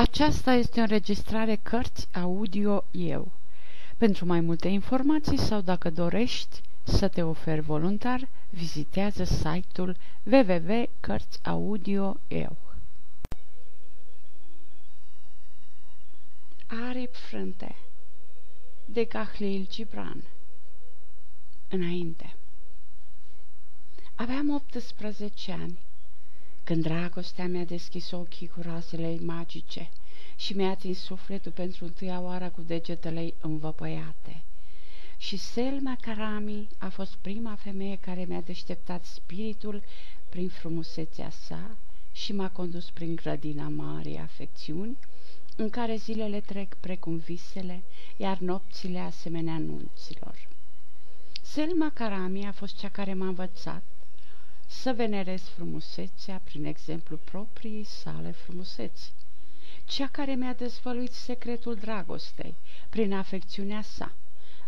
Aceasta este o înregistrare cărți audio eu. Pentru mai multe informații sau dacă dorești să te oferi voluntar, vizitează site-ul www.cărțiaudio.eu. Aripi frânte de Cahlil Gibran Înainte Aveam 18 ani când dragostea mi-a deschis ochii cu razele magice și mi-a atins sufletul pentru întâia oară cu degetele învăpăiate. Și Selma Karami a fost prima femeie care mi-a deșteptat spiritul prin frumusețea sa și m-a condus prin grădina marii afecțiuni, în care zilele trec precum visele, iar nopțile asemenea nunților. Selma Karami a fost cea care m-a învățat să venerez frumusețea prin exemplu proprii sale frumuseți, cea care mi-a dezvăluit secretul dragostei prin afecțiunea sa.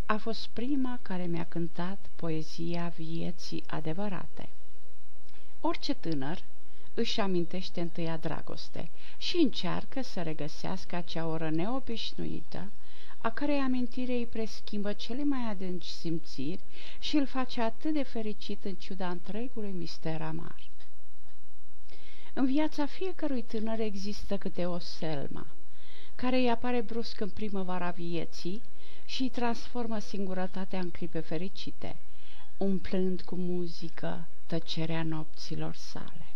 A fost prima care mi-a cântat poezia vieții adevărate. Orice tânăr își amintește întâia dragoste și încearcă să regăsească acea oră neobișnuită a cărei amintire îi preschimbă cele mai adânci simțiri și îl face atât de fericit în ciuda întregului mister amar. În viața fiecărui tânăr există câte o selma, care îi apare brusc în primăvara vieții și îi transformă singurătatea în clipe fericite, umplând cu muzică tăcerea nopților sale.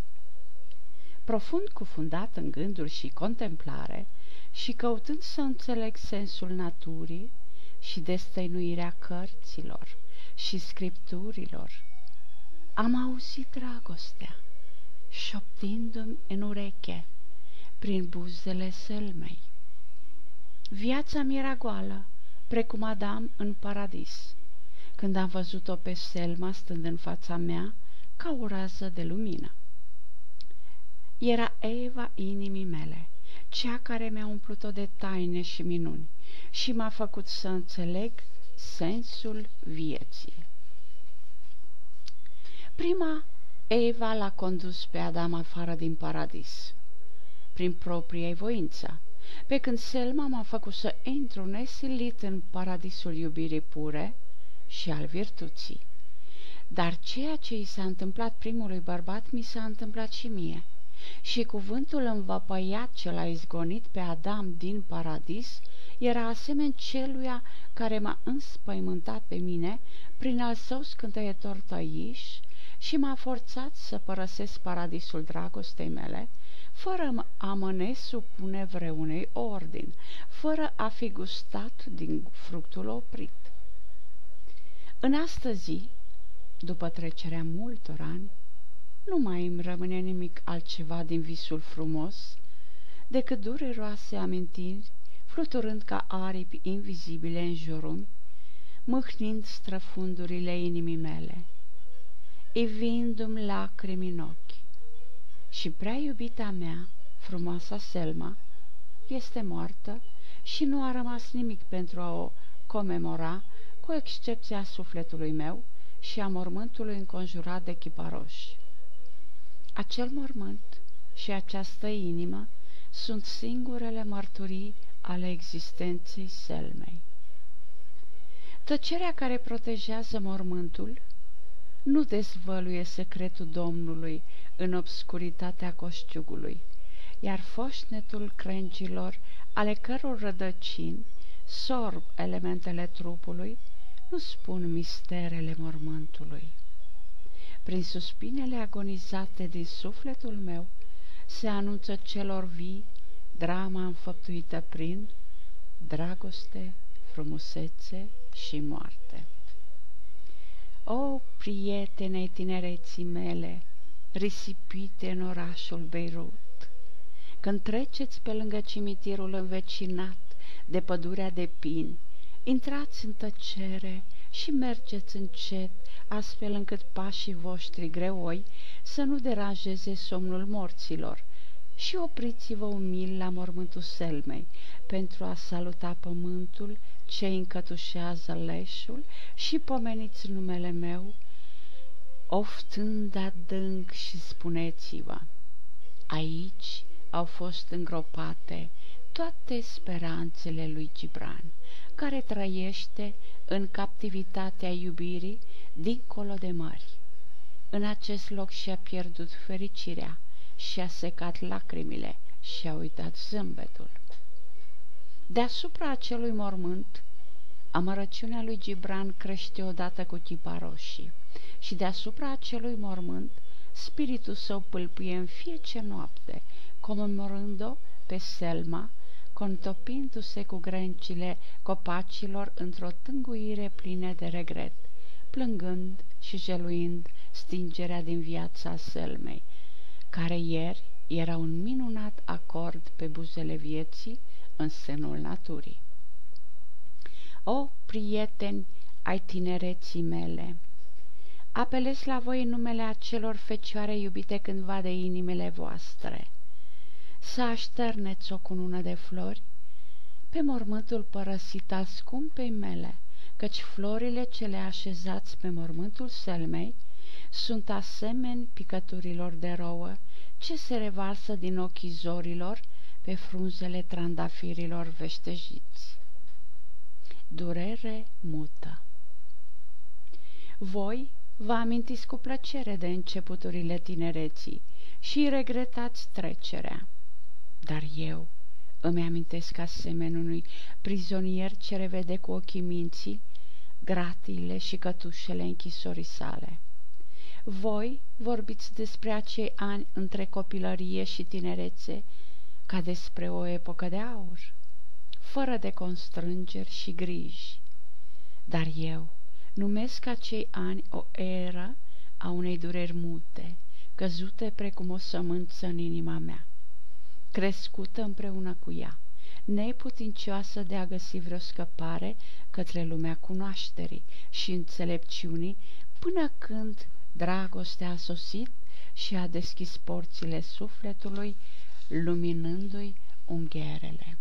Profund cufundat în gânduri și contemplare, și căutând să înțeleg sensul naturii și destăinuirea cărților și scripturilor, am auzit dragostea, șoptindu-mi în ureche prin buzele selmei. Viața mi era goală, precum Adam în paradis, când am văzut-o pe Selma stând în fața mea ca o rază de lumină. Era Eva inimii mele, cea care mi-a umplut-o de taine și minuni și m-a făcut să înțeleg sensul vieții. Prima, Eva l-a condus pe Adam afară din paradis, prin propria voință, pe când Selma m-a făcut să intru nesilit în paradisul iubirii pure și al virtuții. Dar ceea ce i s-a întâmplat primului bărbat mi s-a întâmplat și mie – și cuvântul învăpăiat ce l-a izgonit pe Adam din paradis era asemeni celuia care m-a înspăimântat pe mine prin al său scântăietor tăiș și m-a forțat să părăsesc paradisul dragostei mele, fără a mă nesupune vreunei ordin, fără a fi gustat din fructul oprit. În astăzi, după trecerea multor ani, nu mai îmi rămâne nimic altceva din visul frumos decât dureroase amintiri, fluturând ca aripi invizibile în jurul, mâhnind străfundurile inimii mele, evindu-mi lacrimi în ochi. Și prea iubita mea, frumoasa Selma, este moartă și nu a rămas nimic pentru a o comemora, cu excepția sufletului meu și a mormântului înconjurat de chiparoși. Acel mormânt și această inimă sunt singurele mărturii ale existenței selmei. Tăcerea care protejează mormântul nu dezvăluie secretul Domnului în obscuritatea coștiugului, iar foșnetul crengilor, ale căror rădăcini sorb elementele trupului, nu spun misterele mormântului. Prin suspinele agonizate din sufletul meu se anunță celor vii drama înfăptuită prin dragoste, frumusețe și moarte. O, prietene tinereții mele, risipite în orașul Beirut, când treceți pe lângă cimitirul învecinat de pădurea de pini, intrați în tăcere și mergeți încet astfel încât pașii voștri greoi să nu deranjeze somnul morților. Și opriți-vă umil la mormântul selmei pentru a saluta pământul ce încătușează leșul și pomeniți numele meu, oftând adânc și spuneți-vă, aici au fost îngropate toate speranțele lui Gibran, care trăiește în captivitatea iubirii dincolo de mări. În acest loc și-a pierdut fericirea, și-a secat lacrimile și-a uitat zâmbetul. Deasupra acelui mormânt, amărăciunea lui Gibran crește odată cu chipa roșii și deasupra acelui mormânt, spiritul său pâlpâie în fiece noapte, comemorând-o pe Selma, contopindu-se cu grencile copacilor într-o tânguire plină de regret, plângând și jeluind stingerea din viața Selmei, care ieri era un minunat acord pe buzele vieții în senul naturii. O, prieteni ai tinereții mele, apelez la voi în numele acelor fecioare iubite cândva de inimile voastre. Să așterneți o cunună de flori pe mormântul părăsit al scumpei mele, căci florile ce le așezați pe mormântul selmei sunt asemeni picăturilor de rouă ce se revarsă din ochii zorilor pe frunzele trandafirilor veștejiți. Durere mută Voi vă amintiți cu plăcere de începuturile tinereții și regretați trecerea. Dar eu îmi amintesc asemenea unui prizonier ce revede cu ochii minții gratiile și cătușele închisorii sale. Voi vorbiți despre acei ani între copilărie și tinerețe ca despre o epocă de aur, fără de constrângeri și griji. Dar eu numesc acei ani o eră a unei dureri mute, căzute precum o sămânță în inima mea, crescută împreună cu ea, neputincioasă de a găsi vreo scăpare către lumea cunoașterii și înțelepciunii, până când dragostea a sosit și a deschis porțile sufletului, luminându-i ungherele.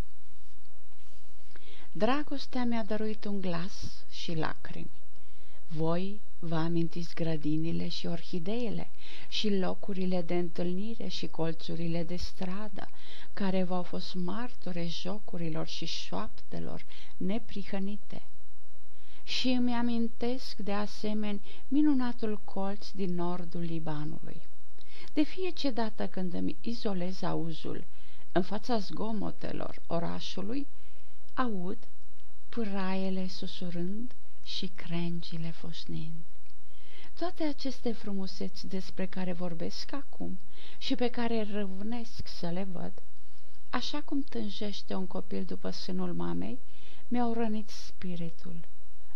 Dragostea mi-a dăruit un glas și lacrimi. Voi vă amintiți grădinile și orhideele și locurile de întâlnire și colțurile de stradă, care v-au fost martore jocurilor și șoaptelor neprihănite. Și îmi amintesc de asemenea minunatul colț din nordul Libanului. De fiecare dată când îmi izolez auzul în fața zgomotelor orașului, aud pâraiele susurând și crengile fosnind. Toate aceste frumuseți despre care vorbesc acum și pe care răvnesc să le văd, așa cum tânjește un copil după sânul mamei, mi-au rănit spiritul,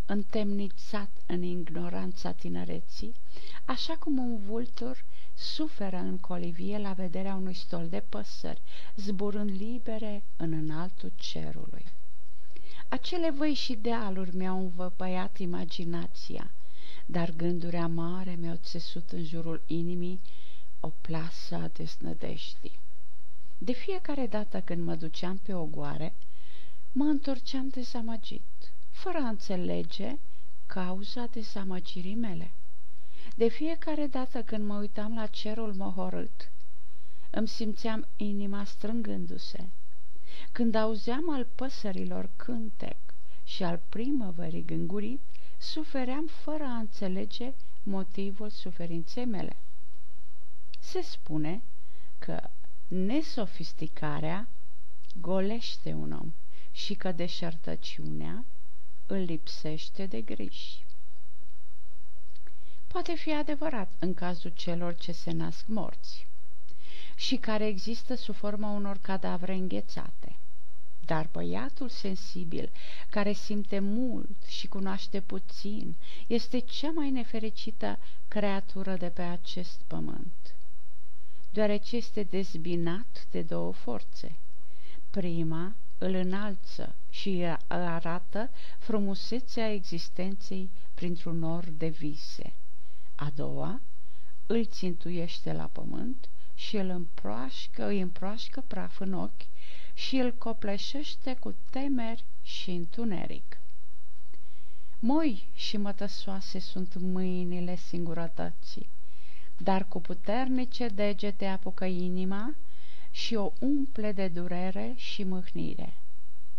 întemnițat în ignoranța tinereții, așa cum un vultur suferă în colivie la vederea unui stol de păsări, zburând libere în înaltul cerului. Acele văi și dealuri mi-au învăpăiat imaginația, dar gânduri amare mi-au țesut în jurul inimii o plasă a desnădeștii. De fiecare dată când mă duceam pe ogoare, mă întorceam dezamăgit, fără a înțelege cauza dezamăgirii mele. De fiecare dată când mă uitam la cerul mohorât, îmi simțeam inima strângându-se. Când auzeam al păsărilor cântec și al primăverii gângurit, sufeream fără a înțelege motivul suferinței mele. Se spune că nesofisticarea golește un om și că deșertăciunea îl lipsește de griji. Poate fi adevărat în cazul celor ce se nasc morți și care există sub forma unor cadavre înghețate. Dar băiatul sensibil, care simte mult și cunoaște puțin, este cea mai nefericită creatură de pe acest pământ, deoarece este dezbinat de două forțe. Prima îl înalță și arată frumusețea existenței printr-un nor de vise. A doua îl țintuiește la pământ și îl împroașcă, îi împroașcă praf în ochi și îl copleșește cu temeri și întuneric. Moi și mătăsoase sunt mâinile singurătății, dar cu puternice degete apucă inima și o umple de durere și mâhnire.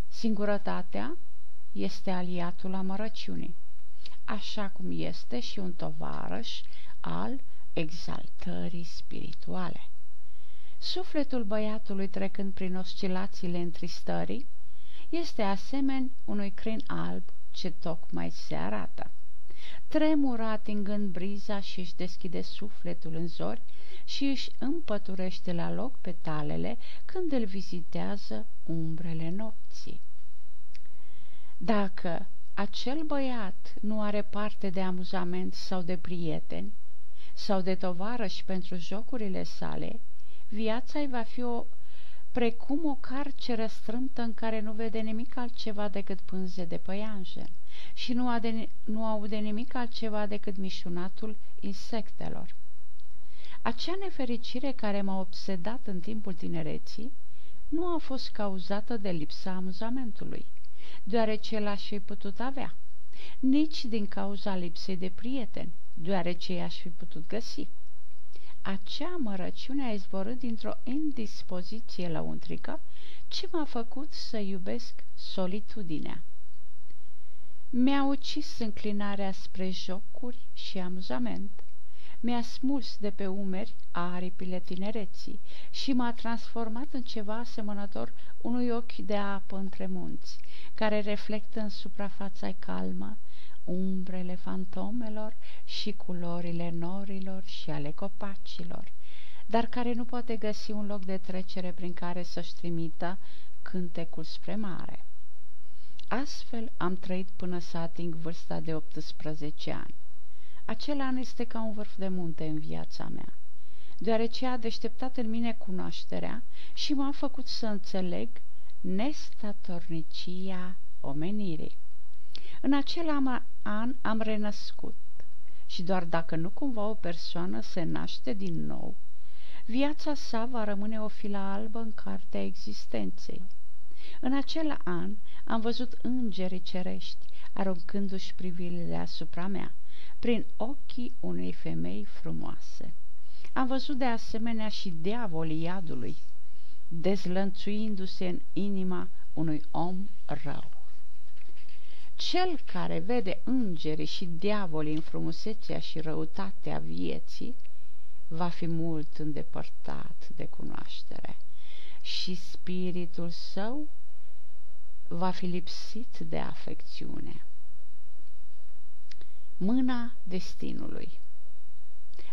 Singurătatea este aliatul amărăciunii, așa cum este și un tovarăș al exaltării spirituale. Sufletul băiatului trecând prin oscilațiile întristării este asemeni unui crin alb ce tocmai se arată. Tremură atingând briza și își deschide sufletul în zori și își împăturește la loc petalele când îl vizitează umbrele nopții. Dacă acel băiat nu are parte de amuzament sau de prieteni sau de tovarăși pentru jocurile sale, viața îi va fi o precum o carceră strâmtă în care nu vede nimic altceva decât pânze de păianjen și nu, ade, nu aude nimic altceva decât mișunatul insectelor. Acea nefericire care m-a obsedat în timpul tinereții nu a fost cauzată de lipsa amuzamentului, deoarece l-aș fi putut avea, nici din cauza lipsei de prieteni, deoarece i-aș fi putut găsi. Acea mărăciune a izvorât dintr-o indispoziție lăuntrică ce m-a făcut să iubesc solitudinea. Mi-a ucis înclinarea spre jocuri și amuzament. Mi-a smuls de pe umeri aripile tinereții și m-a transformat în ceva asemănător unui ochi de apă între munți, care reflectă în suprafața calmă umbrele fantomelor și culorile norilor și ale copacilor, dar care nu poate găsi un loc de trecere prin care să-și trimită cântecul spre mare. Astfel am trăit până să ating vârsta de 18 ani. Acel an este ca un vârf de munte în viața mea, deoarece a deșteptat în mine cunoașterea și m-a făcut să înțeleg nestatornicia omenirii. În acel an am renăscut și doar dacă nu cumva o persoană se naște din nou, viața sa va rămâne o filă albă în cartea existenței. În acel an am văzut îngerii cerești aruncându-și privirile asupra mea, prin ochii unei femei frumoase. Am văzut de asemenea și diavolii iadului, dezlănțuindu-se în inima unui om rău. Cel care vede îngerii și diavolii în frumusețea și răutatea vieții va fi mult îndepărtat de cunoaștere. Și spiritul său va fi lipsit de afecțiune. Mâna destinului.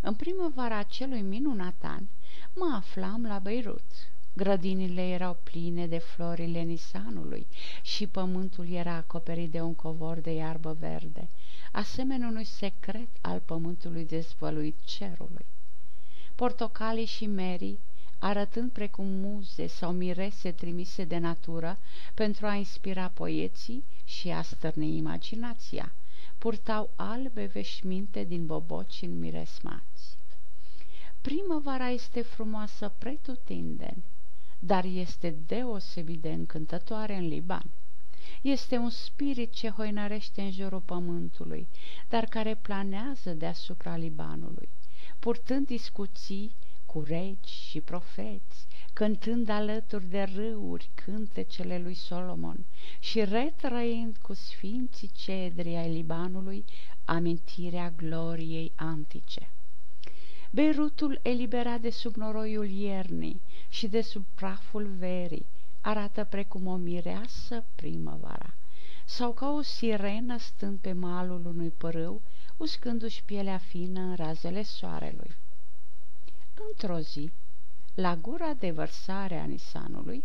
În primăvara acelui minunat an mă aflam la Beirut, Grădinile erau pline de florile nisanului și pământul era acoperit de un covor de iarbă verde, asemenea unui secret al pământului dezvăluit cerului. Portocalii și merii, arătând precum muze sau mirese trimise de natură pentru a inspira poeții și a stârni imaginația, purtau albe veșminte din boboci înmiresmați. Primăvara este frumoasă pretutindeni, dar este deosebit de încântătoare în Liban. Este un spirit ce hoinărește în jurul pământului, dar care planează deasupra Libanului, purtând discuții cu regi și profeți, cântând alături de râuri cântecele lui Solomon și retrăind cu sfinții cedri ai Libanului amintirea gloriei antice. Beirutul eliberat de sub noroiul iernii și de sub praful verii arată precum o mireasă primăvara sau ca o sirenă stând pe malul unui părâu, uscându-și pielea fină în razele soarelui. Într-o zi, la gura de vărsare a Nisanului,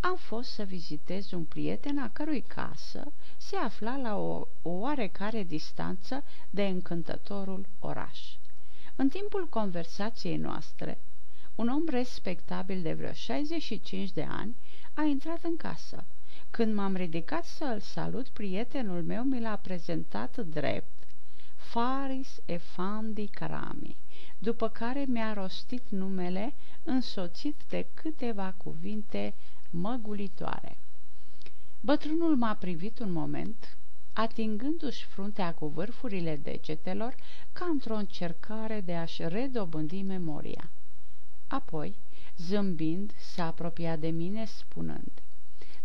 am fost să vizitez un prieten a cărui casă se afla la o, o oarecare distanță de încântătorul oraș. În timpul conversației noastre, un om respectabil de vreo 65 de ani a intrat în casă. Când m-am ridicat să îl salut, prietenul meu mi l-a prezentat drept Faris Efandi Karami, după care mi-a rostit numele însoțit de câteva cuvinte măgulitoare. Bătrânul m-a privit un moment, atingându-și fruntea cu vârfurile degetelor ca într-o încercare de a-și redobândi memoria. Apoi Zâmbind, s-a apropiat de mine, spunând,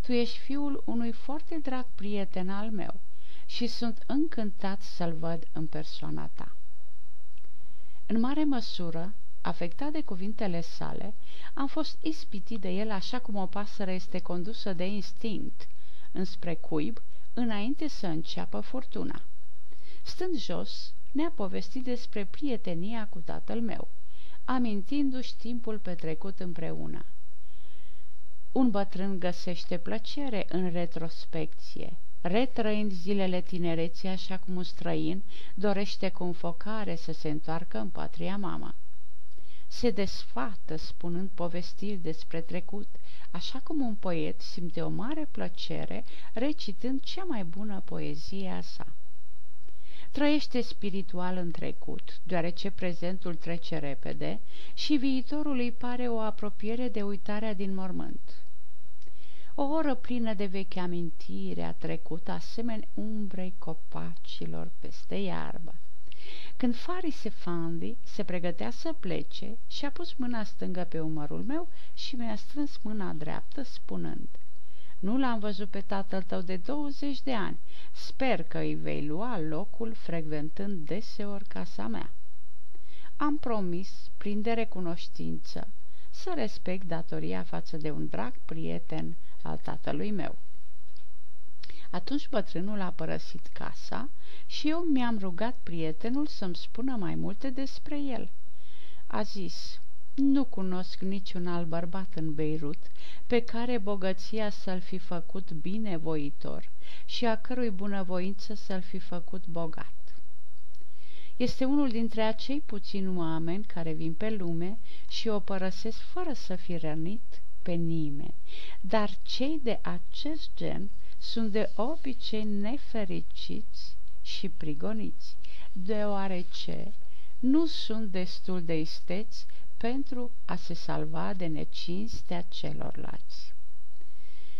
Tu ești fiul unui foarte drag prieten al meu și sunt încântat să-l văd în persoana ta. În mare măsură, afectat de cuvintele sale, am fost ispitit de el așa cum o pasăre este condusă de instinct înspre cuib înainte să înceapă furtuna. Stând jos, ne-a povestit despre prietenia cu tatăl meu, amintindu-și timpul petrecut împreună. Un bătrân găsește plăcere în retrospecție, retrăind zilele tinereții așa cum un străin dorește cu înfocare să se întoarcă în patria mamă. Se desfată spunând povestiri despre trecut, așa cum un poet simte o mare plăcere recitând cea mai bună poezie a sa. Trăiește spiritual în trecut, deoarece prezentul trece repede și viitorul îi pare o apropiere de uitarea din mormânt. O oră plină de vechi amintire a trecut asemenea umbrei copacilor peste iarbă. Când Farise Fandi se pregătea să plece, și-a pus mâna stângă pe umărul meu și mi-a strâns mâna dreaptă, spunând Nu l-am văzut pe tatăl tău de 20 de ani. Sper că îi vei lua locul frecventând deseori casa mea. Am promis, prin de recunoștință, să respect datoria față de un drag prieten al tatălui meu. Atunci bătrânul a părăsit casa și eu mi-am rugat prietenul să-mi spună mai multe despre el. A zis, nu cunosc niciun alt bărbat în Beirut pe care bogăția să-l fi făcut binevoitor și a cărui bunăvoință să-l fi făcut bogat. Este unul dintre acei puțini oameni care vin pe lume și o părăsesc fără să fi rănit pe nimeni, dar cei de acest gen sunt de obicei nefericiți și prigoniți, deoarece nu sunt destul de isteți pentru a se salva de necinstea celorlalți.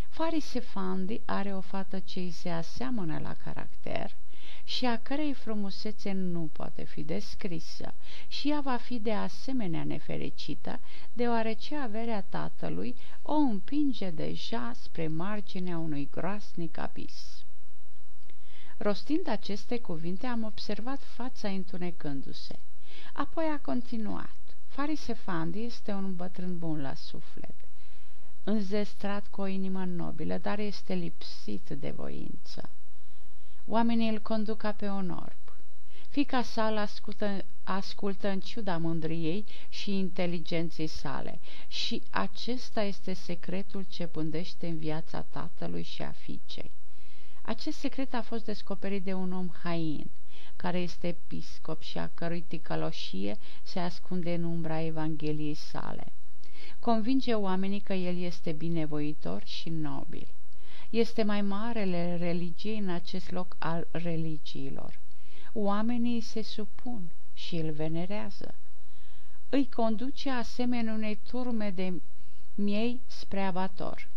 Farisefandi are o fată ce îi se aseamănă la caracter și a cărei frumusețe nu poate fi descrisă și ea va fi de asemenea nefericită, deoarece averea tatălui o împinge deja spre marginea unui groasnic abis. Rostind aceste cuvinte, am observat fața întunecându-se. Apoi a continuat. Farisefandi este un bătrân bun la suflet, înzestrat cu o inimă nobilă, dar este lipsit de voință. Oamenii îl conduc ca pe un orb. Fica sa îl ascultă, ascultă în ciuda mândriei și inteligenței sale și acesta este secretul ce pândește în viața tatălui și a fiicei. Acest secret a fost descoperit de un om hain, care este episcop și a cărui ticăloșie se ascunde în umbra Evangheliei sale. Convinge oamenii că el este binevoitor și nobil. Este mai marele religie în acest loc al religiilor. Oamenii se supun și îl venerează. Îi conduce asemenea unei turme de miei spre abator.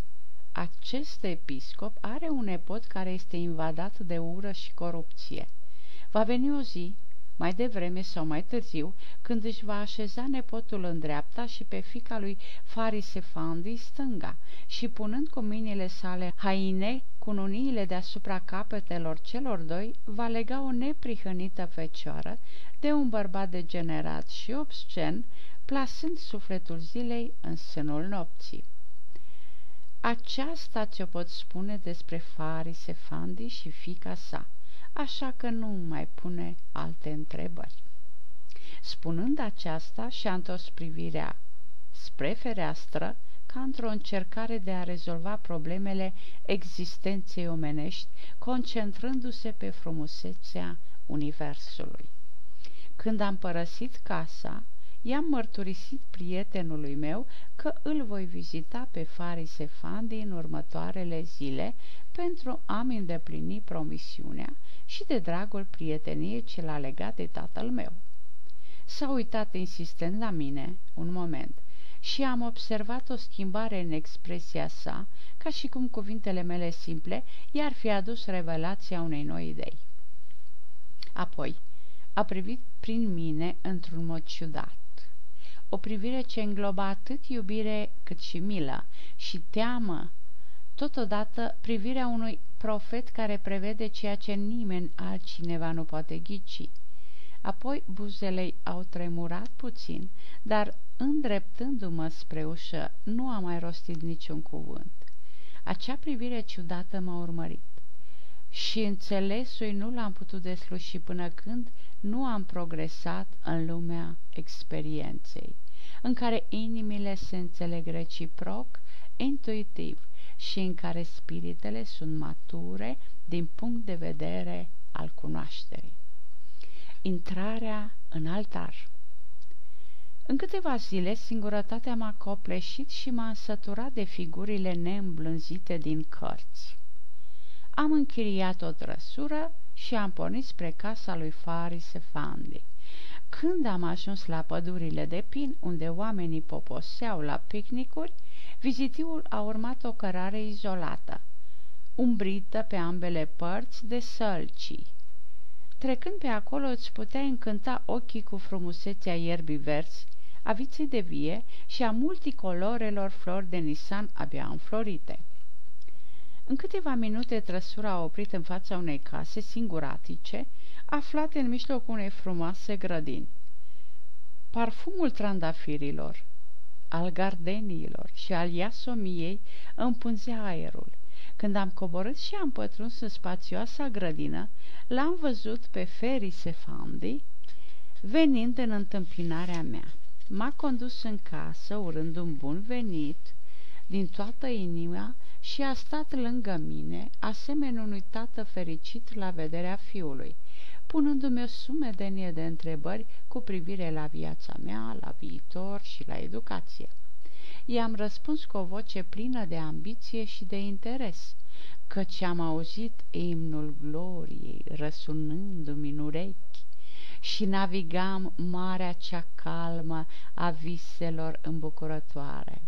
Acest episcop are un nepot care este invadat de ură și corupție. Va veni o zi, mai devreme sau mai târziu, când își va așeza nepotul în dreapta și pe fica lui Farisefandi stânga și punând cu mâinile sale haine cu nuniile deasupra capetelor celor doi, va lega o neprihănită fecioară de un bărbat degenerat și obscen, plasând sufletul zilei în sânul nopții. Aceasta ți-o pot spune despre Farise Fandi și fica sa, așa că nu mai pune alte întrebări. Spunând aceasta, și-a întors privirea spre fereastră, ca într-o încercare de a rezolva problemele existenței omenești, concentrându-se pe frumusețea Universului. Când am părăsit casa, i-am mărturisit prietenului meu că îl voi vizita pe Farise Fandi în următoarele zile pentru a-mi îndeplini promisiunea și de dragul prieteniei ce l-a legat de tatăl meu. S-a uitat insistent la mine un moment și am observat o schimbare în expresia sa, ca și cum cuvintele mele simple i-ar fi adus revelația unei noi idei. Apoi a privit prin mine într-un mod ciudat o privire ce îngloba atât iubire cât și milă și teamă, totodată privirea unui profet care prevede ceea ce nimeni altcineva nu poate ghici. Apoi buzele au tremurat puțin, dar îndreptându-mă spre ușă, nu am mai rostit niciun cuvânt. Acea privire ciudată m-a urmărit și înțelesul nu l-am putut desluși până când nu am progresat în lumea experienței, în care inimile se înțeleg reciproc, intuitiv și în care spiritele sunt mature din punct de vedere al cunoașterii. Intrarea în altar În câteva zile, singurătatea m-a copleșit și m-a însăturat de figurile neîmblânzite din cărți. Am închiriat o trăsură și am pornit spre casa lui Faris Sefandi. Când am ajuns la pădurile de pin, unde oamenii poposeau la picnicuri, vizitivul a urmat o cărare izolată, umbrită pe ambele părți de sălcii. Trecând pe acolo îți puteai încânta ochii cu frumusețea ierbii verzi, a viței de vie și a multicolorelor flori de nisan abia înflorite. În câteva minute trăsura a oprit în fața unei case singuratice, aflate în mijlocul unei frumoase grădini. Parfumul trandafirilor, al gardeniilor și al iasomiei împunzea aerul. Când am coborât și am pătruns în spațioasa grădină, l-am văzut pe Feri Sefandi venind în întâmpinarea mea. M-a condus în casă, urând un bun venit din toată inima și a stat lângă mine, asemenea unui tată fericit la vederea fiului, punându-mi o sumedenie de întrebări cu privire la viața mea, la viitor și la educație. I-am răspuns cu o voce plină de ambiție și de interes, căci am auzit imnul gloriei răsunându-mi în urechi și navigam marea cea calmă a viselor îmbucurătoare.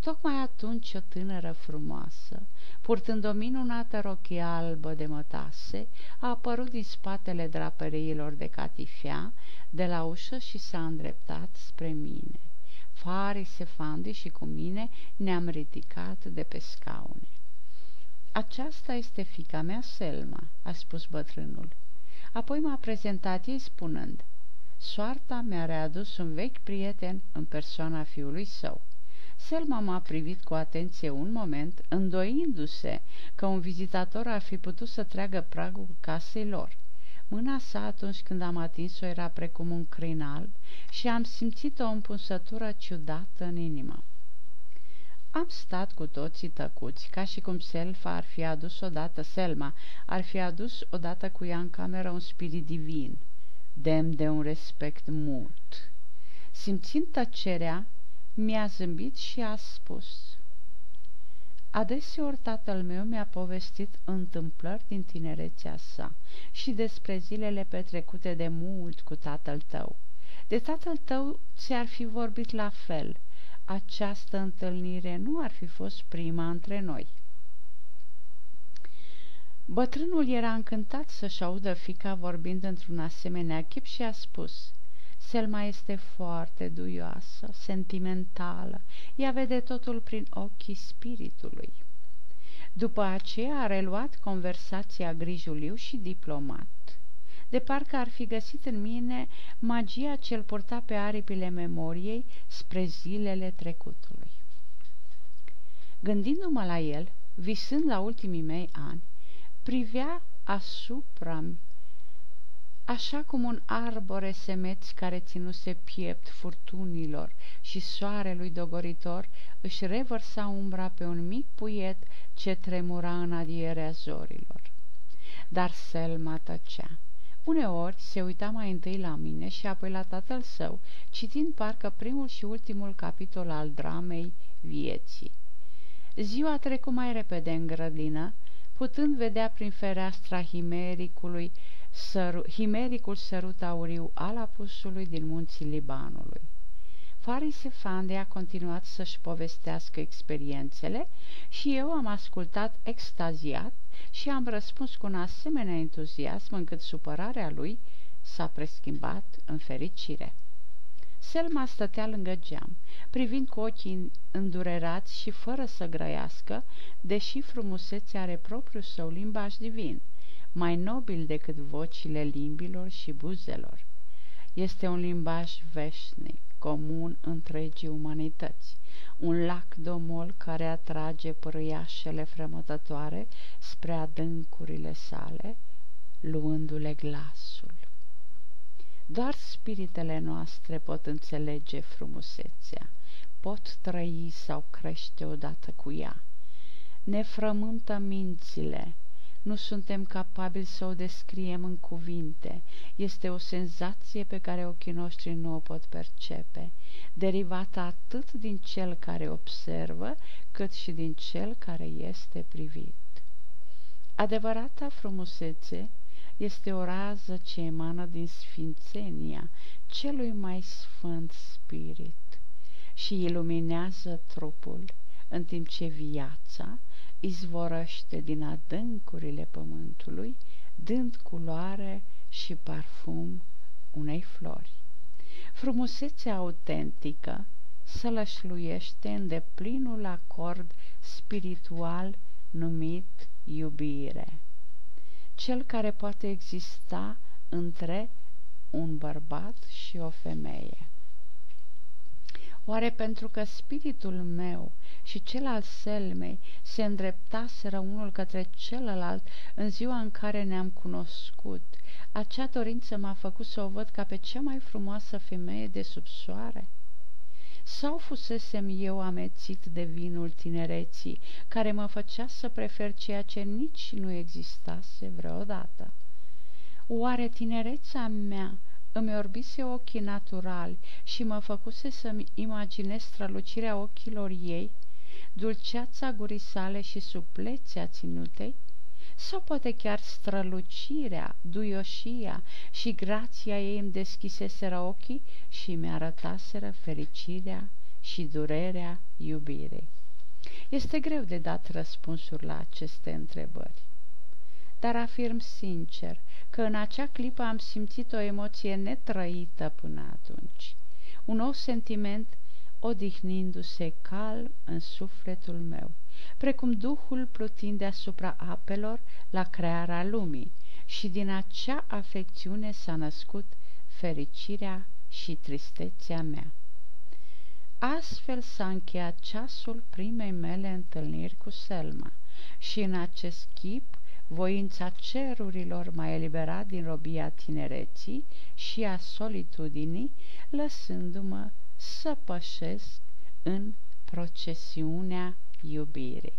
Tocmai atunci o tânără frumoasă, purtând o minunată rochie albă de mătase, a apărut din spatele draperiilor de catifea de la ușă și s-a îndreptat spre mine. Farii se fandi și cu mine ne-am ridicat de pe scaune. Aceasta este fica mea, Selma," a spus bătrânul. Apoi m-a prezentat ei spunând, Soarta mi-a readus un vechi prieten în persoana fiului său. Selma m-a privit cu atenție un moment, îndoindu-se că un vizitator ar fi putut să treagă pragul casei lor. Mâna sa atunci când am atins-o era precum un crin alb și am simțit o împunsătură ciudată în inimă. Am stat cu toții tăcuți, ca și cum Selfa ar fi adus odată, Selma, ar fi adus odată cu ea în cameră un spirit divin, demn de un respect mut. Simțind tăcerea, mi-a zâmbit și a spus Adeseori tatăl meu mi-a povestit întâmplări din tinerețea sa și despre zilele petrecute de mult cu tatăl tău. De tatăl tău ți-ar fi vorbit la fel. Această întâlnire nu ar fi fost prima între noi. Bătrânul era încântat să-și audă fica vorbind într-un asemenea chip și a spus – Selma este foarte duioasă, sentimentală, ea vede totul prin ochii spiritului. După aceea a reluat conversația grijuliu și diplomat. De parcă ar fi găsit în mine magia ce-l purta pe aripile memoriei spre zilele trecutului. Gândindu-mă la el, visând la ultimii mei ani, privea asupra așa cum un arbore semeț care ținuse piept furtunilor și soarelui dogoritor își revărsa umbra pe un mic puiet ce tremura în adierea zorilor. Dar Selma tăcea. Uneori se uita mai întâi la mine și apoi la tatăl său, citind parcă primul și ultimul capitol al dramei vieții. Ziua trecu mai repede în grădină, putând vedea prin fereastra himericului săru, himericul sărut auriu al apusului din munții Libanului. Faris Fande a continuat să-și povestească experiențele și eu am ascultat extaziat și am răspuns cu un asemenea entuziasm încât supărarea lui s-a preschimbat în fericire. Selma stătea lângă geam, privind cu ochii îndurerați și fără să grăiască, deși frumusețea are propriul său limbaj divin, mai nobil decât vocile limbilor și buzelor. Este un limbaj veșnic, comun întregii umanități, un lac domol care atrage părâiașele frămătătoare spre adâncurile sale, luându-le glasul. Doar spiritele noastre pot înțelege frumusețea, pot trăi sau crește odată cu ea. Ne frământă mințile, nu suntem capabili să o descriem în cuvinte. Este o senzație pe care ochii noștri nu o pot percepe, derivată atât din cel care observă, cât și din cel care este privit. Adevărata frumusețe este o rază ce emană din sfințenia celui mai sfânt spirit și iluminează trupul, în timp ce viața izvorăște din adâncurile pământului, dând culoare și parfum unei flori. Frumusețea autentică sălășluiește în deplinul acord spiritual numit iubire cel care poate exista între un bărbat și o femeie. Oare pentru că spiritul meu și cel al Selmei se îndreptaseră unul către celălalt în ziua în care ne-am cunoscut, acea dorință m-a făcut să o văd ca pe cea mai frumoasă femeie de sub soare? Sau fusesem eu amețit de vinul tinereții, care mă făcea să prefer ceea ce nici nu existase vreodată? Oare tinerețea mea îmi orbise ochii naturali și mă făcuse să-mi imaginez strălucirea ochilor ei, dulceața gurii sale și suplețea ținutei? Sau poate chiar strălucirea, duioșia și grația ei îmi deschiseseră ochii și mi-arătaseră fericirea și durerea iubirii. Este greu de dat răspunsuri la aceste întrebări. Dar afirm sincer că în acea clipă am simțit o emoție netrăită până atunci. Un nou sentiment odihnindu-se calm în sufletul meu precum Duhul plutind deasupra apelor la crearea lumii și din acea afecțiune s-a născut fericirea și tristețea mea. Astfel s-a încheiat ceasul primei mele întâlniri cu Selma și în acest chip voința cerurilor m-a eliberat din robia tinereții și a solitudinii, lăsându-mă să pășesc în procesiunea iubirii.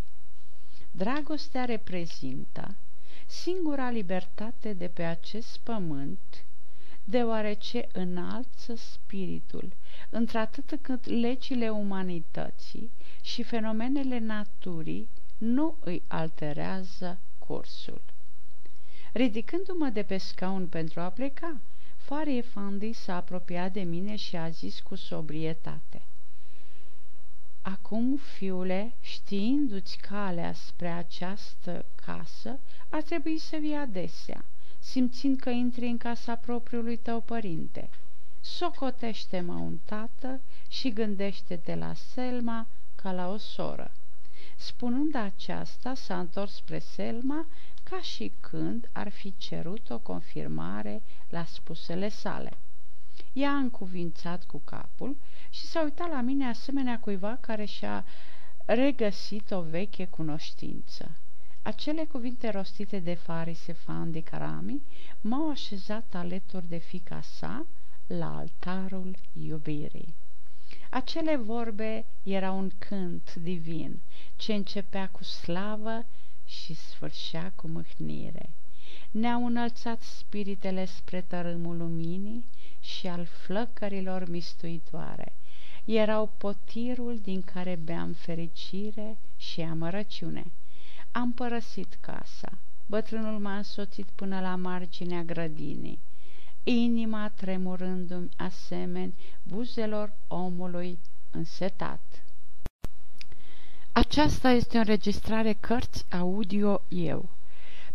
Dragostea reprezintă singura libertate de pe acest pământ, deoarece înalță spiritul, într-atât cât legile umanității și fenomenele naturii nu îi alterează cursul. Ridicându-mă de pe scaun pentru a pleca, Farie Fandi s-a apropiat de mine și a zis cu sobrietate. Acum, fiule, știindu-ți calea spre această casă, ar trebui să vii adesea, simțind că intri în casa propriului tău părinte. Socotește-mă un tată și gândește-te la Selma ca la o soră. Spunând aceasta, s-a întors spre Selma ca și când ar fi cerut o confirmare la spusele sale. Ea a încuvințat cu capul și s-a uitat la mine asemenea cuiva care și-a regăsit o veche cunoștință. Acele cuvinte rostite de Farise Fan de Carami m-au așezat alături de fica sa la altarul iubirii. Acele vorbe erau un cânt divin ce începea cu slavă și sfârșea cu mâhnire. Ne-au înălțat spiritele spre tărâmul luminii și al flăcărilor mistuitoare. Erau potirul din care beam fericire și amărăciune. Am părăsit casa. Bătrânul m-a însoțit până la marginea grădinii, inima tremurându-mi asemeni buzelor omului însetat. Aceasta este o înregistrare cărți audio eu.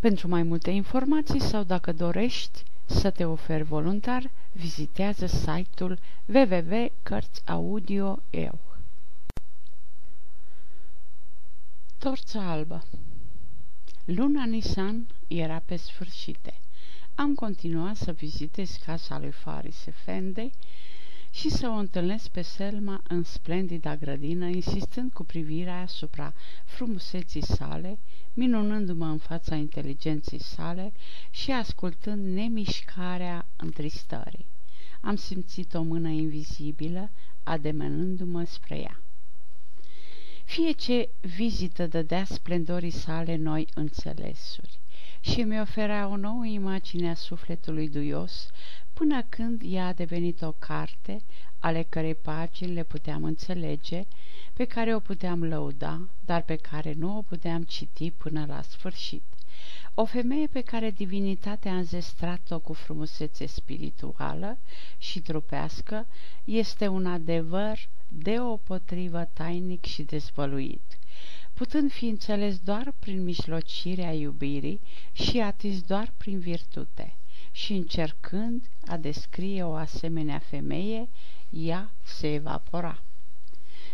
Pentru mai multe informații sau dacă dorești să te oferi voluntar, vizitează site-ul www.cărțiaudio.eu Torța albă Luna Nisan era pe sfârșite. Am continuat să vizitez casa lui Faris Efendei și să o întâlnesc pe Selma în splendida grădină, insistând cu privirea asupra frumuseții sale, minunându-mă în fața inteligenței sale și ascultând nemișcarea întristării. Am simțit o mână invizibilă ademenându-mă spre ea. Fie ce vizită dădea splendorii sale noi înțelesuri și mi oferea o nouă imagine a sufletului duios, până când ea a devenit o carte ale cărei pagini le puteam înțelege, pe care o puteam lăuda, dar pe care nu o puteam citi până la sfârșit. O femeie pe care divinitatea a înzestrat-o cu frumusețe spirituală și trupească este un adevăr deopotrivă tainic și dezvăluit, putând fi înțeles doar prin mijlocirea iubirii și atins doar prin virtute. Și încercând a descrie o asemenea femeie, ea se evapora.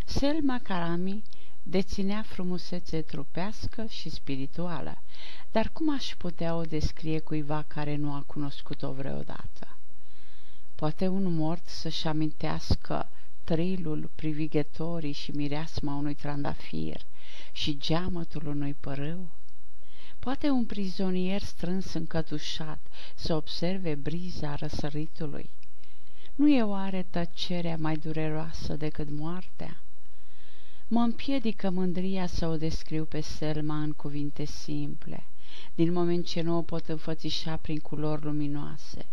Selma Karami deținea frumusețe trupească și spirituală, dar cum aș putea o descrie cuiva care nu a cunoscut-o vreodată? Poate un mort să-și amintească trilul privighetorii și mireasma unui trandafir și geamătul unui părâu? Poate un prizonier strâns încătușat să observe briza răsăritului? Nu e oare tăcerea mai dureroasă decât moartea? Mă împiedică mândria să o descriu pe Selma în cuvinte simple, din moment ce nu o pot înfățișa prin culori luminoase.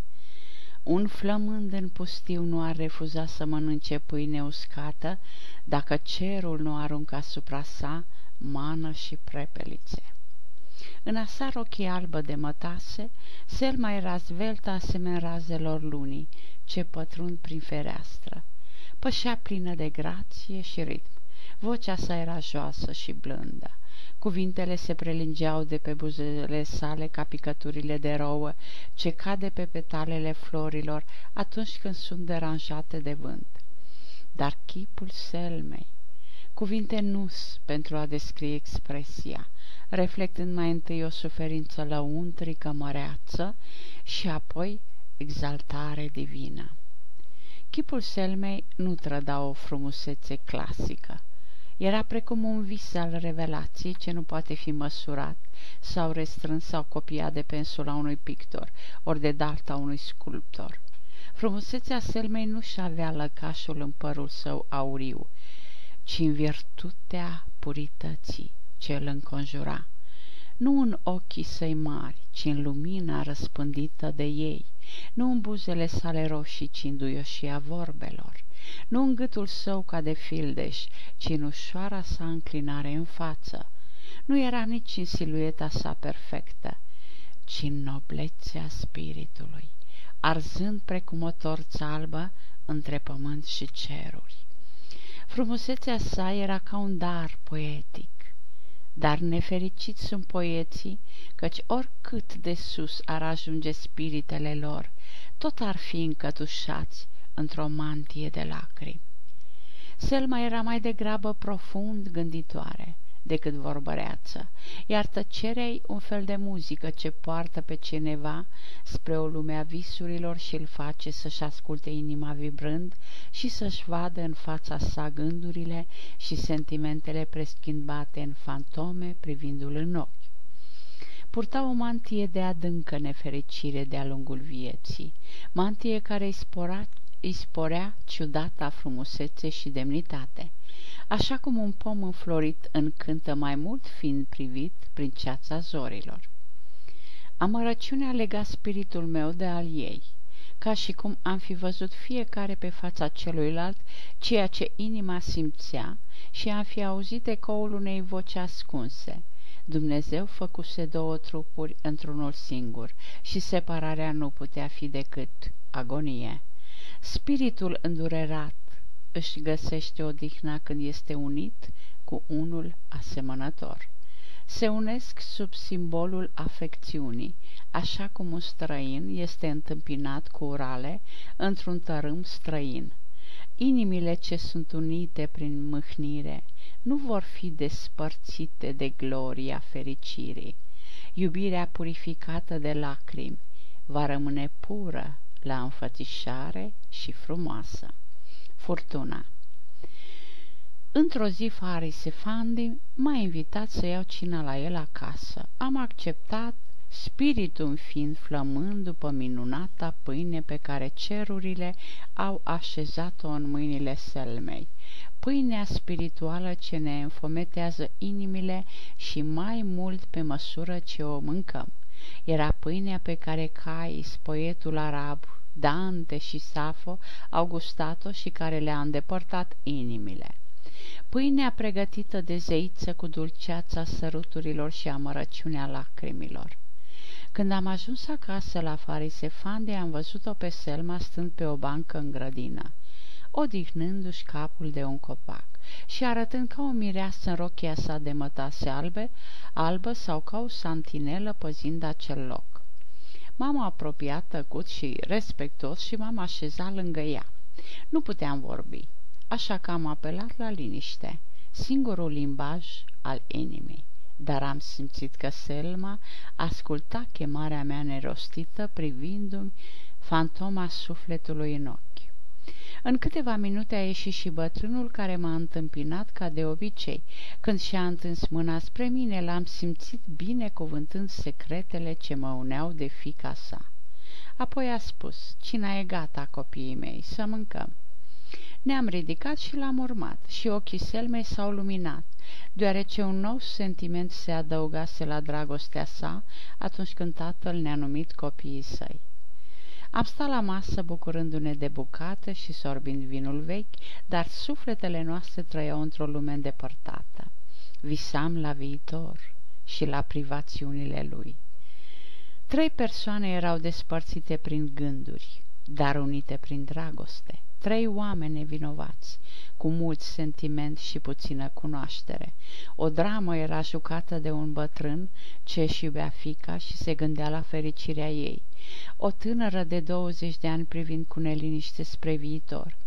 Un flămând în pustiu nu ar refuza să mănânce pâine uscată dacă cerul nu aruncă asupra sa mană și prepelițe. În asar ochii albă de mătase, Selma era zveltă asemenea razelor lunii, ce pătrund prin fereastră. Pășea plină de grație și ritm. Vocea sa era joasă și blândă. Cuvintele se prelingeau de pe buzele sale ca picăturile de rouă ce cade pe petalele florilor atunci când sunt deranjate de vânt. Dar chipul selmei, cuvinte nus pentru a descrie expresia, reflectând mai întâi o suferință lăuntrică măreață și apoi exaltare divină. Chipul selmei nu trăda o frumusețe clasică, era precum un vis al revelației ce nu poate fi măsurat sau restrâns sau copiat de pensula unui pictor, ori de dalta unui sculptor. Frumusețea selmei nu și avea lăcașul în părul său auriu, ci în virtutea purității ce îl înconjura. Nu în ochii săi mari, ci în lumina răspândită de ei, nu în buzele sale roșii, ci în duioșia vorbelor nu în gâtul său ca de fildeș, ci în ușoara sa înclinare în față. Nu era nici în silueta sa perfectă, ci în noblețea spiritului, arzând precum o torță albă între pământ și ceruri. Frumusețea sa era ca un dar poetic, dar nefericiți sunt poeții, căci oricât de sus ar ajunge spiritele lor, tot ar fi încătușați într-o mantie de lacrimi. Selma era mai degrabă profund gânditoare decât vorbăreață, iar tăcerea un fel de muzică ce poartă pe cineva spre o lume a visurilor și îl face să-și asculte inima vibrând și să-și vadă în fața sa gândurile și sentimentele preschimbate în fantome privindu-l în ochi. Purta o mantie de adâncă nefericire de-a lungul vieții, mantie care îi spora îi sporea ciudata frumusețe și demnitate, așa cum un pom înflorit încântă mai mult fiind privit prin ceața zorilor. Amărăciunea lega spiritul meu de al ei, ca și cum am fi văzut fiecare pe fața celuilalt ceea ce inima simțea și am fi auzit ecoul unei voci ascunse. Dumnezeu făcuse două trupuri într-unul singur și separarea nu putea fi decât agonie. Spiritul îndurerat își găsește odihna când este unit cu unul asemănător. se unesc sub simbolul afecțiunii, așa cum un străin este întâmpinat cu urale într-un tărâm străin. Inimile ce sunt unite prin mâhnire nu vor fi despărțite de gloria fericirii. Iubirea purificată de lacrimi va rămâne pură la înfățișare și frumoasă. Furtuna Într-o zi Faris Fandi m-a invitat să iau cina la el acasă. Am acceptat, spiritul fiind flămând după minunata pâine pe care cerurile au așezat-o în mâinile selmei. Pâinea spirituală ce ne înfometează inimile și mai mult pe măsură ce o mâncăm. Era pâinea pe care Cais, poetul arab, Dante și Safo au gustat-o și care le-a îndepărtat inimile pâinea pregătită de zeiță cu dulceața săruturilor și amărăciunea lacrimilor. Când am ajuns acasă la Farisefande, am văzut-o pe Selma stând pe o bancă în grădină, odihnându-și capul de un copac și arătând ca o mireasă în rochia sa de mătase albe, albă sau ca o santinelă păzind acel loc. M-am apropiat tăcut și respectos și m-am așezat lângă ea. Nu puteam vorbi așa că am apelat la liniște, singurul limbaj al inimii. Dar am simțit că Selma asculta chemarea mea nerostită privindu-mi fantoma sufletului în ochi. În câteva minute a ieșit și bătrânul care m-a întâmpinat ca de obicei. Când și-a întins mâna spre mine, l-am simțit bine cuvântând secretele ce mă uneau de fica sa. Apoi a spus, cina e gata, copiii mei, să mâncăm. Ne-am ridicat și l-am urmat și ochii Selmei s-au luminat, deoarece un nou sentiment se adăugase la dragostea sa atunci când tatăl ne-a numit copiii săi. Am stat la masă bucurându-ne de bucate și sorbind vinul vechi, dar sufletele noastre trăiau într-o lume îndepărtată. Visam la viitor și la privațiunile lui. Trei persoane erau despărțite prin gânduri, dar unite prin dragoste. Trei oameni nevinovați, cu mult sentiment și puțină cunoaștere. O dramă era jucată de un bătrân ce își iubea fica și se gândea la fericirea ei. O tânără de 20 de ani privind cu neliniște spre viitor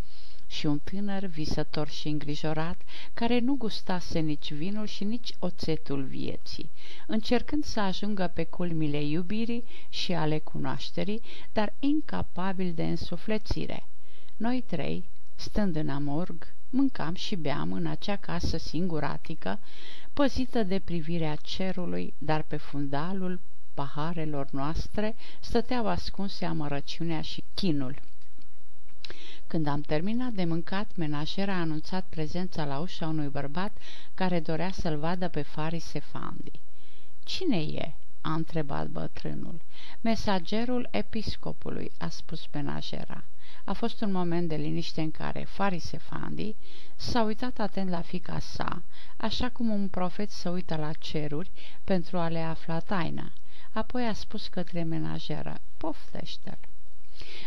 și un tânăr visător și îngrijorat, care nu gustase nici vinul și nici oțetul vieții, încercând să ajungă pe culmile iubirii și ale cunoașterii, dar incapabil de însuflețire. Noi trei, stând în amorg, mâncam și beam în acea casă singuratică, păzită de privirea cerului, dar pe fundalul paharelor noastre stăteau ascunse amărăciunea și chinul. Când am terminat de mâncat, menajera a anunțat prezența la ușa unui bărbat care dorea să-l vadă pe Faris Sefandi. Cine e?" A întrebat bătrânul. Mesagerul episcopului," a spus menajera. A fost un moment de liniște în care Farise Fandi s-a uitat atent la fica sa, așa cum un profet se uită la ceruri pentru a le afla taina. Apoi a spus către menajeră, poftește-l.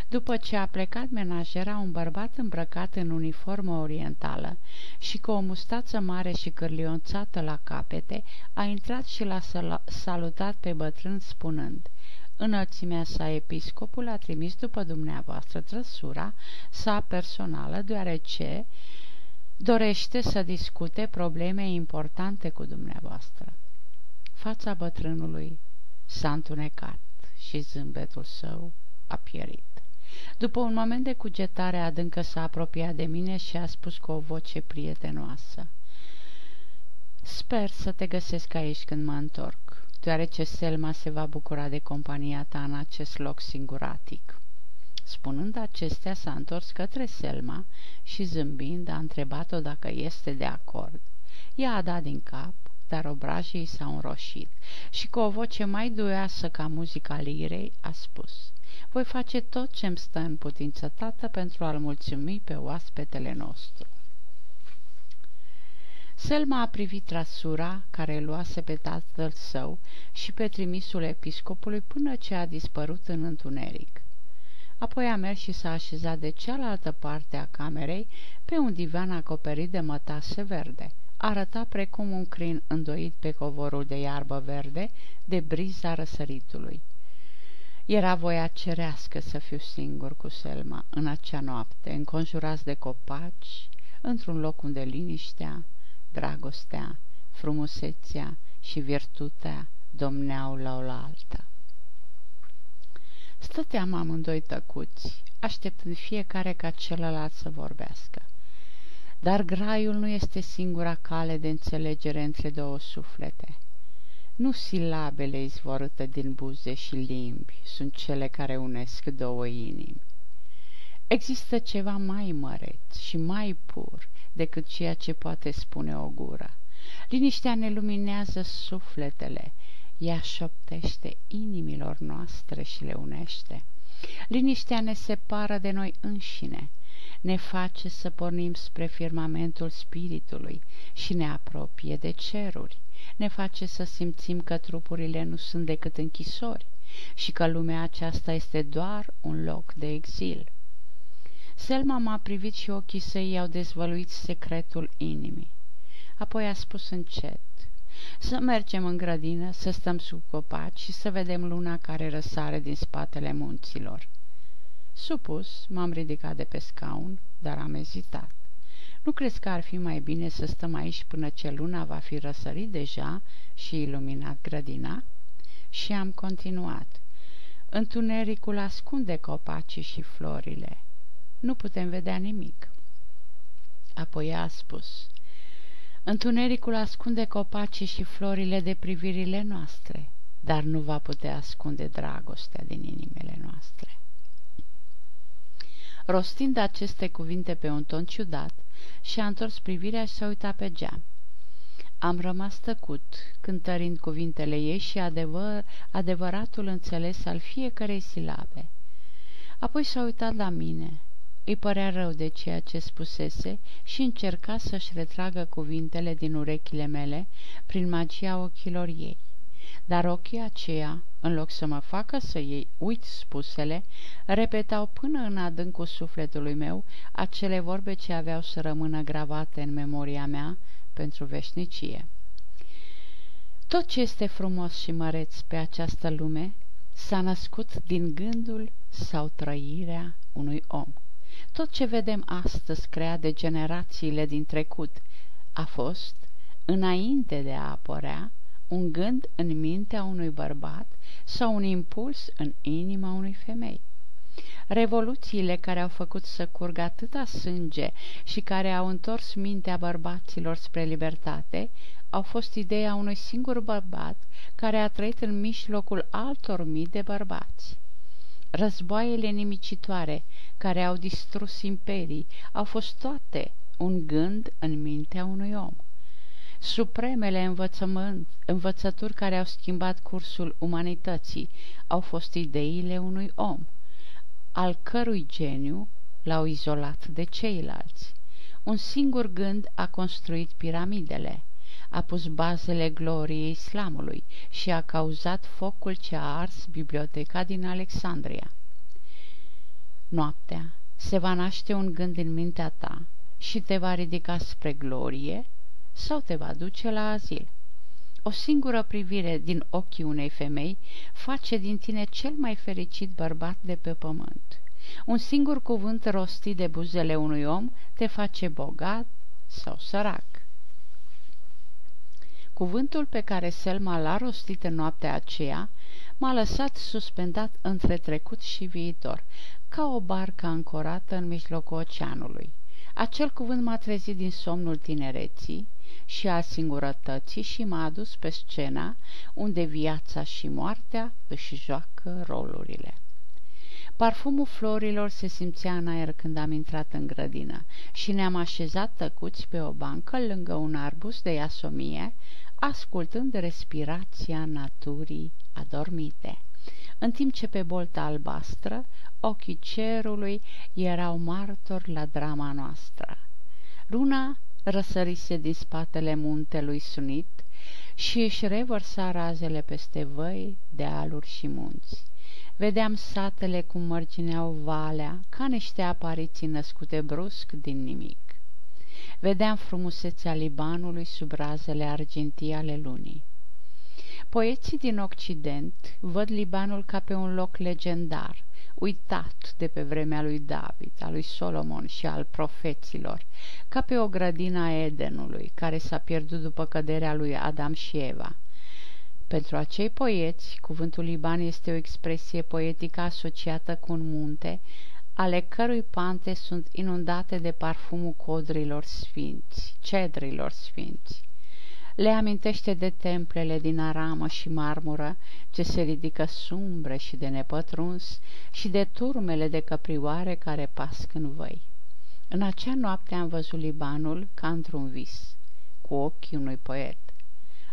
După ce a plecat menajera, un bărbat îmbrăcat în uniformă orientală și cu o mustață mare și cârlionțată la capete, a intrat și l-a salutat pe bătrân spunând, Înălțimea sa episcopul a trimis după dumneavoastră trăsura sa personală, deoarece dorește să discute probleme importante cu dumneavoastră. Fața bătrânului s-a întunecat și zâmbetul său a pierit. După un moment de cugetare adâncă s-a apropiat de mine și a spus cu o voce prietenoasă. Sper să te găsesc aici când mă întorc deoarece Selma se va bucura de compania ta în acest loc singuratic. Spunând acestea, s-a întors către Selma și zâmbind a întrebat-o dacă este de acord. Ea a dat din cap, dar obrajii s-au înroșit și cu o voce mai duioasă ca muzica lirei a spus Voi face tot ce-mi stă în putință, tată, pentru a-l mulțumi pe oaspetele nostru. Selma a privit trasura care luase pe tatăl său și pe trimisul episcopului până ce a dispărut în întuneric. Apoi a mers și s-a așezat de cealaltă parte a camerei pe un divan acoperit de mătase verde. arăta precum un crin îndoit pe covorul de iarbă verde de briza răsăritului. Era voia cerească să fiu singur cu Selma în acea noapte, înconjurați de copaci, într-un loc unde liniștea, dragostea, frumusețea și virtutea domneau la oaltă. Stăteam amândoi tăcuți, așteptând fiecare ca celălalt să vorbească. Dar graiul nu este singura cale de înțelegere între două suflete. Nu silabele izvorâte din buze și limbi sunt cele care unesc două inimi. Există ceva mai măreț și mai pur decât ceea ce poate spune o gură. Liniștea ne luminează sufletele, ea șoptește inimilor noastre și le unește. Liniștea ne separă de noi înșine, ne face să pornim spre firmamentul spiritului și ne apropie de ceruri, ne face să simțim că trupurile nu sunt decât închisori și că lumea aceasta este doar un loc de exil. Selma m-a privit și ochii săi i-au dezvăluit secretul inimii. Apoi a spus încet, să mergem în grădină, să stăm sub copaci și să vedem luna care răsare din spatele munților. Supus, m-am ridicat de pe scaun, dar am ezitat. Nu crezi că ar fi mai bine să stăm aici până ce luna va fi răsărit deja și iluminat grădina? Și am continuat. Întunericul ascunde copacii și florile. Nu putem vedea nimic. Apoi a spus, Întunericul ascunde copacii și florile de privirile noastre, dar nu va putea ascunde dragostea din inimile noastre. Rostind aceste cuvinte pe un ton ciudat, și-a întors privirea și s-a uitat pe geam. Am rămas tăcut, cântărind cuvintele ei și adevăr, adevăratul înțeles al fiecărei silabe. Apoi s-a uitat la mine, îi părea rău de ceea ce spusese și încerca să-și retragă cuvintele din urechile mele prin magia ochilor ei. Dar ochii aceia, în loc să mă facă să iei uit spusele, repetau până în adâncul sufletului meu acele vorbe ce aveau să rămână gravate în memoria mea pentru veșnicie. Tot ce este frumos și măreț pe această lume s-a născut din gândul sau trăirea unui om. Tot ce vedem astăzi creat de generațiile din trecut a fost, înainte de a apărea, un gând în mintea unui bărbat sau un impuls în inima unui femei. Revoluțiile care au făcut să curgă atâta sânge și care au întors mintea bărbaților spre libertate au fost ideea unui singur bărbat care a trăit în mijlocul altor mii de bărbați. Războaiele nimicitoare care au distrus imperii au fost toate un gând în mintea unui om. Supremele învățături care au schimbat cursul umanității au fost ideile unui om, al cărui geniu l-au izolat de ceilalți. Un singur gând a construit piramidele, a pus bazele gloriei islamului și a cauzat focul ce a ars biblioteca din Alexandria. Noaptea se va naște un gând în mintea ta și te va ridica spre glorie sau te va duce la azil. O singură privire din ochii unei femei face din tine cel mai fericit bărbat de pe pământ. Un singur cuvânt rostit de buzele unui om te face bogat sau sărac. Cuvântul pe care Selma l-a rostit în noaptea aceea m-a lăsat suspendat între trecut și viitor, ca o barcă ancorată în mijlocul oceanului. Acel cuvânt m-a trezit din somnul tinereții și al singurătății și m-a adus pe scena unde viața și moartea își joacă rolurile. Parfumul florilor se simțea în aer când am intrat în grădină și ne-am așezat tăcuți pe o bancă lângă un arbus de iasomie, ascultând respirația naturii adormite în timp ce pe bolta albastră ochii cerului erau martori la drama noastră. Luna răsărise din spatele muntelui sunit și își revărsa razele peste văi, dealuri și munți. Vedeam satele cum mărgineau valea, ca niște apariții născute brusc din nimic. Vedeam frumusețea Libanului sub razele argintii ale lunii. Poeții din Occident văd Libanul ca pe un loc legendar, uitat de pe vremea lui David, a lui Solomon și al profeților, ca pe o grădină a Edenului, care s-a pierdut după căderea lui Adam și Eva. Pentru acei poeți, cuvântul Liban este o expresie poetică asociată cu un munte, ale cărui pante sunt inundate de parfumul codrilor sfinți, cedrilor sfinți. Le amintește de templele din aramă și marmură, ce se ridică sumbre și de nepătruns, și de turmele de căprioare care pasc în văi. În acea noapte am văzut Libanul ca într-un vis, cu ochii unui poet.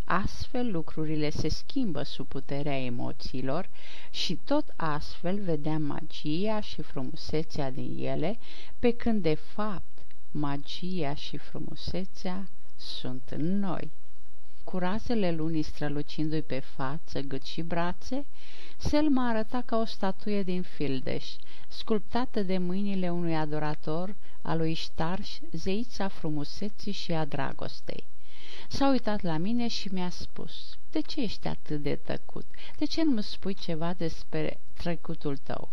Astfel lucrurile se schimbă sub puterea emoțiilor și tot astfel vedeam magia și frumusețea din ele, pe când de fapt magia și frumusețea sunt în noi. Cu razele lunii strălucindu-i pe față, gât și brațe, Selma arăta ca o statuie din fildeș, sculptată de mâinile unui adorator al lui Ștarș, zeița frumuseții și a dragostei. S-a uitat la mine și mi-a spus, de ce ești atât de tăcut? De ce nu-mi spui ceva despre trecutul tău?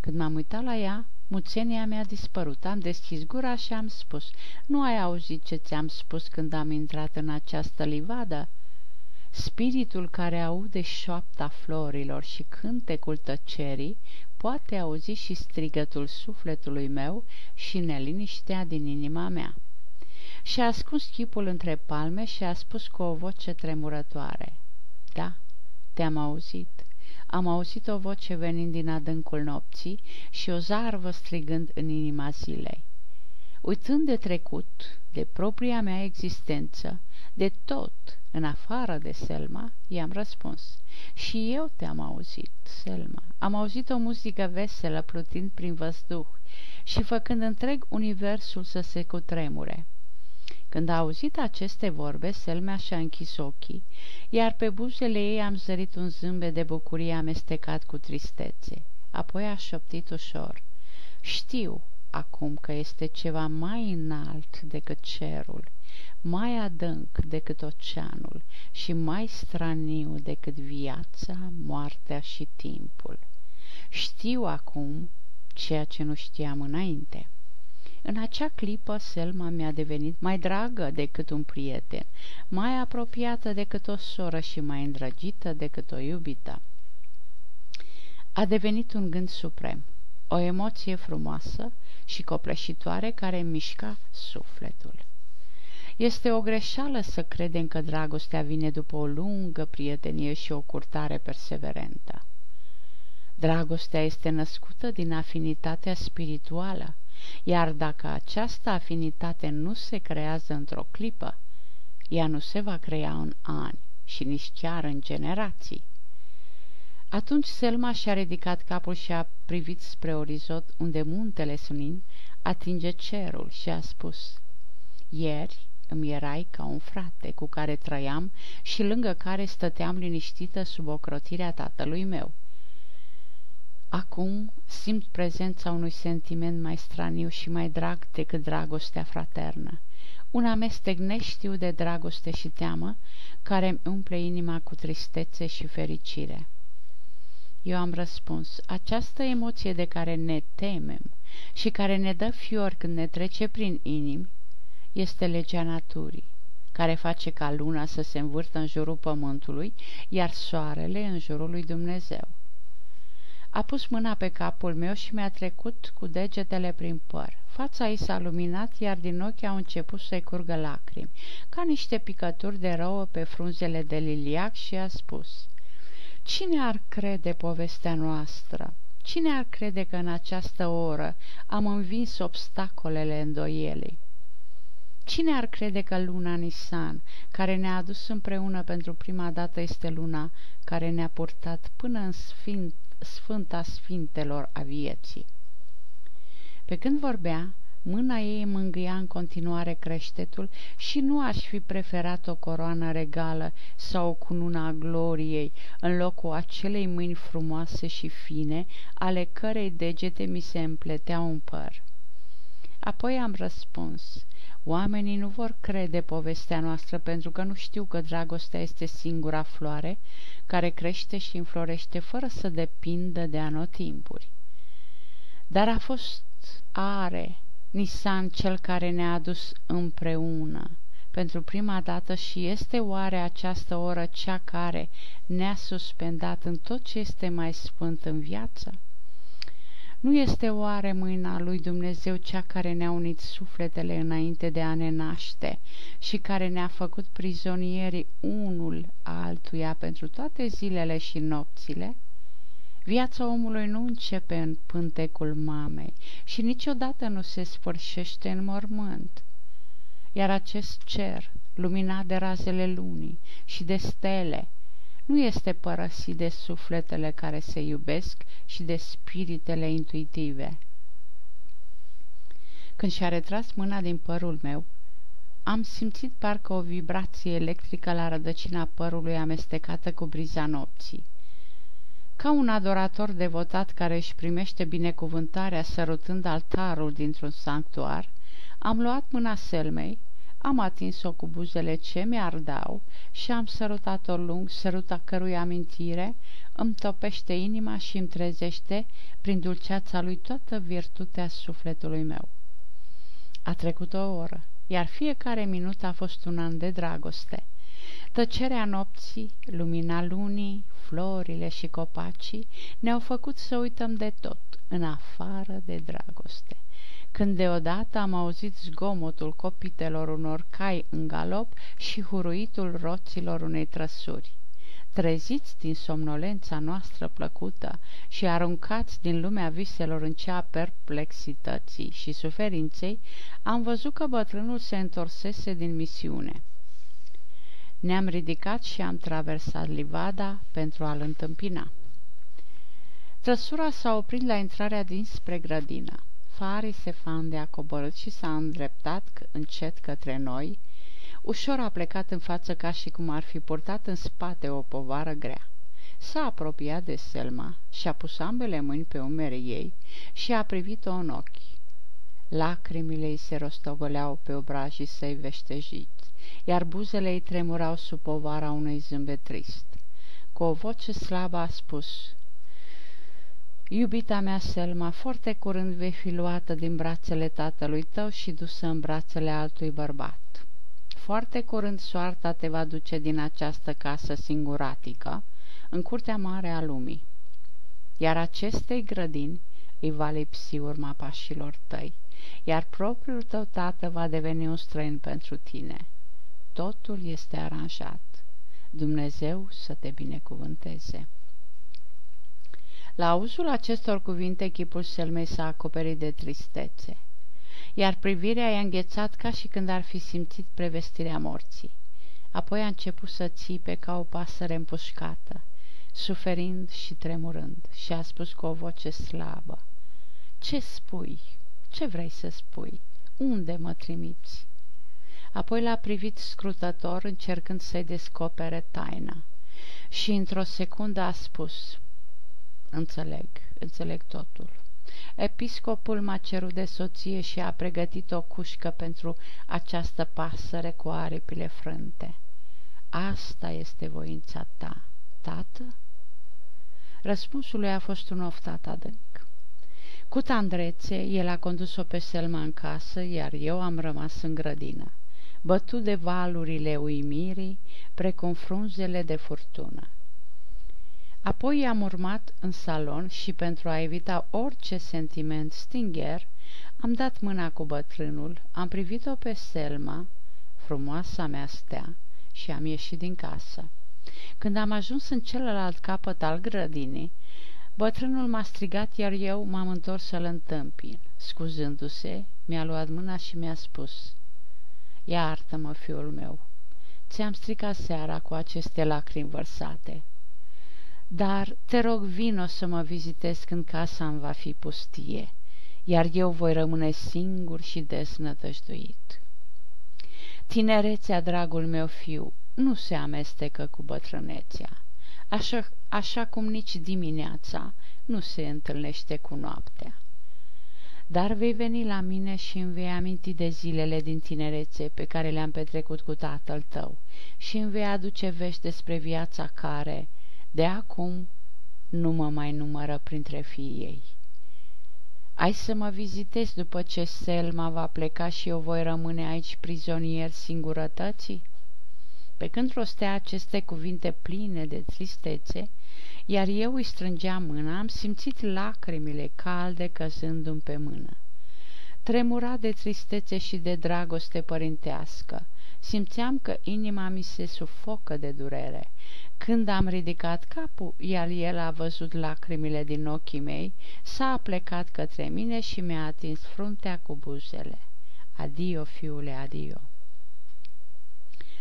Când m-am uitat la ea, muțenia mi-a dispărut. Am deschis gura și am spus, nu ai auzit ce ți-am spus când am intrat în această livadă? Spiritul care aude șoapta florilor și cântecul tăcerii poate auzi și strigătul sufletului meu și neliniștea din inima mea și-a ascuns chipul între palme și a spus cu o voce tremurătoare. Da, te-am auzit. Am auzit o voce venind din adâncul nopții și o zarvă strigând în inima zilei. Uitând de trecut, de propria mea existență, de tot, în afară de Selma, i-am răspuns. Și eu te-am auzit, Selma. Am auzit o muzică veselă plutind prin văzduh și făcând întreg universul să se cutremure. Când a auzit aceste vorbe, Selmea și-a închis ochii, iar pe buzele ei am zărit un zâmbet de bucurie amestecat cu tristețe. Apoi a șoptit ușor. Știu acum că este ceva mai înalt decât cerul, mai adânc decât oceanul și mai straniu decât viața, moartea și timpul. Știu acum ceea ce nu știam înainte. În acea clipă, Selma mi-a devenit mai dragă decât un prieten, mai apropiată decât o soră și mai îndrăgită decât o iubită. A devenit un gând suprem, o emoție frumoasă și copleșitoare care mișca sufletul. Este o greșeală să credem că dragostea vine după o lungă prietenie și o curtare perseverentă. Dragostea este născută din afinitatea spirituală, iar dacă această afinitate nu se creează într-o clipă, ea nu se va crea în ani și nici chiar în generații. Atunci Selma și-a ridicat capul și a privit spre orizont, unde muntele Sunin atinge cerul și a spus Ieri îmi erai ca un frate cu care trăiam și lângă care stăteam liniștită sub ocrotirea tatălui meu. Acum simt prezența unui sentiment mai straniu și mai drag decât dragostea fraternă. Un amestec neștiu de dragoste și teamă care îmi umple inima cu tristețe și fericire. Eu am răspuns, această emoție de care ne temem și care ne dă fior când ne trece prin inimi, este legea naturii, care face ca luna să se învârtă în jurul pământului, iar soarele în jurul lui Dumnezeu. A pus mâna pe capul meu și mi-a trecut cu degetele prin păr. Fața ei s-a luminat, iar din ochi au început să-i curgă lacrimi, ca niște picături de rouă pe frunzele de liliac și a spus Cine ar crede povestea noastră? Cine ar crede că în această oră am învins obstacolele îndoielii? Cine ar crede că luna Nisan, care ne-a adus împreună pentru prima dată, este luna care ne-a purtat până în sfint Sfânta Sfintelor a vieții. Pe când vorbea, mâna ei mângâia în continuare creștetul și nu aș fi preferat o coroană regală sau o cununa a gloriei în locul acelei mâini frumoase și fine, ale cărei degete mi se împleteau în păr. Apoi am răspuns, Oamenii nu vor crede povestea noastră pentru că nu știu că dragostea este singura floare care crește și înflorește fără să depindă de anotimpuri. Dar a fost are Nisan cel care ne-a adus împreună pentru prima dată și este oare această oră cea care ne-a suspendat în tot ce este mai sfânt în viață? Nu este oare mâina lui Dumnezeu cea care ne-a unit sufletele înainte de a ne naște și care ne-a făcut prizonieri unul altuia pentru toate zilele și nopțile? Viața omului nu începe în pântecul mamei și niciodată nu se sfârșește în mormânt. Iar acest cer, luminat de razele lunii și de stele, nu este părăsit de sufletele care se iubesc și de spiritele intuitive. Când și-a retras mâna din părul meu, am simțit parcă o vibrație electrică la rădăcina părului amestecată cu briza nopții. Ca un adorator devotat care își primește binecuvântarea sărutând altarul dintr-un sanctuar, am luat mâna Selmei, am atins-o cu buzele ce mi-ardau și am sărutat-o lung, săruta cărui amintire îmi topește inima și îmi trezește prin dulceața lui toată virtutea sufletului meu. A trecut o oră, iar fiecare minut a fost un an de dragoste. Tăcerea nopții, lumina lunii, florile și copacii ne-au făcut să uităm de tot, în afară de dragoste. Când deodată am auzit zgomotul copitelor unor cai în galop și huruitul roților unei trăsuri. Treziți din somnolența noastră plăcută și aruncați din lumea viselor în cea perplexității și suferinței, am văzut că bătrânul se întorsese din misiune. Ne-am ridicat și am traversat livada pentru a-l întâmpina. Trăsura s-a oprit la intrarea dinspre grădină. Farii se de a coborât și s-a îndreptat încet către noi, ușor a plecat în față ca și cum ar fi purtat în spate o povară grea. S-a apropiat de Selma și a pus ambele mâini pe umerii ei și a privit-o în ochi. Lacrimile îi se rostogoleau pe obrajii săi veștejiți iar buzele îi tremurau sub povara unui zâmbet trist. Cu o voce slabă a spus, Iubita mea, Selma, foarte curând vei fi luată din brațele tatălui tău și dusă în brațele altui bărbat. Foarte curând soarta te va duce din această casă singuratică, în curtea mare a lumii, iar acestei grădini îi va lipsi urma pașilor tăi, iar propriul tău tată va deveni un străin pentru tine totul este aranjat. Dumnezeu să te binecuvânteze. La auzul acestor cuvinte, chipul Selmei s-a acoperit de tristețe, iar privirea i-a înghețat ca și când ar fi simțit prevestirea morții. Apoi a început să țipe ca o pasăre împușcată, suferind și tremurând, și a spus cu o voce slabă, Ce spui? Ce vrei să spui? Unde mă trimiți?" Apoi l-a privit scrutător, încercând să-i descopere taina. Și într-o secundă a spus, Înțeleg, înțeleg totul. Episcopul m-a cerut de soție și a pregătit o cușcă pentru această pasăre cu aripile frânte. Asta este voința ta, tată? Răspunsul lui a fost un oftat adânc. Cu tandrețe, el a condus-o pe Selma în casă, iar eu am rămas în grădină bătut de valurile uimirii, precum frunzele de furtună. Apoi i-am urmat în salon și pentru a evita orice sentiment stingher, am dat mâna cu bătrânul, am privit-o pe Selma, frumoasa mea stea, și am ieșit din casă. Când am ajuns în celălalt capăt al grădinii, bătrânul m-a strigat, iar eu m-am întors să-l întâmpin. Scuzându-se, mi-a luat mâna și mi-a spus, Iartă-mă, fiul meu, ți-am stricat seara cu aceste lacrimi vărsate. Dar te rog vino să mă vizitezi când casa îmi va fi pustie, iar eu voi rămâne singur și desnătăjduit. Tinerețea, dragul meu fiu, nu se amestecă cu bătrânețea, așa, așa cum nici dimineața nu se întâlnește cu noaptea. dar vei veni la mine și îmi vei aminti de zilele din tinerețe pe care le-am petrecut cu tatăl tău și îmi vei aduce vești despre viața care, de acum, nu mă mai numără printre fiii ei. Ai să mă vizitezi după ce Selma va pleca și eu voi rămâne aici prizonier singurătății? Pe când rostea aceste cuvinte pline de tristețe, iar eu îi strângeam mâna, am simțit lacrimile calde căzându-mi pe mână. Tremura de tristețe și de dragoste părintească. Simțeam că inima mi se sufocă de durere. Când am ridicat capul, iar el a văzut lacrimile din ochii mei, s-a plecat către mine și mi-a atins fruntea cu buzele. Adio, fiule, adio!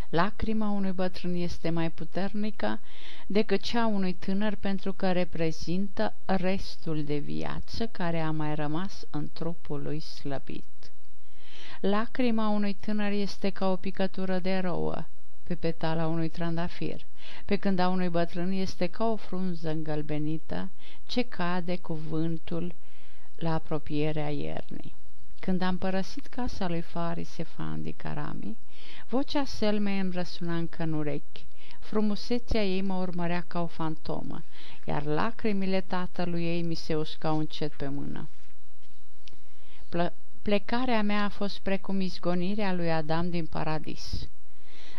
Lacrima unui bătrân este mai puternică decât cea unui tânăr pentru că reprezintă restul de viață care a mai rămas în trupul lui slăbit. Lacrima unui tânăr este ca o picătură de rouă pe petala unui trandafir, pe când a unui bătrân este ca o frunză îngălbenită ce cade cu vântul la apropierea iernii. Când am părăsit casa lui Faris Efandi Karami, vocea Selmei îmi răsuna încă în urechi. Frumusețea ei mă urmărea ca o fantomă, iar lacrimile tatălui ei mi se uscau încet pe mână. Ple- plecarea mea a fost precum izgonirea lui Adam din paradis.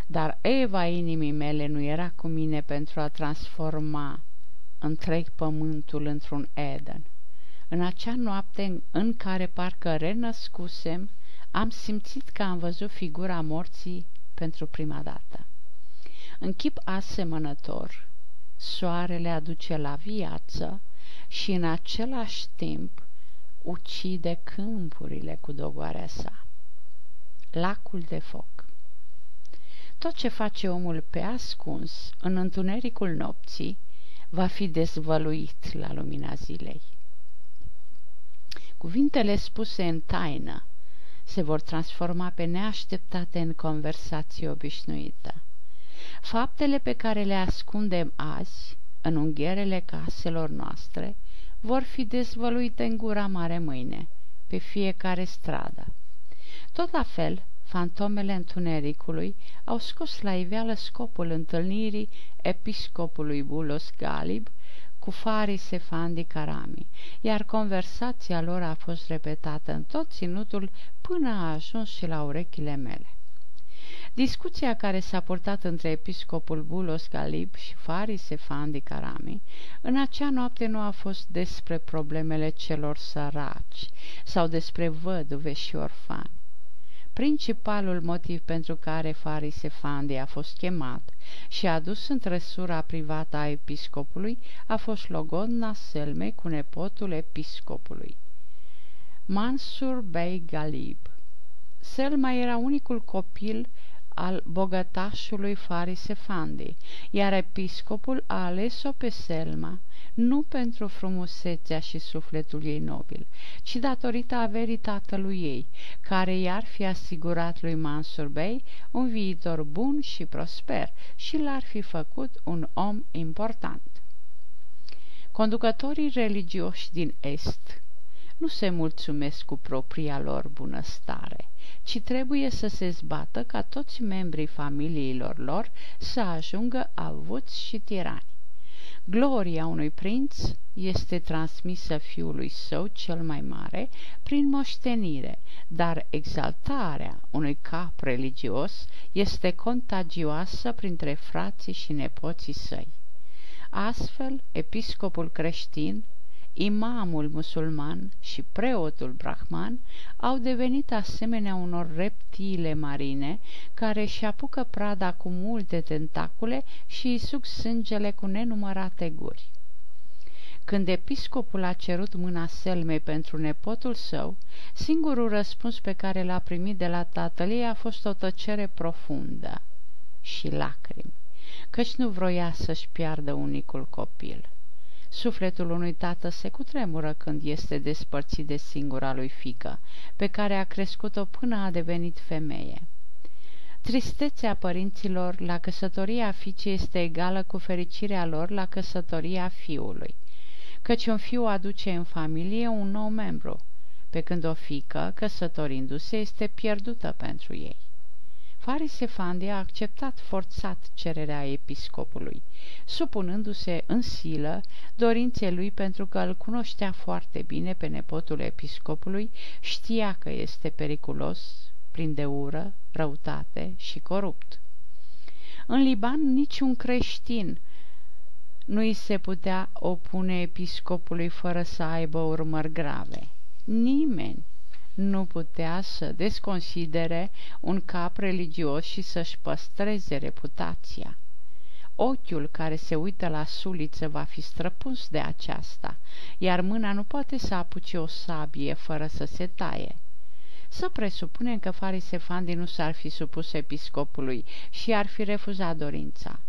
Dar Eva inimii mele nu era cu mine pentru a transforma întreg pământul într-un Eden. În acea noapte în care parcă renăscusem, am simțit că am văzut figura morții pentru prima dată. În chip asemănător, soarele aduce la viață și în același timp ucide câmpurile cu dogoarea sa. Lacul de foc Tot ce face omul pe ascuns, în întunericul nopții, va fi dezvăluit la lumina zilei. Cuvintele spuse în taină se vor transforma pe neașteptate în conversație obișnuită. Faptele pe care le ascundem azi, în ungherele caselor noastre, vor fi dezvăluite în gura mare mâine, pe fiecare stradă. Tot la fel, fantomele întunericului au scos la iveală scopul întâlnirii episcopului Bulos Galib cu Fari Sefandi Karami, iar conversația lor a fost repetată în tot ținutul până a ajuns și la urechile mele. Discuția care s-a purtat între episcopul Bulos Galib și Fari Sefandi Karami în acea noapte nu a fost despre problemele celor săraci sau despre văduve și orfani. Principalul motiv pentru care Fari Sefandi a fost chemat și a adus în trăsura privată a episcopului a fost logodna Selme cu nepotul episcopului. Mansur Bey Galib Selma era unicul copil al bogătașului Faris Efandi, iar episcopul a ales-o pe Selma nu pentru frumusețea și sufletul ei nobil, ci datorită averii tatălui ei, care i-ar fi asigurat lui Mansur Bey un viitor bun și prosper și l-ar fi făcut un om important. Conducătorii religioși din Est nu se mulțumesc cu propria lor bunăstare, ci trebuie să se zbată ca toți membrii familiilor lor să ajungă avuți și tirani. Gloria unui prinț este transmisă fiului său cel mai mare prin moștenire, dar exaltarea unui cap religios este contagioasă printre frații și nepoții săi. Astfel, episcopul creștin imamul musulman și preotul brahman au devenit asemenea unor reptile marine care își apucă prada cu multe tentacule și îi suc sângele cu nenumărate guri. Când episcopul a cerut mâna Selmei pentru nepotul său, singurul răspuns pe care l-a primit de la tatăl ei a fost o tăcere profundă și lacrimi, căci nu vroia să-și piardă unicul copil. Sufletul unui tată se cutremură când este despărțit de singura lui fică, pe care a crescut-o până a devenit femeie. Tristețea părinților la căsătoria fiicei este egală cu fericirea lor la căsătoria fiului, căci un fiu aduce în familie un nou membru, pe când o fică, căsătorindu-se, este pierdută pentru ei. Farisefandi a acceptat forțat cererea episcopului, supunându-se în silă dorinței lui pentru că îl cunoștea foarte bine pe nepotul episcopului, știa că este periculos, plin de ură, răutate și corupt. În Liban niciun creștin nu îi se putea opune episcopului fără să aibă urmări grave. Nimeni nu putea să desconsidere un cap religios și să-și păstreze reputația. Ochiul care se uită la suliță va fi străpus de aceasta, iar mâna nu poate să apuce o sabie fără să se taie. Să presupunem că Farisefandi nu s-ar fi supus episcopului și ar fi refuzat dorința.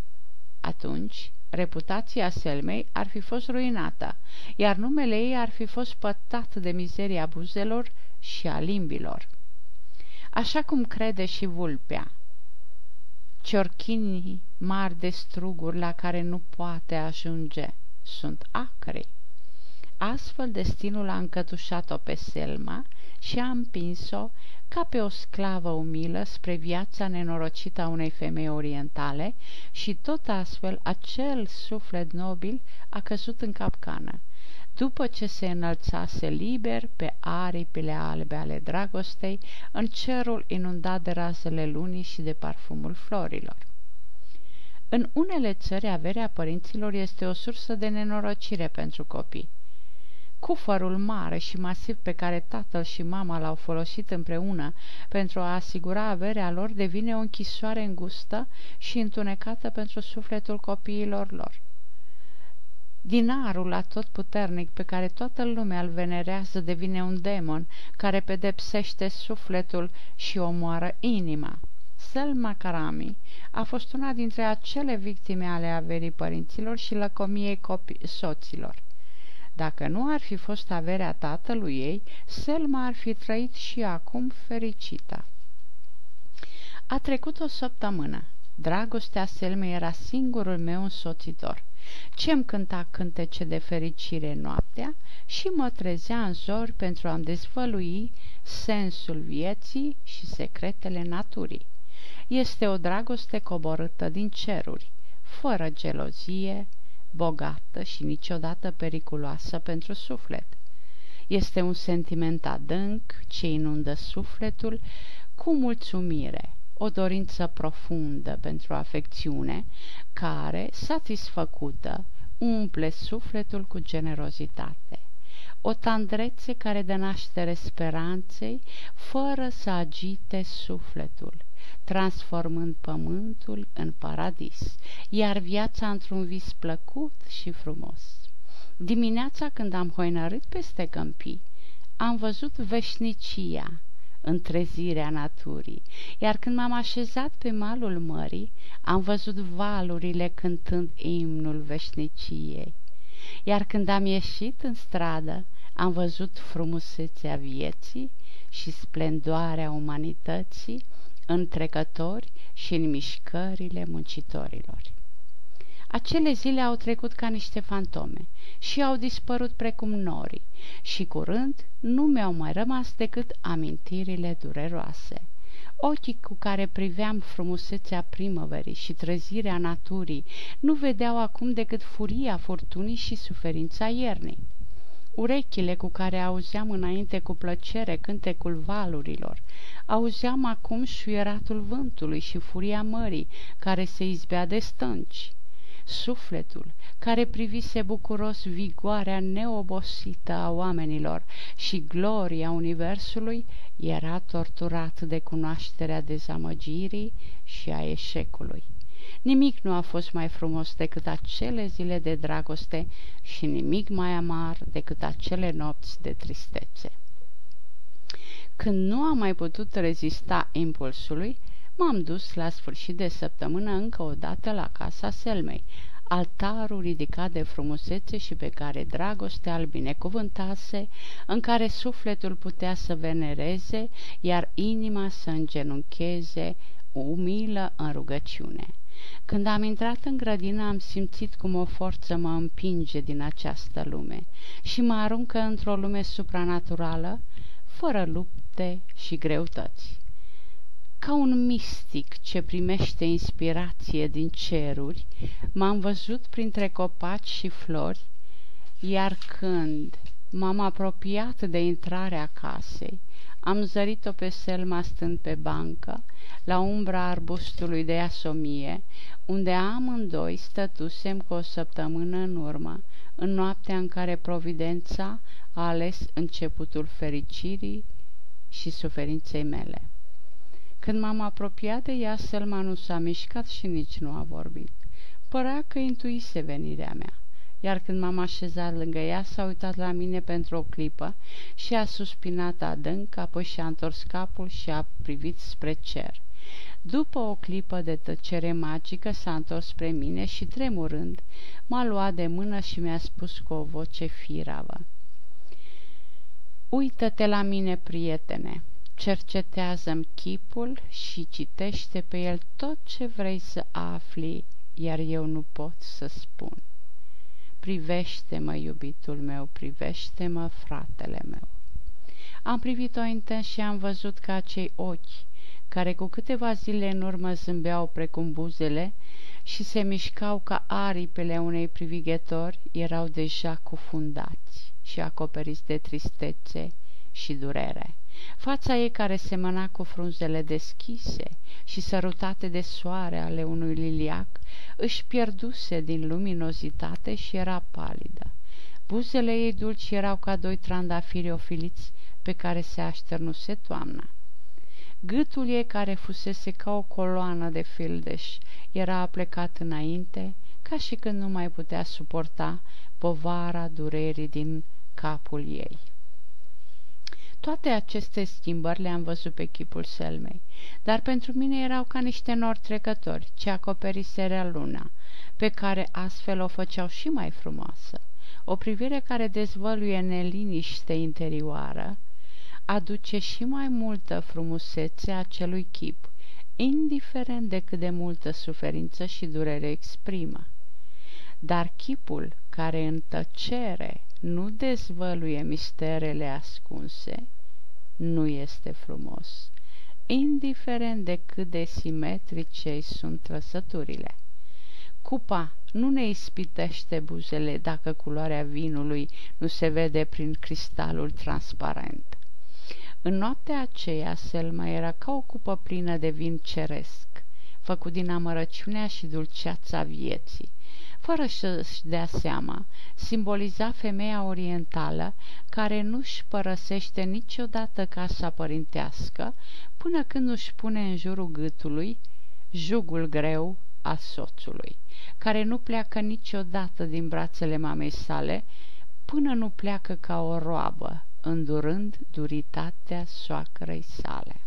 Atunci, reputația Selmei ar fi fost ruinată, iar numele ei ar fi fost pătat de mizeria buzelor și a limbilor. Așa cum crede și vulpea, ciorchinii mari de struguri la care nu poate ajunge sunt acri. Astfel destinul a încătușat-o pe Selma și a împins-o ca pe o sclavă umilă spre viața nenorocită a unei femei orientale și tot astfel acel suflet nobil a căzut în capcană după ce se înălțase liber pe aripile albe ale dragostei, în cerul inundat de razele lunii și de parfumul florilor. În unele țări, averea părinților este o sursă de nenorocire pentru copii. Cufărul mare și masiv pe care tatăl și mama l-au folosit împreună pentru a asigura averea lor devine o închisoare îngustă și întunecată pentru sufletul copiilor lor. Dinarul atotputernic pe care toată lumea îl venerează devine un demon care pedepsește sufletul și omoară inima. Selma Karami a fost una dintre acele victime ale averii părinților și lăcomiei copii, soților. Dacă nu ar fi fost averea tatălui ei, Selma ar fi trăit și acum fericită. A trecut o săptămână. Dragostea Selmei era singurul meu însoțitor ce-mi cânta cântece de fericire noaptea și mă trezea în zori pentru a-mi dezvălui sensul vieții și secretele naturii. Este o dragoste coborâtă din ceruri, fără gelozie, bogată și niciodată periculoasă pentru suflet. Este un sentiment adânc ce inundă sufletul cu mulțumire, o dorință profundă pentru afecțiune, care, satisfăcută, umple sufletul cu generozitate. O tandrețe care dă naștere speranței, fără să agite sufletul, transformând pământul în paradis, iar viața într-un vis plăcut și frumos. Dimineața când am hoinărât peste câmpii, am văzut veșnicia, întrezirea naturii, iar când m-am așezat pe malul mării, am văzut valurile cântând imnul veșniciei. Iar când am ieșit în stradă, am văzut frumusețea vieții și splendoarea umanității în trecători și în mișcările muncitorilor. Acele zile au trecut ca niște fantome și au dispărut precum norii și curând nu mi-au mai rămas decât amintirile dureroase. Ochii cu care priveam frumusețea primăverii și trezirea naturii nu vedeau acum decât furia furtunii și suferința iernii. Urechile cu care auzeam înainte cu plăcere cântecul valurilor, auzeam acum șuieratul vântului și furia mării care se izbea de stânci sufletul, care privise bucuros vigoarea neobosită a oamenilor și gloria Universului, era torturat de cunoașterea dezamăgirii și a eșecului. Nimic nu a fost mai frumos decât acele zile de dragoste și nimic mai amar decât acele nopți de tristețe. Când nu am mai putut rezista impulsului, M-am dus la sfârșit de săptămână încă o dată la casa Selmei, altarul ridicat de frumusețe și pe care dragostea îl binecuvântase, în care sufletul putea să venereze, iar inima să îngenuncheze umilă în rugăciune. Când am intrat în grădină, am simțit cum o forță mă împinge din această lume și mă aruncă într-o lume supranaturală fără lupte și greutăți. Ca un mistic ce primește inspirație din ceruri, m-am văzut printre copaci și flori, iar când m-am apropiat de intrarea casei, am zărit-o pe Selma stând pe bancă, la umbra arbustului de asomie, unde amândoi stătusem cu o săptămână în urmă, în noaptea în care Providența a ales începutul fericirii și suferinței mele. Când m-am apropiat de ea, Selma nu s-a mișcat și nici nu a vorbit. Părea că intuise venirea mea, iar când m-am așezat lângă ea, s-a uitat la mine pentru o clipă și a suspinat adânc, apoi și-a întors capul și a privit spre cer. După o clipă de tăcere magică s-a întors spre mine și, tremurând, m-a luat de mână și mi-a spus cu o voce firavă. Uită-te la mine, prietene, cercetează-mi chipul și citește pe el tot ce vrei să afli, iar eu nu pot să spun. Privește-mă, iubitul meu, privește-mă, fratele meu. Am privit-o intens și am văzut că acei ochi, care cu câteva zile în urmă zâmbeau precum buzele și se mișcau ca aripele unei privighetori, erau deja cufundați și acoperiți de tristețe și durere. Fața ei care semăna cu frunzele deschise și sărutate de soare ale unui liliac, își pierduse din luminozitate și era palidă. Buzele ei dulci erau ca doi trandafiri ofiliți pe care se așternuse toamna. Gâtul ei, care fusese ca o coloană de fildeș, era plecat înainte, ca și când nu mai putea suporta povara durerii din capul ei. Toate aceste schimbări le-am văzut pe chipul Selmei, dar pentru mine erau ca niște nori trecători ce acoperiserea luna, pe care astfel o făceau și mai frumoasă. O privire care dezvăluie neliniște interioară, aduce și mai multă frumusețe acelui chip, indiferent de cât de multă suferință și durere exprimă. Dar chipul care în tăcere nu dezvăluie misterele ascunse, nu este frumos, indiferent de cât de simetrice sunt trăsăturile. Cupa nu ne ispitește buzele dacă culoarea vinului nu se vede prin cristalul transparent. În noaptea aceea, Selma era ca o cupă plină de vin ceresc, făcut din amărăciunea și dulceața vieții. Fără să-și dea seama, simboliza femeia orientală care nu-și părăsește niciodată casa părintească până când nu-și pune în jurul gâtului jugul greu a soțului, care nu pleacă niciodată din brațele mamei sale până nu pleacă ca o roabă îndurând duritatea soacrei sale.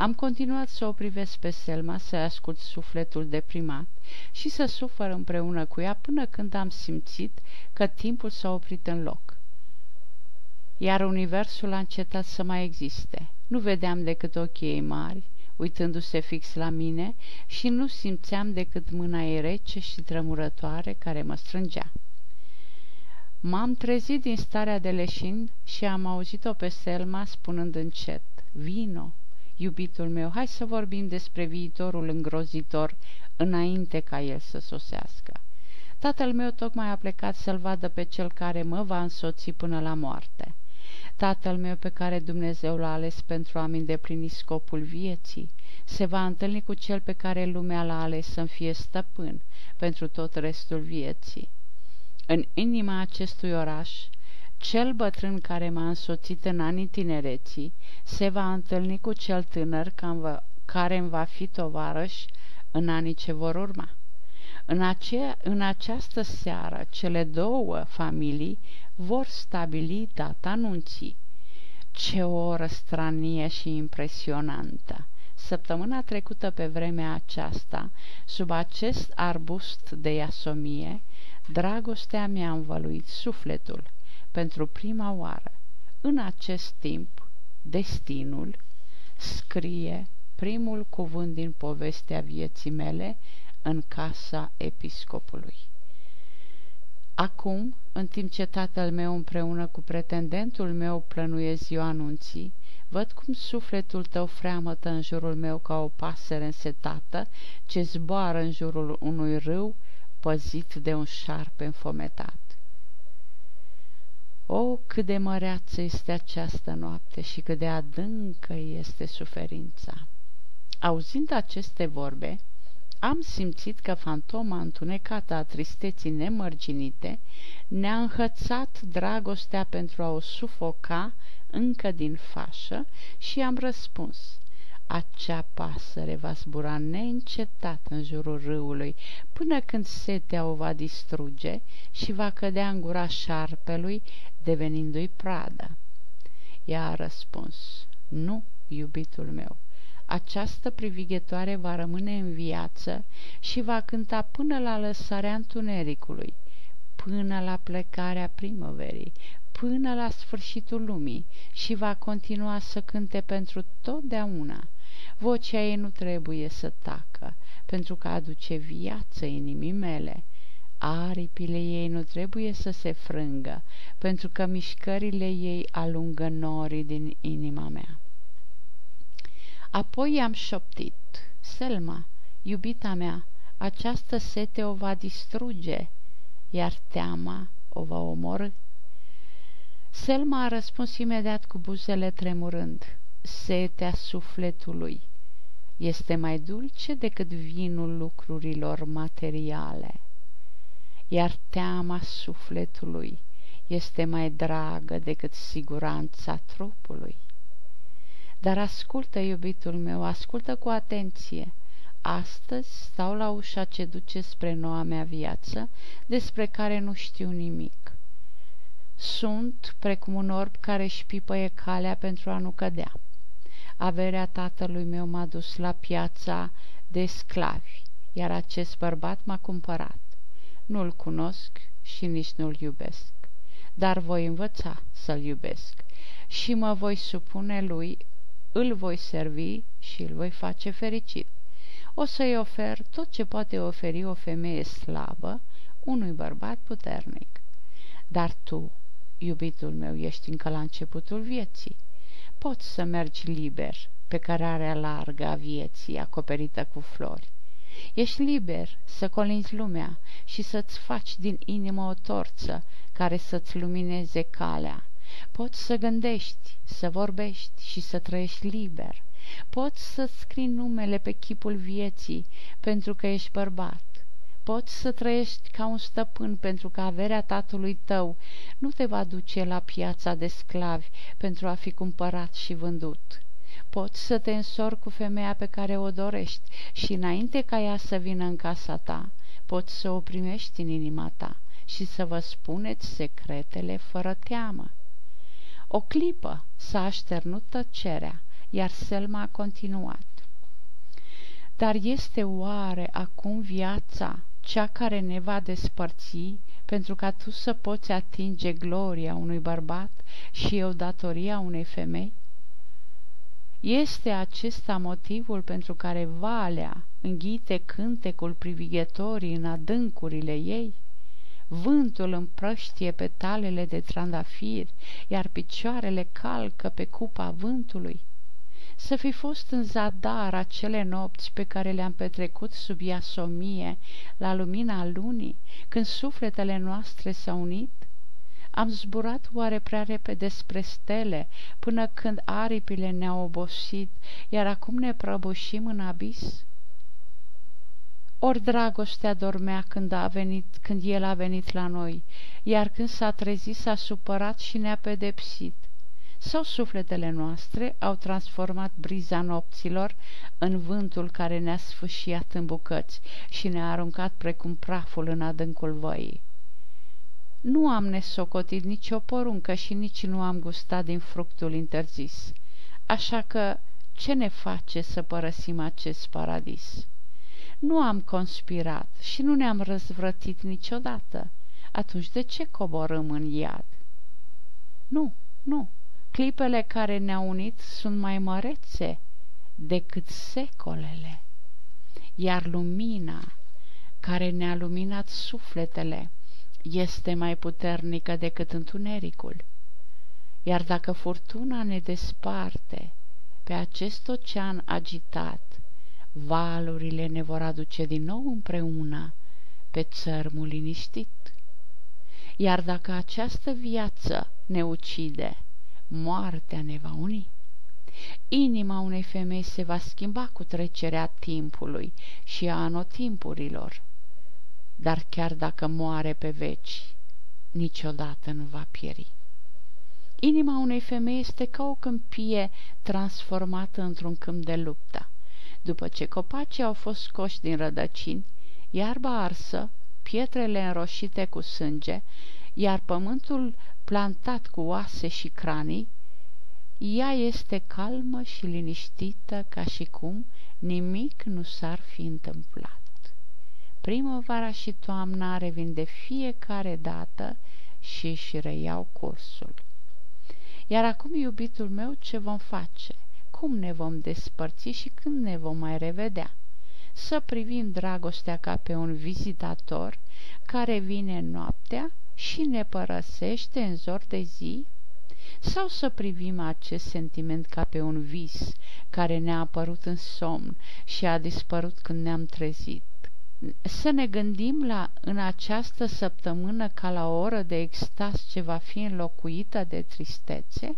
Am continuat să o privesc pe Selma, să ascult sufletul deprimat și să sufăr împreună cu ea până când am simțit că timpul s-a oprit în loc. Iar universul a încetat să mai existe. Nu vedeam decât ochii ei mari, uitându-se fix la mine și nu simțeam decât mâna ei rece și tremurătoare care mă strângea. M-am trezit din starea de leșin și am auzit-o pe Selma spunând încet, Vino, iubitul meu, hai să vorbim despre viitorul îngrozitor înainte ca el să sosească. Tatăl meu tocmai a plecat să-l vadă pe cel care mă va însoți până la moarte. Tatăl meu pe care Dumnezeu l-a ales pentru a-mi îndeplini scopul vieții, se va întâlni cu cel pe care lumea l-a ales să-mi fie stăpân pentru tot restul vieții. În inima acestui oraș, cel bătrân care m-a însoțit în anii tinereții se va întâlni cu cel tânăr care îmi va fi tovarăș în anii ce vor urma. În, acea, în această seară, cele două familii vor stabili data anunții. Ce oră stranie și impresionantă! Săptămâna trecută pe vremea aceasta, sub acest arbust de iasomie, Dragostea mi-a învăluit sufletul pentru prima oară. În acest timp, destinul scrie primul cuvânt din povestea vieții mele în casa episcopului. Acum, în timp ce tatăl meu împreună cu pretendentul meu plănuie ziua anunții, văd cum sufletul tău freamătă în jurul meu ca o pasăre însetată ce zboară în jurul unui râu păzit de un șarpe înfometat. O, cât de măreață este această noapte și cât de adâncă este suferința! Auzind aceste vorbe, am simțit că fantoma întunecată a tristeții nemărginite ne-a înhățat dragostea pentru a o sufoca încă din fașă și am răspuns. Acea pasăre va zbura neîncetat în jurul râului până când setea o va distruge și va cădea în gura șarpelui, devenindu-i pradă. Ea a răspuns, nu, iubitul meu, această privighetoare va rămâne în viață și va cânta până la lăsarea întunericului, până la plecarea primăverii, până la sfârșitul lumii și va continua să cânte pentru totdeauna. Vocea ei nu trebuie să tacă, pentru că aduce viață inimii mele. Aripile ei nu trebuie să se frângă, pentru că mișcările ei alungă norii din inima mea. Apoi i-am șoptit, Selma, iubita mea, această sete o va distruge, iar teama o va omorâ. Selma a răspuns imediat cu buzele tremurând, setea sufletului este mai dulce decât vinul lucrurilor materiale, iar teama sufletului este mai dragă decât siguranța trupului. Dar ascultă, iubitul meu, ascultă cu atenție. Astăzi stau la ușa ce duce spre noua mea viață, despre care nu știu nimic. Sunt precum un orb care își pipăie calea pentru a nu cădea. Averea tatălui meu m-a dus la piața de sclavi, iar acest bărbat m-a cumpărat. Nu-l cunosc și nici nu-l iubesc, dar voi învăța să-l iubesc și mă voi supune lui îl voi servi și îl voi face fericit. O să-i ofer tot ce poate oferi o femeie slabă unui bărbat puternic. Dar tu, iubitul meu, ești încă la începutul vieții. Poți să mergi liber pe cărarea largă a vieții acoperită cu flori. Ești liber să colinzi lumea și să-ți faci din inimă o torță care să-ți lumineze calea Poți să gândești, să vorbești și să trăiești liber. Poți să scrii numele pe chipul vieții pentru că ești bărbat. Poți să trăiești ca un stăpân pentru că averea tatălui tău nu te va duce la piața de sclavi pentru a fi cumpărat și vândut. Poți să te însori cu femeia pe care o dorești și înainte ca ea să vină în casa ta, poți să o primești în inima ta și să vă spuneți secretele fără teamă. O clipă s-a așternut tăcerea, iar Selma a continuat. Dar este oare acum viața cea care ne va despărți pentru ca tu să poți atinge gloria unui bărbat și eu datoria unei femei? Este acesta motivul pentru care valea înghite cântecul privighetorii în adâncurile ei? Vântul împrăștie petalele de trandafir, iar picioarele calcă pe cupa vântului. Să fi fost în zadar acele nopți pe care le-am petrecut sub iasomie, la lumina lunii, când sufletele noastre s-au unit? Am zburat oare prea repede spre stele, până când aripile ne-au obosit, iar acum ne prăbușim în abis? Ori dragostea dormea când, a venit, când el a venit la noi, iar când s-a trezit s-a supărat și ne-a pedepsit. Sau sufletele noastre au transformat briza nopților în vântul care ne-a sfâșiat în bucăți și ne-a aruncat precum praful în adâncul văii. Nu am nesocotit nicio poruncă și nici nu am gustat din fructul interzis, așa că ce ne face să părăsim acest paradis?' Nu am conspirat și nu ne-am răzvrătit niciodată. Atunci de ce coborâm în iad? Nu, nu. Clipele care ne-au unit sunt mai mărețe decât secolele. Iar lumina care ne-a luminat sufletele este mai puternică decât întunericul. Iar dacă furtuna ne desparte pe acest ocean agitat, valurile ne vor aduce din nou împreună pe țărmul liniștit. Iar dacă această viață ne ucide, moartea ne va uni. Inima unei femei se va schimba cu trecerea timpului și a anotimpurilor, dar chiar dacă moare pe veci, niciodată nu va pieri. Inima unei femei este ca o câmpie transformată într-un câmp de luptă. După ce copacii au fost scoși din rădăcini, iarba arsă, pietrele înroșite cu sânge, iar pământul plantat cu oase și cranii, ea este calmă și liniștită ca și cum nimic nu s-ar fi întâmplat. Primăvara și toamna revin de fiecare dată și își reiau cursul. Iar acum, iubitul meu, ce vom face? Cum ne vom despărți și când ne vom mai revedea? Să privim dragostea ca pe un vizitator care vine noaptea și ne părăsește în zor de zi? Sau să privim acest sentiment ca pe un vis care ne-a apărut în somn și a dispărut când ne-am trezit? Să ne gândim la în această săptămână ca la o oră de extaz ce va fi înlocuită de tristețe?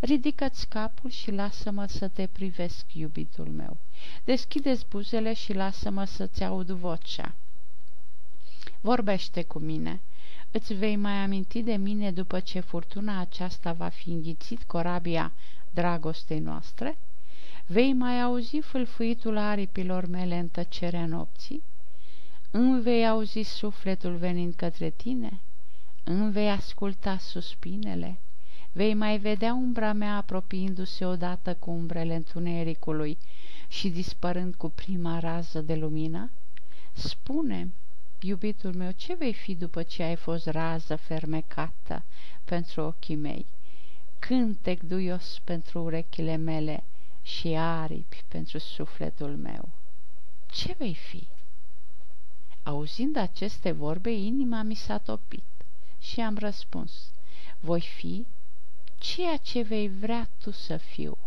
Ridică-ți capul și lasă-mă să te privesc, iubitul meu. Deschide-ți buzele și lasă-mă să-ți aud vocea. Vorbește cu mine. Îți vei mai aminti de mine după ce furtuna aceasta va fi înghițit corabia dragostei noastre? Vei mai auzi fâlfâitul aripilor mele în tăcerea nopții? Îmi vei auzi sufletul venind către tine? Îmi vei asculta suspinele? Vei mai vedea umbra mea apropiindu-se odată cu umbrele întunericului și dispărând cu prima rază de lumină? spune iubitul meu, ce vei fi după ce ai fost rază fermecată pentru ochii mei? Cântec duios pentru urechile mele și aripi pentru sufletul meu. Ce vei fi? Auzind aceste vorbe, inima mi s-a topit și am răspuns, voi fi ceea ce vei vrea tu să fiu,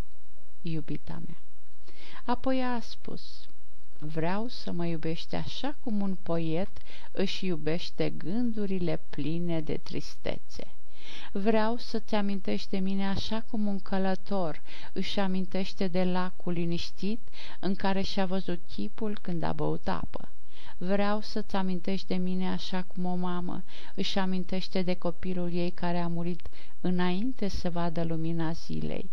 iubita mea. Apoi a spus, vreau să mă iubești așa cum un poet își iubește gândurile pline de tristețe. Vreau să-ți amintești de mine așa cum un călător își amintește de lacul liniștit în care și-a văzut chipul când a băut apă. Vreau să-ți amintești de mine așa cum o mamă își amintește de copilul ei care a murit înainte să vadă lumina zilei.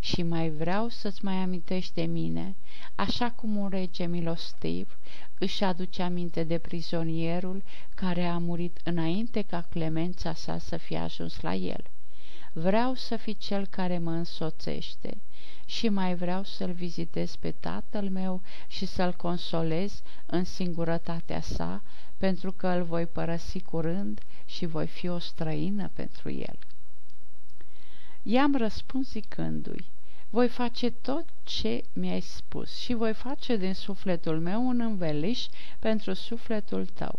Și mai vreau să-ți mai amintești de mine, așa cum un rege milostiv își aduce aminte de prizonierul care a murit înainte ca clemența sa să fie ajuns la el. Vreau să fii cel care mă însoțește și mai vreau să-l vizitez pe tatăl meu și să-l consolez în singurătatea sa, pentru că îl voi părăsi curând și voi fi o străină pentru el. I-am răspuns zicându-i, voi face tot ce mi-ai spus și voi face din sufletul meu un înveliș pentru sufletul tău.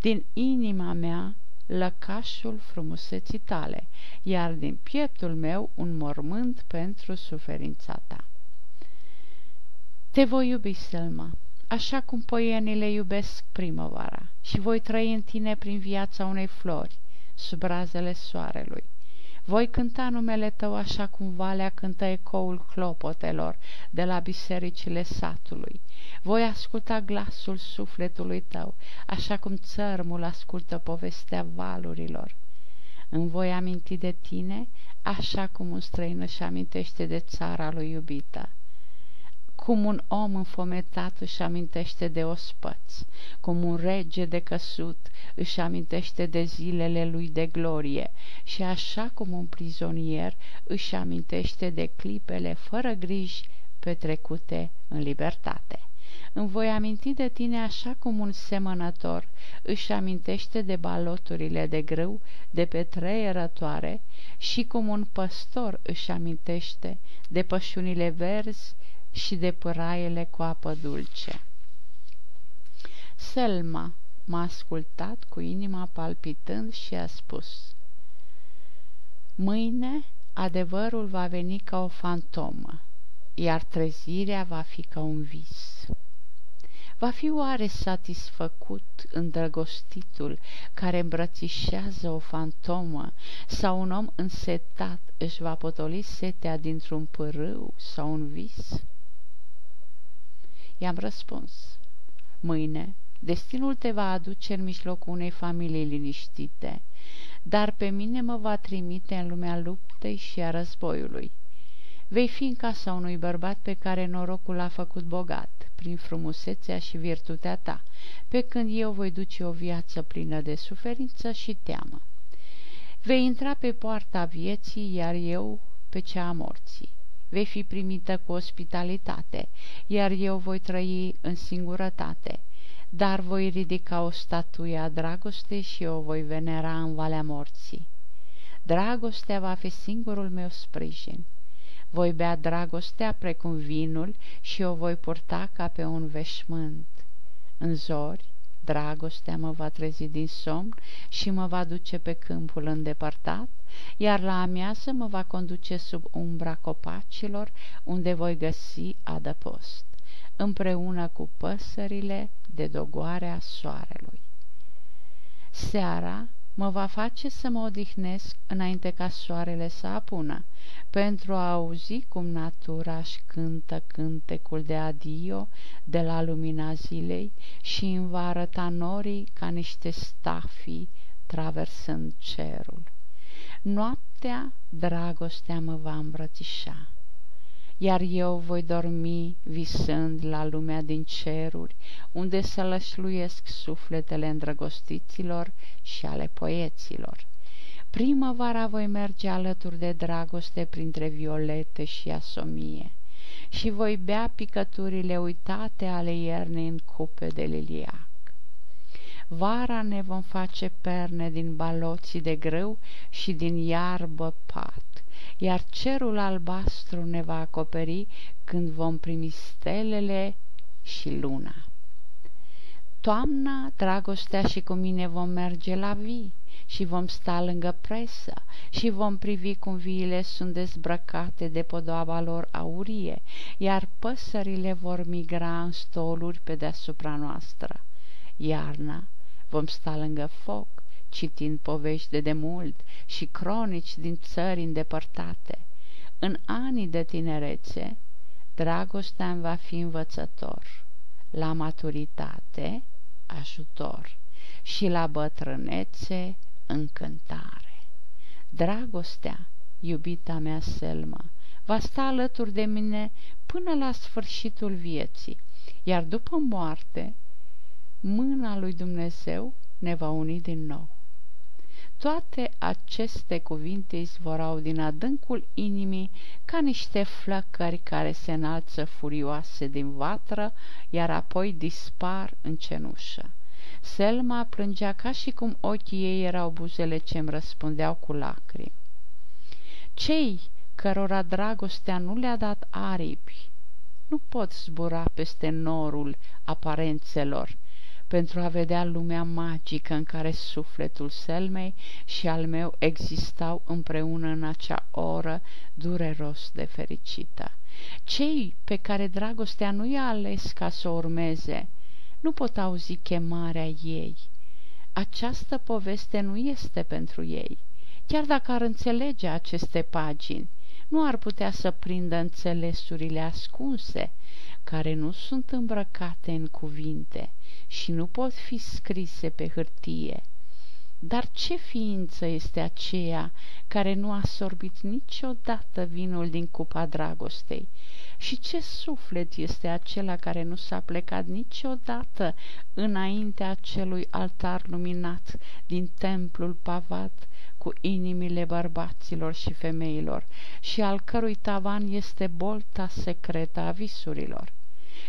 Din inima mea lăcașul frumuseții tale, iar din pieptul meu un mormânt pentru suferința ta. Te voi iubi, Selma, așa cum poienile iubesc primăvara și voi trăi în tine prin viața unei flori, sub razele soarelui. Voi cânta numele tău așa cum valea cântă ecoul clopotelor de la bisericile satului. Voi asculta glasul sufletului tău, așa cum țărmul ascultă povestea valurilor. Îmi voi aminti de tine, așa cum un străin își amintește de țara lui iubită cum un om înfometat își amintește de ospăț, cum un rege de căsut își amintește de zilele lui de glorie și așa cum un prizonier își amintește de clipele fără griji petrecute în libertate. Îmi voi aminti de tine așa cum un semănător își amintește de baloturile de grâu de pe treierătoare și cum un păstor își amintește de pășunile verzi și de pâraiele cu apă dulce. Selma, m-a ascultat cu inima palpitând și a spus Mâine adevărul va veni ca o fantomă, iar trezirea va fi ca un vis. Va fi oare satisfăcut îndrăgostitul care îmbrățișează o fantomă sau un om însetat își va potoli setea dintr-un pârâu sau un vis? I-am răspuns, mâine destinul te va aduce în mijlocul unei familii liniștite, dar pe mine mă va trimite în lumea luptei și a războiului. Vei fi în casa unui bărbat pe care norocul l-a făcut bogat, prin frumusețea și virtutea ta, pe când eu voi duce o viață plină de suferință și teamă. Vei intra pe poarta vieții, iar eu pe cea a morții. Vei fi primită cu ospitalitate, iar eu voi trăi în singurătate dar voi ridica o statuie a dragostei și o voi venera în Valea Morții. Dragostea va fi singurul meu sprijin. Voi bea dragostea precum vinul și o voi purta ca pe un veșmânt. În zori, dragostea mă va trezi din somn și mă va duce pe câmpul îndepărtat, iar la amiază mă va conduce sub umbra copacilor, unde voi găsi adăpost împreună cu păsările de dogoarea soarelui. Seara mă va face să mă odihnesc înainte ca soarele să apună, pentru a auzi cum natura își cântă cântecul de adio de la lumina zilei și îmi va arăta norii ca niște stafii traversând cerul. Noaptea dragostea mă va îmbrățișa iar eu voi dormi visând la lumea din ceruri, unde să lășluiesc sufletele îndrăgostiților și ale poeților. Primăvara voi merge alături de dragoste printre violete și asomie și voi bea picăturile uitate ale iernii în cupe de liliac. Vara ne vom face perne din baloții de grâu și din iarbă pat iar cerul albastru ne va acoperi când vom primi stelele și luna. Toamna, dragostea și cu mine vom merge la vii și vom sta lângă presă și vom privi cum viile sunt dezbrăcate de podoaba lor aurie, iar păsările vor migra în stoluri pe deasupra noastră. Iarna vom sta lângă foc citind povești de demult și cronici din țări îndepărtate. În anii de tinerețe, dragostea îmi va fi învățător, la maturitate, ajutor și la bătrânețe, încântare. Dragostea, iubita mea Selma, va sta alături de mine până la sfârșitul vieții, iar după moarte, mâna lui Dumnezeu ne va uni din nou. Toate aceste cuvinte izvorau din adâncul inimii ca niște flăcări care se înalță furioase din vatră, iar apoi dispar în cenușă. Selma plângea ca și cum ochii ei erau buzele ce îmi răspundeau cu lacrimi. Cei cărora dragostea nu le-a dat aripi, nu pot zbura peste norul aparențelor, pentru a vedea lumea magică în care sufletul Selmei și al meu existau împreună în acea oră dureros de fericită. Cei pe care dragostea nu i-a ales ca să o urmeze, nu pot auzi chemarea ei. Această poveste nu este pentru ei. Chiar dacă ar înțelege aceste pagini, nu ar putea să prindă înțelesurile ascunse, care nu sunt îmbrăcate în cuvinte, și nu pot fi scrise pe hârtie. Dar ce ființă este aceea care nu a sorbit niciodată vinul din cupa dragostei? Și ce suflet este acela care nu s-a plecat niciodată înaintea acelui altar luminat din templul pavat cu inimile bărbaților și femeilor și al cărui tavan este bolta secretă a visurilor?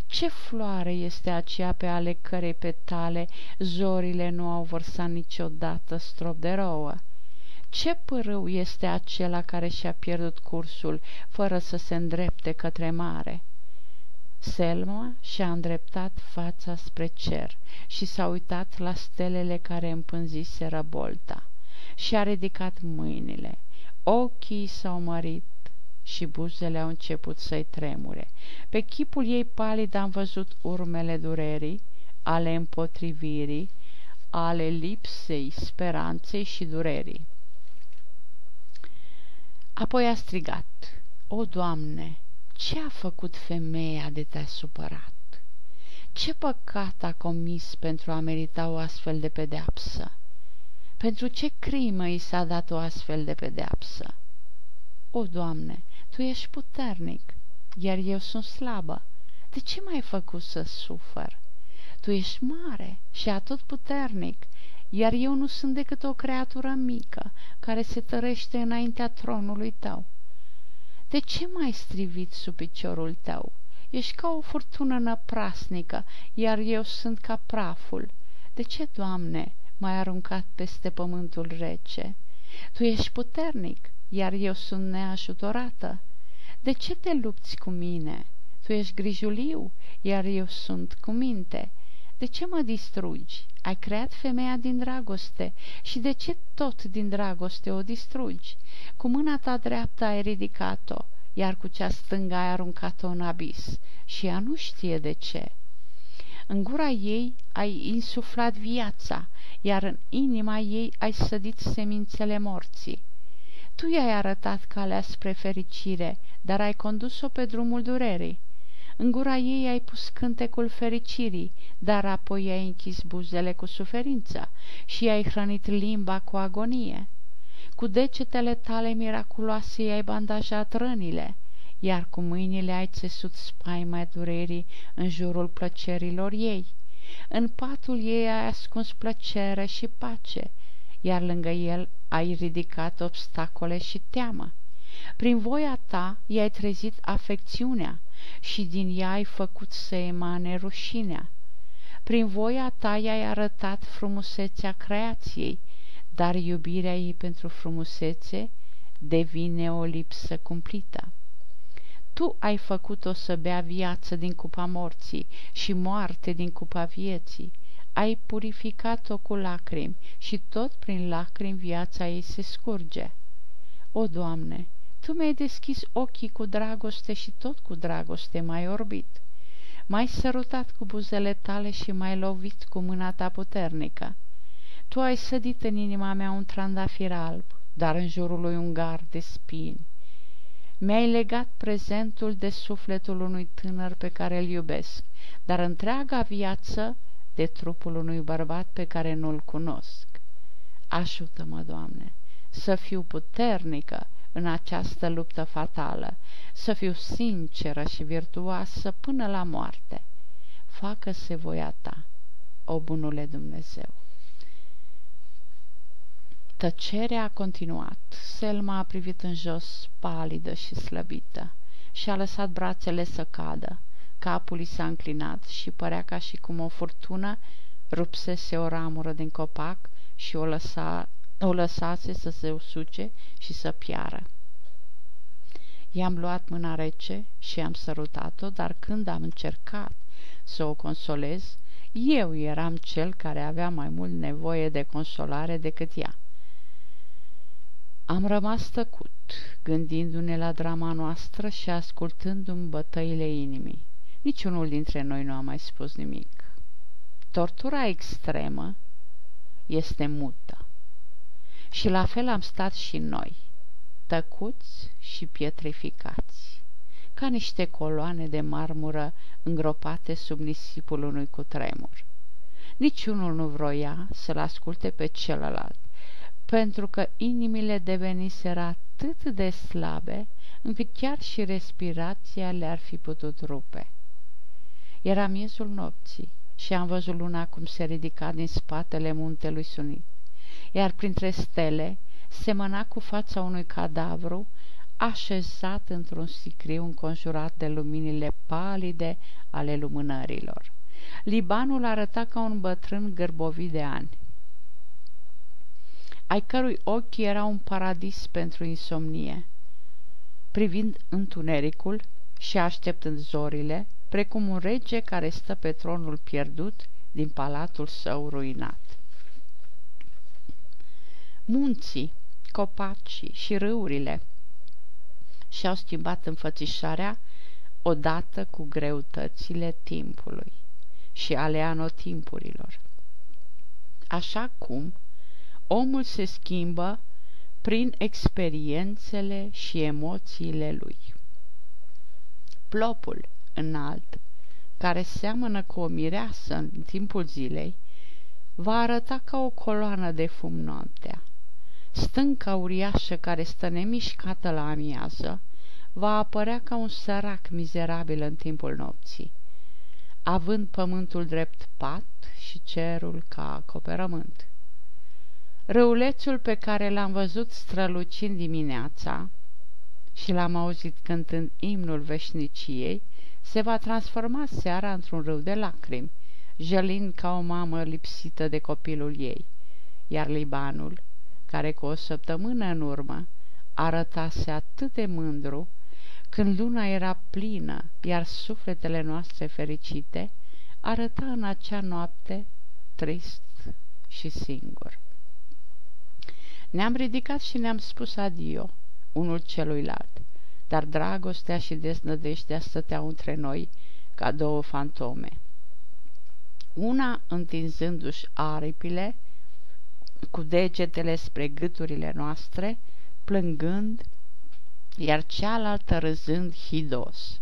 Ce floare este aceea pe ale cărei petale zorile nu au vărsat niciodată strop de rouă? Ce părâu este acela care și-a pierdut cursul fără să se îndrepte către mare? Selma și-a îndreptat fața spre cer și s-a uitat la stelele care împânziseră bolta și a ridicat mâinile. Ochii s-au mărit și buzele au început să-i tremure. Pe chipul ei palid am văzut urmele durerii, ale împotrivirii, ale lipsei, speranței și durerii. Apoi a strigat, O, Doamne, ce a făcut femeia de te-a supărat? Ce păcat a comis pentru a merita o astfel de pedeapsă? Pentru ce crimă i s-a dat o astfel de pedeapsă? O, Doamne, Tu ești puternic, iar eu sunt slabă. De ce m-ai făcut să sufăr? Tu ești mare și atot puternic, iar eu nu sunt decât o creatură mică care se tărește înaintea tronului tău. De ce m-ai strivit sub piciorul tău? Ești ca o furtună năprasnică, iar eu sunt ca praful. De ce, Doamne, m-ai aruncat peste pământul rece? Tu ești puternic, iar eu sunt neajutorată. De ce te lupți cu mine? Tu ești grijuliu, iar eu sunt cu minte. De ce mă distrugi? Ai creat femeia din dragoste și de ce tot din dragoste o distrugi? Cu mâna ta dreaptă ai ridicat-o, iar cu cea stângă ai aruncat-o în abis și ea nu știe de ce. În gura ei ai insuflat viața, iar în inima ei ai sădit semințele morții. Tu i-ai arătat calea spre fericire, dar ai condus-o pe drumul durerii. În gura ei ai pus cântecul fericirii, dar apoi ai închis buzele cu suferință și ai hrănit limba cu agonie. Cu degetele tale miraculoase i-ai bandajat rănile, iar cu mâinile ai țesut spaima durerii în jurul plăcerilor ei. În patul ei ai ascuns plăcere și pace, iar lângă el ai ridicat obstacole și teamă. Prin voia ta i-ai trezit afecțiunea și din ea ai făcut să emane rușinea. Prin voia ta i-ai arătat frumusețea creației, dar iubirea ei pentru frumusețe devine o lipsă cumplită. Tu ai făcut-o să bea viață din cupa morții și moarte din cupa vieții. Ai purificat-o cu lacrimi și tot prin lacrimi viața ei se scurge. O, Doamne, Tu mi-ai deschis ochii cu dragoste și tot cu dragoste m-ai orbit. M-ai sărutat cu buzele tale și m-ai lovit cu mâna ta puternică. Tu ai sădit în inima mea un trandafir alb, dar în jurul lui un gard de spini. Mi-ai legat prezentul de sufletul unui tânăr pe care îl iubesc, dar întreaga viață de trupul unui bărbat pe care nu-l cunosc. Ajută-mă, Doamne, să fiu puternică în această luptă fatală, să fiu sinceră și virtuoasă până la moarte. Facă-se voia Ta, o bunule Dumnezeu. Tăcerea a continuat. Selma a privit în jos, palidă și slăbită, și a lăsat brațele să cadă. Capul i s-a înclinat și părea ca și cum o furtună rupsese o ramură din copac și o, lăsa, o lăsase să se usuce și să piară. I-am luat mâna rece și am sărutat-o, dar când am încercat să o consolez, eu eram cel care avea mai mult nevoie de consolare decât ea. Am rămas tăcut, gândindu-ne la drama noastră și ascultându-mi bătăile inimii. Niciunul dintre noi nu a mai spus nimic. Tortura extremă este mută. Și la fel am stat și noi, tăcuți și pietrificați, ca niște coloane de marmură îngropate sub nisipul unui cutremur. Niciunul nu vroia să-l asculte pe celălalt pentru că inimile deveniseră atât de slabe, încât chiar și respirația le-ar fi putut rupe. Era miezul nopții și am văzut luna cum se ridica din spatele muntelui Sunit, iar printre stele semăna cu fața unui cadavru așezat într-un sicriu înconjurat de luminile palide ale lumânărilor. Libanul arăta ca un bătrân gârbovit de ani ai cărui ochi era un paradis pentru insomnie. Privind întunericul și așteptând zorile, precum un rege care stă pe tronul pierdut din palatul său ruinat. Munții, copacii și râurile și-au schimbat înfățișarea odată cu greutățile timpului și ale anotimpurilor. Așa cum omul se schimbă prin experiențele și emoțiile lui. Plopul înalt, care seamănă cu o mireasă în timpul zilei, va arăta ca o coloană de fum noaptea. Stânca uriașă care stă nemișcată la amiază va apărea ca un sărac mizerabil în timpul nopții, având pământul drept pat și cerul ca acoperământ. Răulețul pe care l-am văzut strălucind dimineața și l-am auzit cântând imnul veșniciei, se va transforma seara într-un râu de lacrimi, jălind ca o mamă lipsită de copilul ei, iar Libanul, care cu o săptămână în urmă arătase atât de mândru, când luna era plină, iar sufletele noastre fericite, arăta în acea noapte trist și singur. Ne-am ridicat și ne-am spus adio, unul celuilalt, dar dragostea și deznădejdea stăteau între noi ca două fantome. Una întinzându-și aripile cu degetele spre gâturile noastre, plângând, iar cealaltă râzând hidos.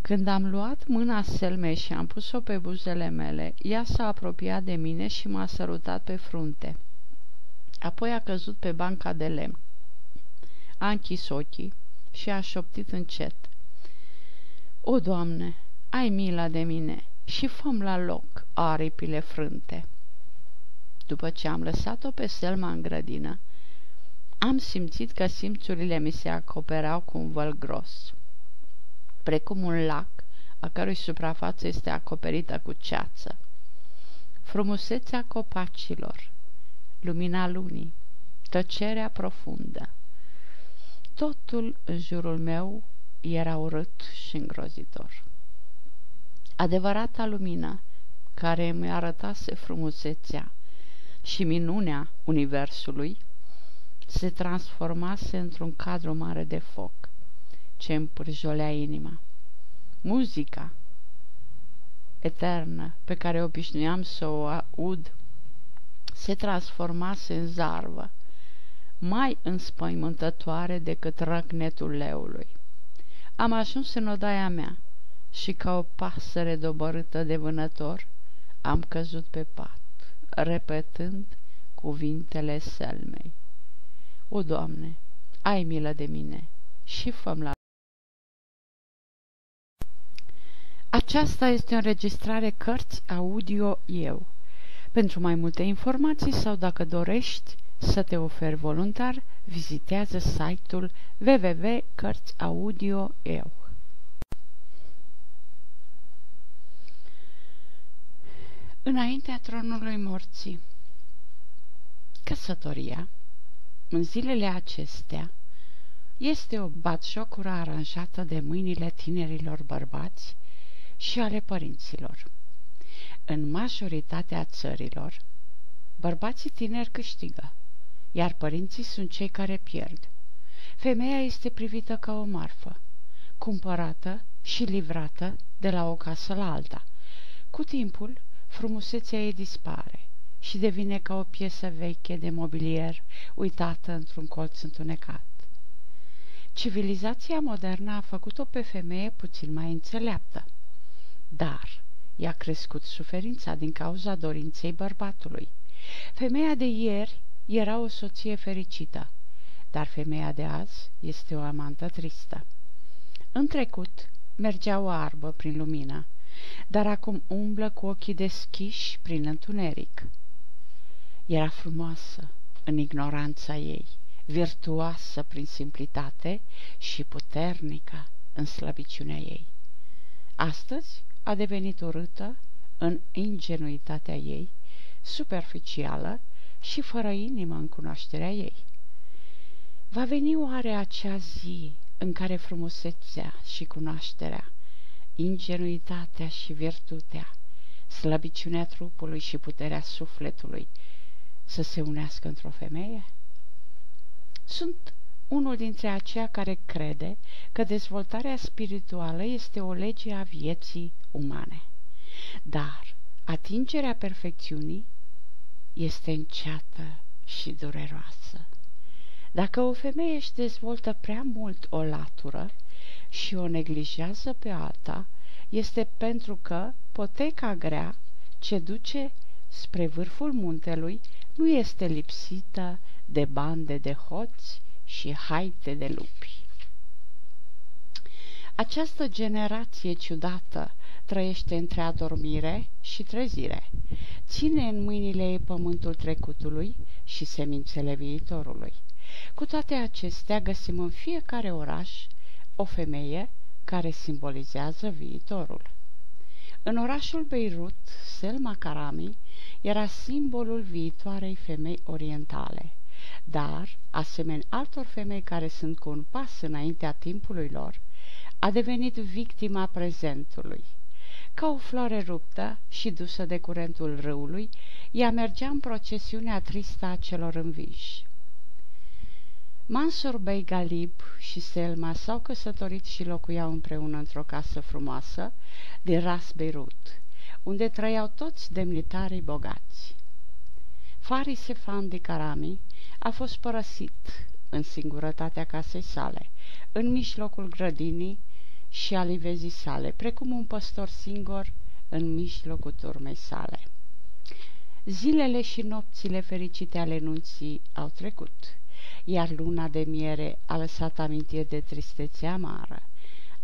Când am luat mâna Selmei și am pus-o pe buzele mele, ea s-a apropiat de mine și m-a sărutat pe frunte. Apoi a căzut pe banca de lemn. A închis ochii și a șoptit încet. O, Doamne, ai mila de mine și făm la loc aripile frânte. După ce am lăsat-o pe Selma în grădină, am simțit că simțurile mi se acoperau cu un văl gros, precum un lac a cărui suprafață este acoperită cu ceață. Frumusețea copacilor, lumina lunii, tăcerea profundă. Totul în jurul meu era urât și îngrozitor. Adevărata lumină care mi arătase frumusețea și minunea universului se transformase într-un cadru mare de foc ce împârjolea inima. Muzica eternă pe care obișnuiam să o aud se transformase în zarvă, mai înspăimântătoare decât răcnetul leului. Am ajuns în odaia mea și ca o pasăre dobărâtă de vânător am căzut pe pat, repetând cuvintele selmei. O, Doamne, ai milă de mine și făm la Aceasta este o înregistrare cărți audio eu. Pentru mai multe informații sau dacă dorești să te oferi voluntar, vizitează site-ul www.cărțiaudio.eu. Înaintea tronului morții Căsătoria în zilele acestea este o batjocură aranjată de mâinile tinerilor bărbați și ale părinților. În majoritatea țărilor, bărbații tineri câștigă, iar părinții sunt cei care pierd. Femeia este privită ca o marfă, cumpărată și livrată de la o casă la alta. Cu timpul, frumusețea ei dispare și devine ca o piesă veche de mobilier uitată într-un colț întunecat. Civilizația modernă a făcut-o pe femeie puțin mai înțeleaptă, dar i-a crescut suferința din cauza dorinței bărbatului. Femeia de ieri era o soție fericită, dar femeia de azi este o amantă tristă. În trecut mergea o arbă prin lumină, dar acum umblă cu ochii deschiși prin întuneric. Era frumoasă în ignoranța ei, virtuoasă prin simplitate și puternică în slăbiciunea ei. Astăzi a devenit urâtă în ingenuitatea ei, superficială și fără inimă în cunoașterea ei. Va veni oare acea zi în care frumusețea și cunoașterea ingenuitatea și virtutea, slăbiciunea trupului și puterea sufletului să se unească într-o femeie? Sunt unul dintre aceia care crede că dezvoltarea spirituală este o lege a vieții umane. Dar atingerea perfecțiunii este înceată și dureroasă. Dacă o femeie își dezvoltă prea mult o latură și o neglijează pe alta, este pentru că poteca grea ce duce spre vârful muntelui nu este lipsită de bande de hoți și haite de lupi. Această generație ciudată trăiește între adormire și trezire. Ține în mâinile ei pământul trecutului și semințele viitorului. Cu toate acestea găsim în fiecare oraș o femeie care simbolizează viitorul. În orașul Beirut, Selma Karami era simbolul viitoarei femei orientale, dar, asemenea altor femei care sunt cu un pas înaintea timpului lor, a devenit victima prezentului. Ca o floare ruptă și dusă de curentul râului, ea mergea în procesiunea tristă a celor înviși. Mansur Bey Galib și Selma s-au căsătorit și locuiau împreună într-o casă frumoasă din Ras Beirut, unde trăiau toți demnitarii bogați. Faris Sefan de Karami a fost părăsit în singurătatea casei sale, în mijlocul grădinii și a livezii sale, precum un păstor singur în mijlocul turmei sale. Zilele și nopțile fericite ale nunții au trecut, iar luna de miere a lăsat amintiri de tristețe amară,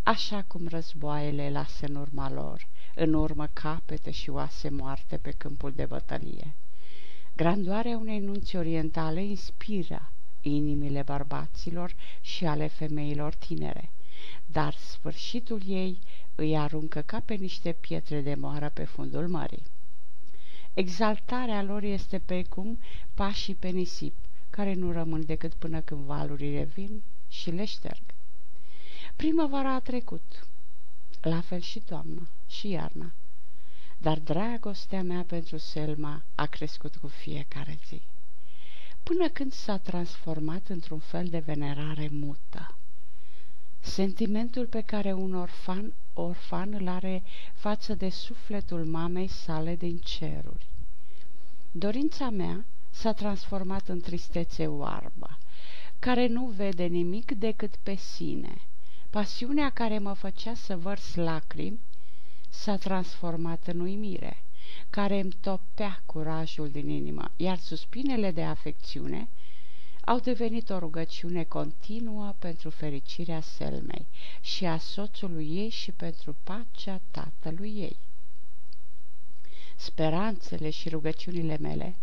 așa cum războaiele lasă în urma lor, în urmă capete și oase moarte pe câmpul de bătălie. Grandoarea unei nunți orientale inspiră inimile bărbaților și ale femeilor tinere, dar sfârșitul ei îi aruncă ca pe niște pietre de moară pe fundul mării. Exaltarea lor este precum pașii pe nisip, care nu rămân decât până când valurile vin și le șterg. Primăvara a trecut, la fel și toamna și iarna, dar dragostea mea pentru Selma a crescut cu fiecare zi, până când s-a transformat într-un fel de venerare mută. Sentimentul pe care un orfan, orfan îl are față de sufletul mamei sale din ceruri. Dorința mea s-a transformat în tristețe oarbă, care nu vede nimic decât pe sine. Pasiunea care mă făcea să vărs lacrimi s-a transformat în uimire, care îmi topea curajul din inimă, iar suspinele de afecțiune au devenit o rugăciune continuă pentru fericirea Selmei și a soțului ei și pentru pacea tatălui ei. Speranțele și rugăciunile mele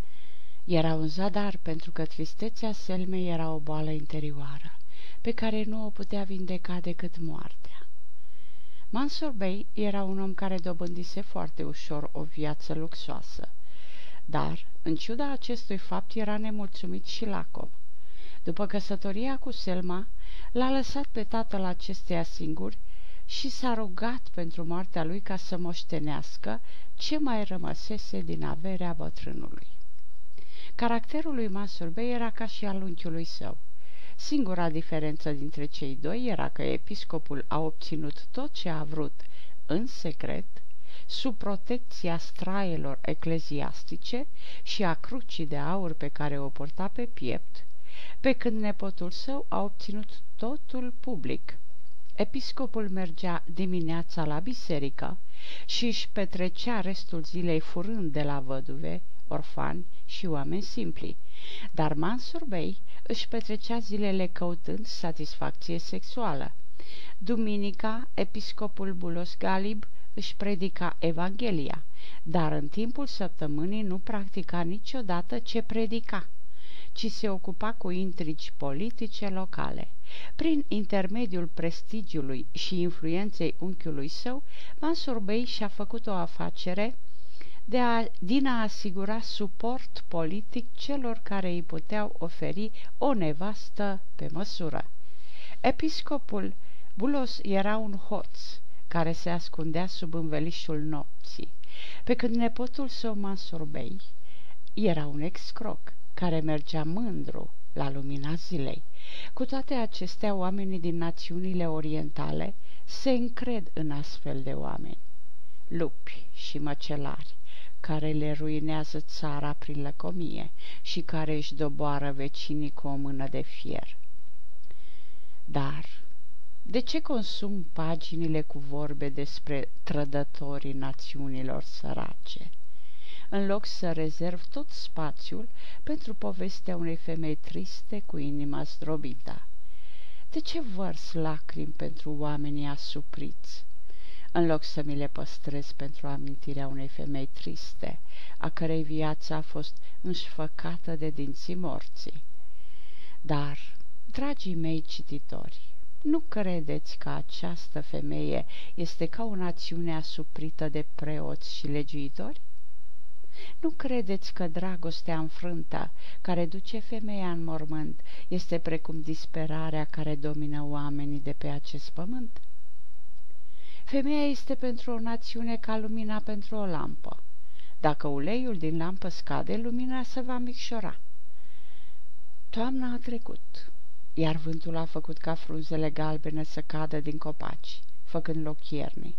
era un zadar pentru că tristețea Selmei era o boală interioară, pe care nu o putea vindeca decât moartea. Mansur Bey era un om care dobândise foarte ușor o viață luxoasă, dar, în ciuda acestui fapt, era nemulțumit și lacom. După căsătoria cu Selma, l-a lăsat pe tatăl acesteia singur și s-a rugat pentru moartea lui ca să moștenească ce mai rămăsese din averea bătrânului. Caracterul lui Masurbe era ca și al unchiului său. Singura diferență dintre cei doi era că episcopul a obținut tot ce a vrut în secret, sub protecția straielor ecleziastice și a crucii de aur pe care o porta pe piept, pe când nepotul său a obținut totul public. Episcopul mergea dimineața la biserică și își petrecea restul zilei furând de la văduve, orfani și oameni simpli, dar Mansur Bey își petrecea zilele căutând satisfacție sexuală. Duminica, episcopul Bulos Galib își predica Evanghelia, dar în timpul săptămânii nu practica niciodată ce predica, ci se ocupa cu intrigi politice locale. Prin intermediul prestigiului și influenței unchiului său, Mansur Bey și-a făcut o afacere de a, din a asigura suport politic celor care îi puteau oferi o nevastă pe măsură. Episcopul Bulos era un hoț, care se ascundea sub învelișul nopții, pe când nepotul său Mansurbei era un excroc care mergea mândru la lumina zilei. Cu toate acestea, oamenii din națiunile orientale se încred în astfel de oameni, lupi și măcelari, care le ruinează țara prin lăcomie și care își doboară vecinii cu o mână de fier. Dar de ce consum paginile cu vorbe despre trădătorii națiunilor sărace? În loc să rezerv tot spațiul pentru povestea unei femei triste cu inima zdrobită. De ce vărs lacrimi pentru oamenii asupriți? În loc să mi le păstrez pentru amintirea unei femei triste, a cărei viață a fost înșfăcată de dinții morții. Dar, dragii mei cititori, nu credeți că această femeie este ca o națiune asuprită de preoți și legiuitori? Nu credeți că dragostea înfrântă, care duce femeia în mormânt, este precum disperarea care domină oamenii de pe acest pământ? Femeia este pentru o națiune ca lumina pentru o lampă. Dacă uleiul din lampă scade, lumina se va micșora. Toamna a trecut iar vântul a făcut ca frunzele galbene să cadă din copaci, făcând loc iernii,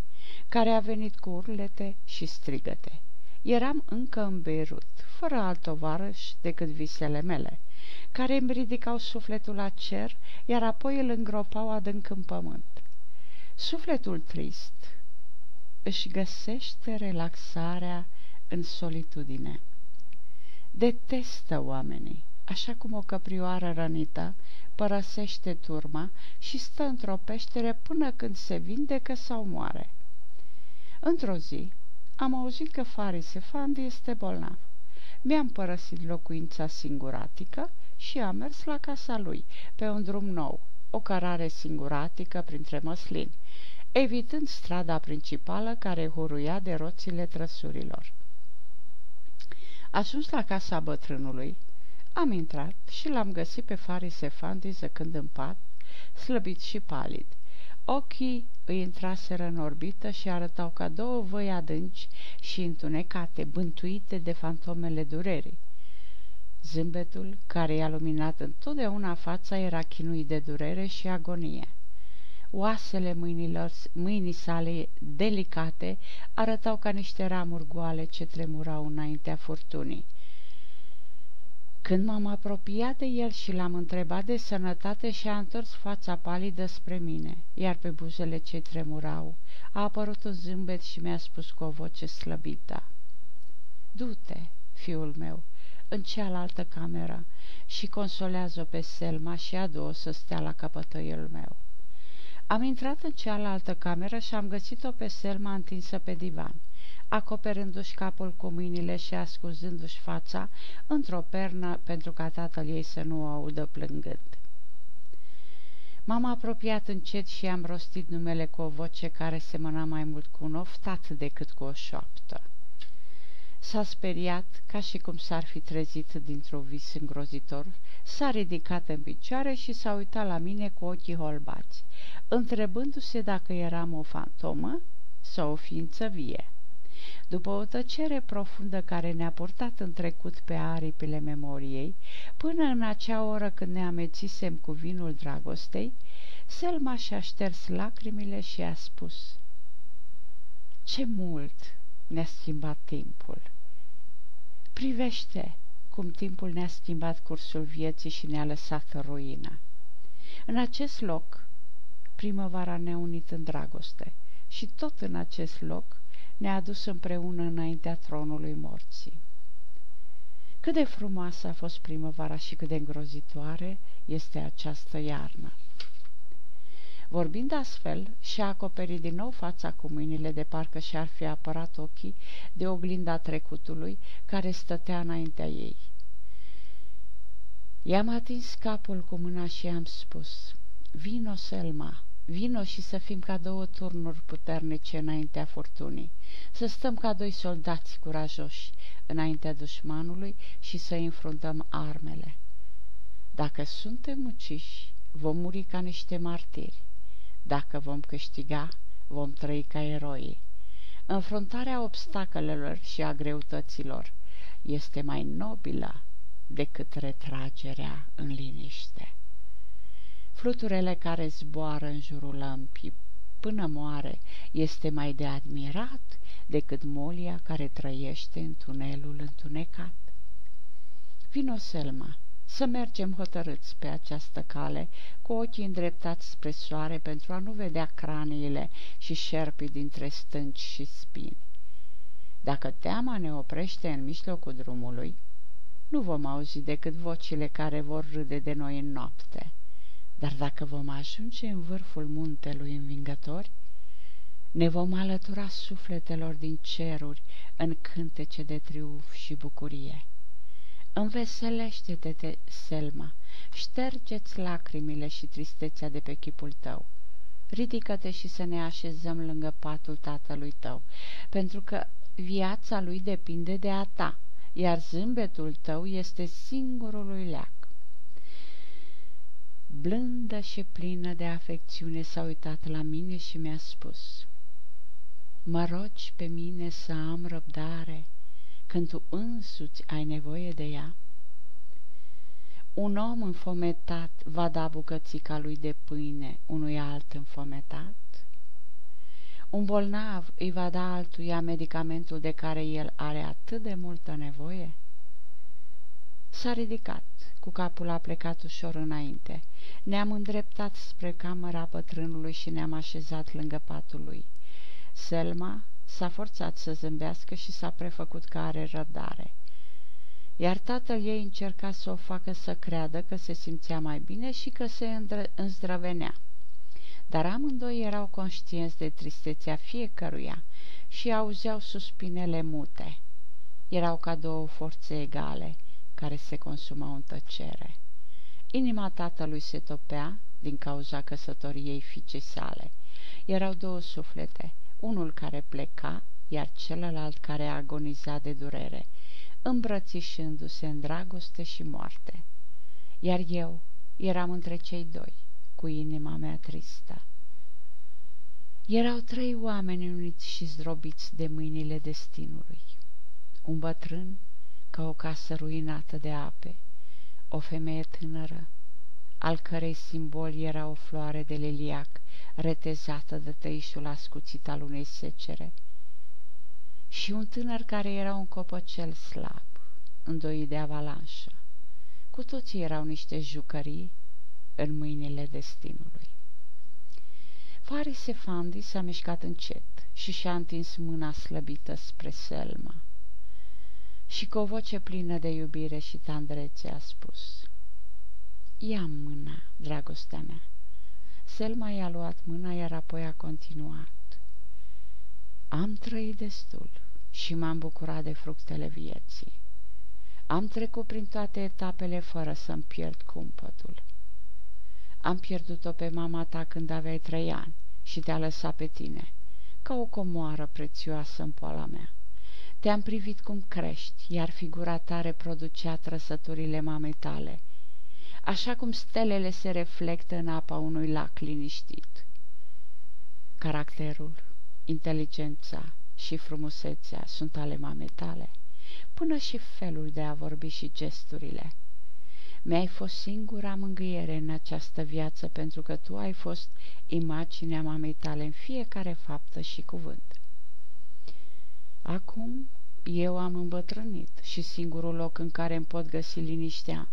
care a venit cu urlete și strigăte. Eram încă în Beirut, fără alt tovarăș decât visele mele, care îmi ridicau sufletul la cer, iar apoi îl îngropau adânc în pământ. Sufletul trist își găsește relaxarea în solitudine. Detestă oamenii, așa cum o căprioară rănită părăsește turma și stă într-o peștere până când se vindecă sau moare. Într-o zi, am auzit că Faris Efandi este bolnav. Mi-am părăsit locuința singuratică și am mers la casa lui, pe un drum nou, o cărare singuratică printre măslini, evitând strada principală care huruia de roțile trăsurilor. Ajuns la casa bătrânului, am intrat și l-am găsit pe Faris Efandi zăcând în pat, slăbit și palid. Ochii îi intraseră în orbită și arătau ca două văi adânci și întunecate, bântuite de fantomele durerii. Zâmbetul, care i-a luminat întotdeauna fața, era chinuit de durere și agonie. Oasele mâinilor, mâinii sale delicate arătau ca niște ramuri goale ce tremurau înaintea furtunii. Când m-am apropiat de el și l-am întrebat de sănătate și a întors fața palidă spre mine, iar pe buzele ce tremurau a apărut un zâmbet și mi-a spus cu o voce slăbită. Du-te, fiul meu, în cealaltă cameră și consolează-o pe Selma și adu-o să stea la capătăiul meu. Am intrat în cealaltă cameră și am găsit-o pe Selma întinsă pe divan acoperându-și capul cu mâinile și ascuzându-și fața într-o pernă pentru ca tatăl ei să nu o audă plângând. M-am apropiat încet și am rostit numele cu o voce care semăna mai mult cu un oftat decât cu o șoaptă. S-a speriat, ca și cum s-ar fi trezit dintr-o vis îngrozitor, s-a ridicat în picioare și s-a uitat la mine cu ochii holbați, întrebându-se dacă eram o fantomă sau o ființă vie. După o tăcere profundă care ne-a purtat în trecut pe aripile memoriei, până în acea oră când ne amețisem cu vinul dragostei, Selma și-a șters lacrimile și a spus Ce mult ne-a schimbat timpul! Privește cum timpul ne-a schimbat cursul vieții și ne-a lăsat ruină. În acest loc, primăvara ne-a unit în dragoste și tot în acest loc ne-a adus împreună înaintea tronului morții. Cât de frumoasă a fost primăvara și cât de îngrozitoare este această iarnă. Vorbind astfel, și-a acoperit din nou fața cu mâinile de parcă și-ar fi apărat ochii de oglinda trecutului care stătea înaintea ei. I-am atins capul cu mâna și i-am spus, Vino, Selma, vino și să fim ca două turnuri puternice înaintea furtunii să stăm ca doi soldați curajoși înaintea dușmanului și să înfruntăm armele. Dacă suntem uciși, vom muri ca niște martiri. Dacă vom câștiga, vom trăi ca eroi. Înfruntarea obstacolelor și a greutăților este mai nobilă decât retragerea în liniște. Fluturele care zboară în jurul lămpii până moare este mai de admirat decât molia care trăiește în tunelul întunecat. Vino, Selma, să mergem hotărâți pe această cale, cu ochii îndreptați spre soare pentru a nu vedea craniile și șerpii dintre stânci și spini. Dacă teama ne oprește în mijlocul drumului, nu vom auzi decât vocile care vor râde de noi în noapte. Dar dacă vom ajunge în vârful muntelui învingători, ne vom alătura sufletelor din ceruri în cântece de triumf și bucurie. Înveselește-te, Selma, ștergeți lacrimile și tristețea de pe chipul tău. Ridică-te și să ne așezăm lângă patul tatălui tău, pentru că viața lui depinde de a ta, iar zâmbetul tău este singurul lui leac. Blândă și plină de afecțiune s-a uitat la mine și mi-a spus, Mă rogi pe mine să am răbdare când tu însuți ai nevoie de ea? Un om înfometat va da bucățica lui de pâine unui alt înfometat? Un bolnav îi va da altuia medicamentul de care el are atât de multă nevoie? S-a ridicat, cu capul a plecat ușor înainte. Ne-am îndreptat spre camera bătrânului și ne-am așezat lângă patul lui. Selma s-a forțat să zâmbească și s-a prefăcut că are răbdare. Iar tatăl ei încerca să o facă să creadă că se simțea mai bine și că se îndrăvenea. Dar amândoi erau conștienți de tristețea fiecăruia și auzeau suspinele mute. Erau ca două forțe egale, care se consumau în tăcere. Inima tatălui se topea din cauza căsătoriei fiicei sale. Erau două suflete, unul care pleca, iar celălalt care agoniza de durere, îmbrățișându-se în dragoste și moarte. Iar eu eram între cei doi, cu inima mea tristă. Erau trei oameni uniți și zdrobiți de mâinile destinului. Un bătrân, ca o casă ruinată de ape, o femeie tânără, al cărei simbol era o floare de liliac retezată de tăișul ascuțit al unei secere, și un tânăr care era un copăcel slab, îndoit de avalanșă. Cu toții erau niște jucării în mâinile destinului. Faris Efandi s-a mișcat încet și și-a întins mâna slăbită spre Selma. Și cu o voce plină de iubire și tandrețe a spus, Ia mâna, dragostea mea. Selma i-a luat mâna, iar apoi a continuat. Am trăit destul și m-am bucurat de fructele vieții. Am trecut prin toate etapele fără să-mi pierd cumpătul. Am pierdut-o pe mama ta când aveai trei ani și te-a lăsat pe tine, ca o comoară prețioasă în poala mea. Te-am privit cum crești, iar figura ta reproducea trăsăturile mamei tale, așa cum stelele se reflectă în apa unui lac liniștit. Caracterul, inteligența și frumusețea sunt ale mamei tale, până și felul de a vorbi și gesturile. Mi-ai fost singura mângâiere în această viață pentru că tu ai fost imaginea mamei tale în fiecare faptă și cuvânt. Acum eu am îmbătrânit și singurul loc în care îmi pot găsi liniștea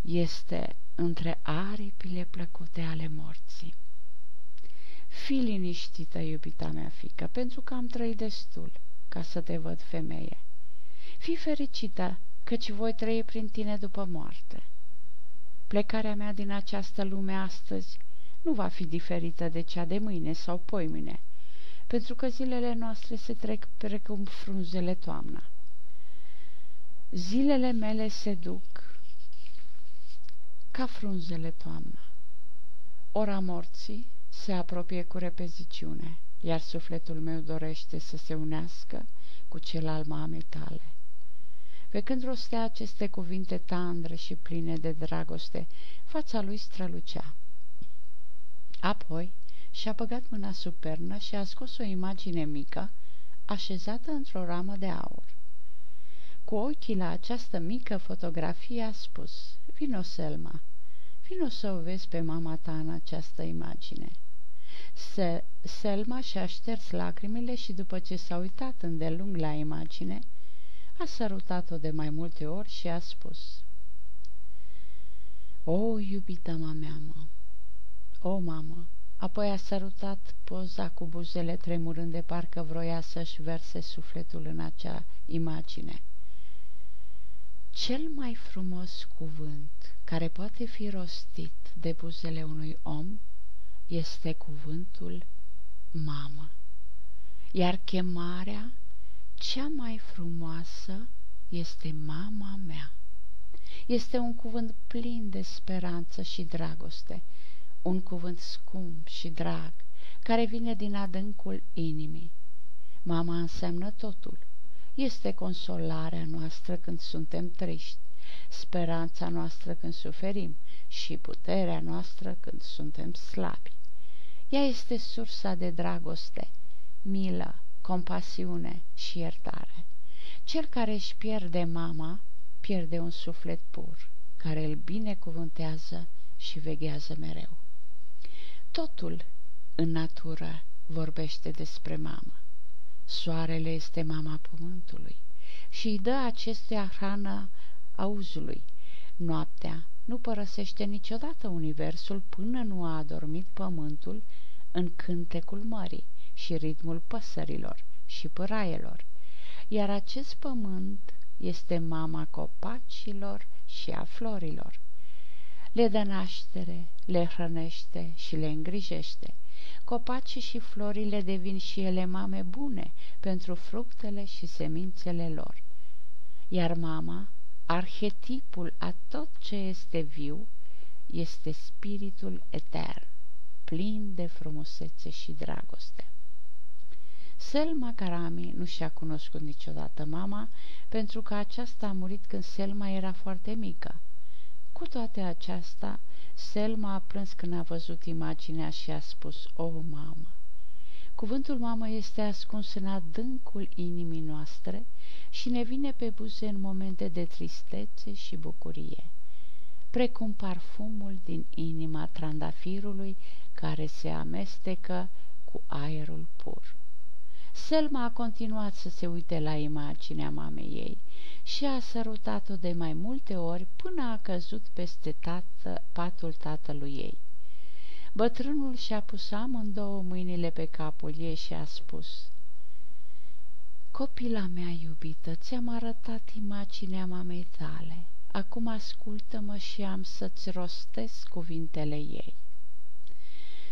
este între aripile plăcute ale morții. Fii liniștită, iubita mea fică, pentru că am trăit destul ca să te văd femeie. Fii fericită, căci voi trăi prin tine după moarte. Plecarea mea din această lume astăzi nu va fi diferită de cea de mâine sau poimine, pentru că zilele noastre se trec precum frunzele toamna. Zilele mele se duc ca frunzele toamna. Ora morții se apropie cu repeziciune, iar sufletul meu dorește să se unească cu cel al mamei tale. Pe când rostea aceste cuvinte tandre și pline de dragoste, fața lui strălucea. Apoi și-a băgat mâna sub pernă și a scos o imagine mică, așezată într-o ramă de aur. Cu ochii la această mică fotografie a spus, Vino, Selma, vino să o vezi pe mama ta în această imagine." Se- Selma și-a șters lacrimile și după ce s-a uitat îndelung la imagine, a sărutat-o de mai multe ori și a spus O, iubita mea, mă! O, mamă! Apoi a sărutat poza cu buzele tremurând de parcă vroia să-și verse sufletul în acea imagine. Cel mai frumos cuvânt care poate fi rostit de buzele unui om este cuvântul mamă. Iar chemarea cea mai frumoasă este mama mea. Este un cuvânt plin de speranță și dragoste, un cuvânt scump și drag, care vine din adâncul inimii. Mama înseamnă totul. Este consolarea noastră când suntem triști, speranța noastră când suferim și puterea noastră când suntem slabi. Ea este sursa de dragoste, milă, compasiune și iertare. Cel care își pierde mama, pierde un suflet pur, care îl binecuvântează și veghează mereu. Totul în natură vorbește despre mamă. Soarele este mama pământului și îi dă acestea hrană auzului. Noaptea nu părăsește niciodată universul până nu a adormit pământul în cântecul mării și ritmul păsărilor și păraielor, iar acest pământ este mama copacilor și a florilor. Le dă naștere, le hrănește și le îngrijește. Copacii și florile devin și ele mame bune pentru fructele și semințele lor. Iar mama, arhetipul a tot ce este viu, este spiritul etern, plin de frumusețe și dragoste. Selma Karami nu și-a cunoscut niciodată mama, pentru că aceasta a murit când Selma era foarte mică. Cu toate aceasta, Selma a plâns când a văzut imaginea și a spus, O, mamă! Cuvântul mamă este ascuns în adâncul inimii noastre și ne vine pe buze în momente de tristețe și bucurie, precum parfumul din inima trandafirului care se amestecă cu aerul pur. Selma a continuat să se uite la imaginea mamei ei și a sărutat-o de mai multe ori până a căzut peste tată, patul tatălui ei. Bătrânul și-a pus amândouă mâinile pe capul ei și a spus Copila mea iubită, ți-am arătat imaginea mamei tale. Acum ascultă-mă și am să-ți rostesc cuvintele ei.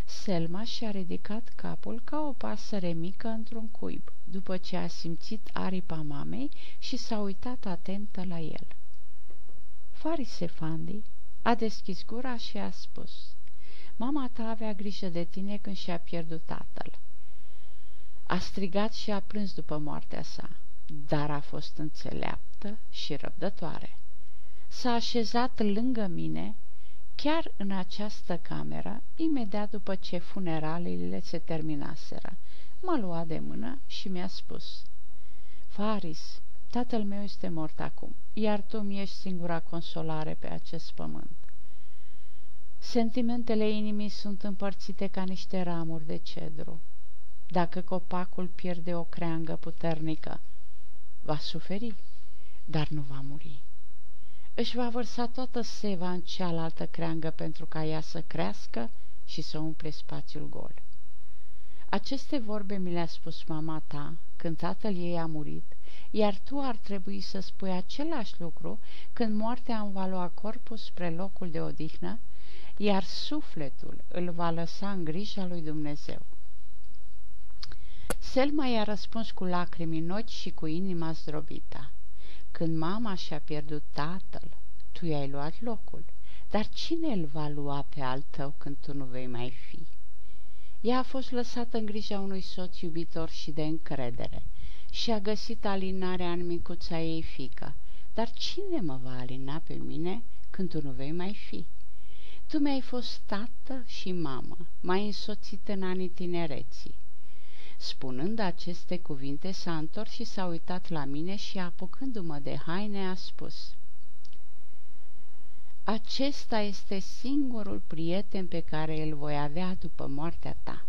Selma și-a ridicat capul ca o pasăre mică într-un cuib, după ce a simțit aripa mamei și s-a uitat atentă la el. Farise Fandi a deschis gura și a spus Mama ta avea grijă de tine când și-a pierdut tatăl. A strigat și a plâns după moartea sa, dar a fost înțeleaptă și răbdătoare. S-a așezat lângă mine chiar în această cameră, imediat după ce funeraliile se terminaseră. M-a luat de mână și mi-a spus, Faris, tatăl meu este mort acum, iar tu mi ești singura consolare pe acest pământ. Sentimentele inimii sunt împărțite ca niște ramuri de cedru. Dacă copacul pierde o creangă puternică, va suferi, dar nu va muri își va vărsa toată seva în cealaltă creangă pentru ca ea să crească și să umple spațiul gol. Aceste vorbe mi le-a spus mama ta când tatăl ei a murit, iar tu ar trebui să spui același lucru când moartea îmi va lua corpul spre locul de odihnă, iar sufletul îl va lăsa în grija lui Dumnezeu. Selma i-a răspuns cu lacrimi în ochi și cu inima zdrobită. Când mama și-a pierdut tatăl, tu i-ai luat locul, dar cine îl va lua pe al tău când tu nu vei mai fi? Ea a fost lăsată în grija unui soț iubitor și de încredere și a găsit alinarea în micuța ei fică. Dar cine mă va alina pe mine când tu nu vei mai fi? Tu mi-ai fost tată și mamă, m-ai însoțit în anii tinereții. Spunând aceste cuvinte, s-a întors și s-a uitat la mine și, apucându-mă de haine, a spus Acesta este singurul prieten pe care îl voi avea după moartea ta.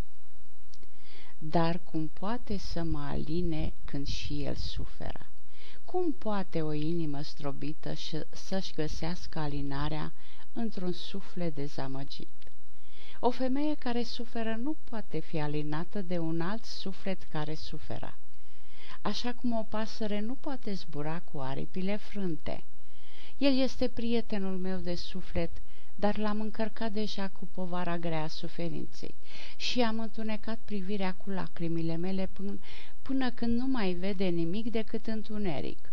Dar cum poate să mă aline când și el suferă? Cum poate o inimă strobită să-și găsească alinarea într-un suflet dezamăgit? O femeie care suferă nu poate fi alinată de un alt suflet care suferă. Așa cum o pasăre nu poate zbura cu aripile frânte. El este prietenul meu de suflet, dar l-am încărcat deja cu povara grea a suferinței și am întunecat privirea cu lacrimile mele până, până când nu mai vede nimic decât întuneric.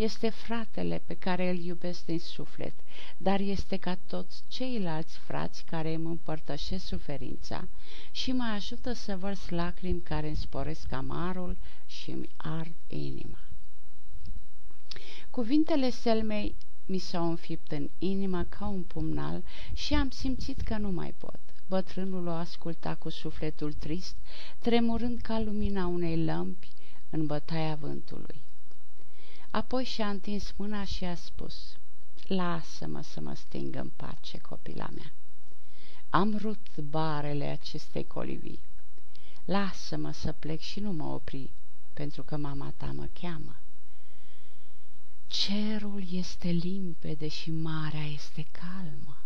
Este fratele pe care îl iubesc din suflet, dar este ca toți ceilalți frați care îmi împărtășesc suferința și mă ajută să vărs lacrimi care îmi sporesc amarul și îmi ard inima. Cuvintele Selmei mi s-au înfipt în inimă ca un pumnal și am simțit că nu mai pot. Bătrânul o asculta cu sufletul trist, tremurând ca lumina unei lămpi în bătaia vântului. Apoi și-a întins mâna și a spus, Lasă-mă să mă sting în pace, copila mea. Am rupt barele acestei colivii. Lasă-mă să plec și nu mă opri, pentru că mama ta mă cheamă. Cerul este limpede și marea este calmă,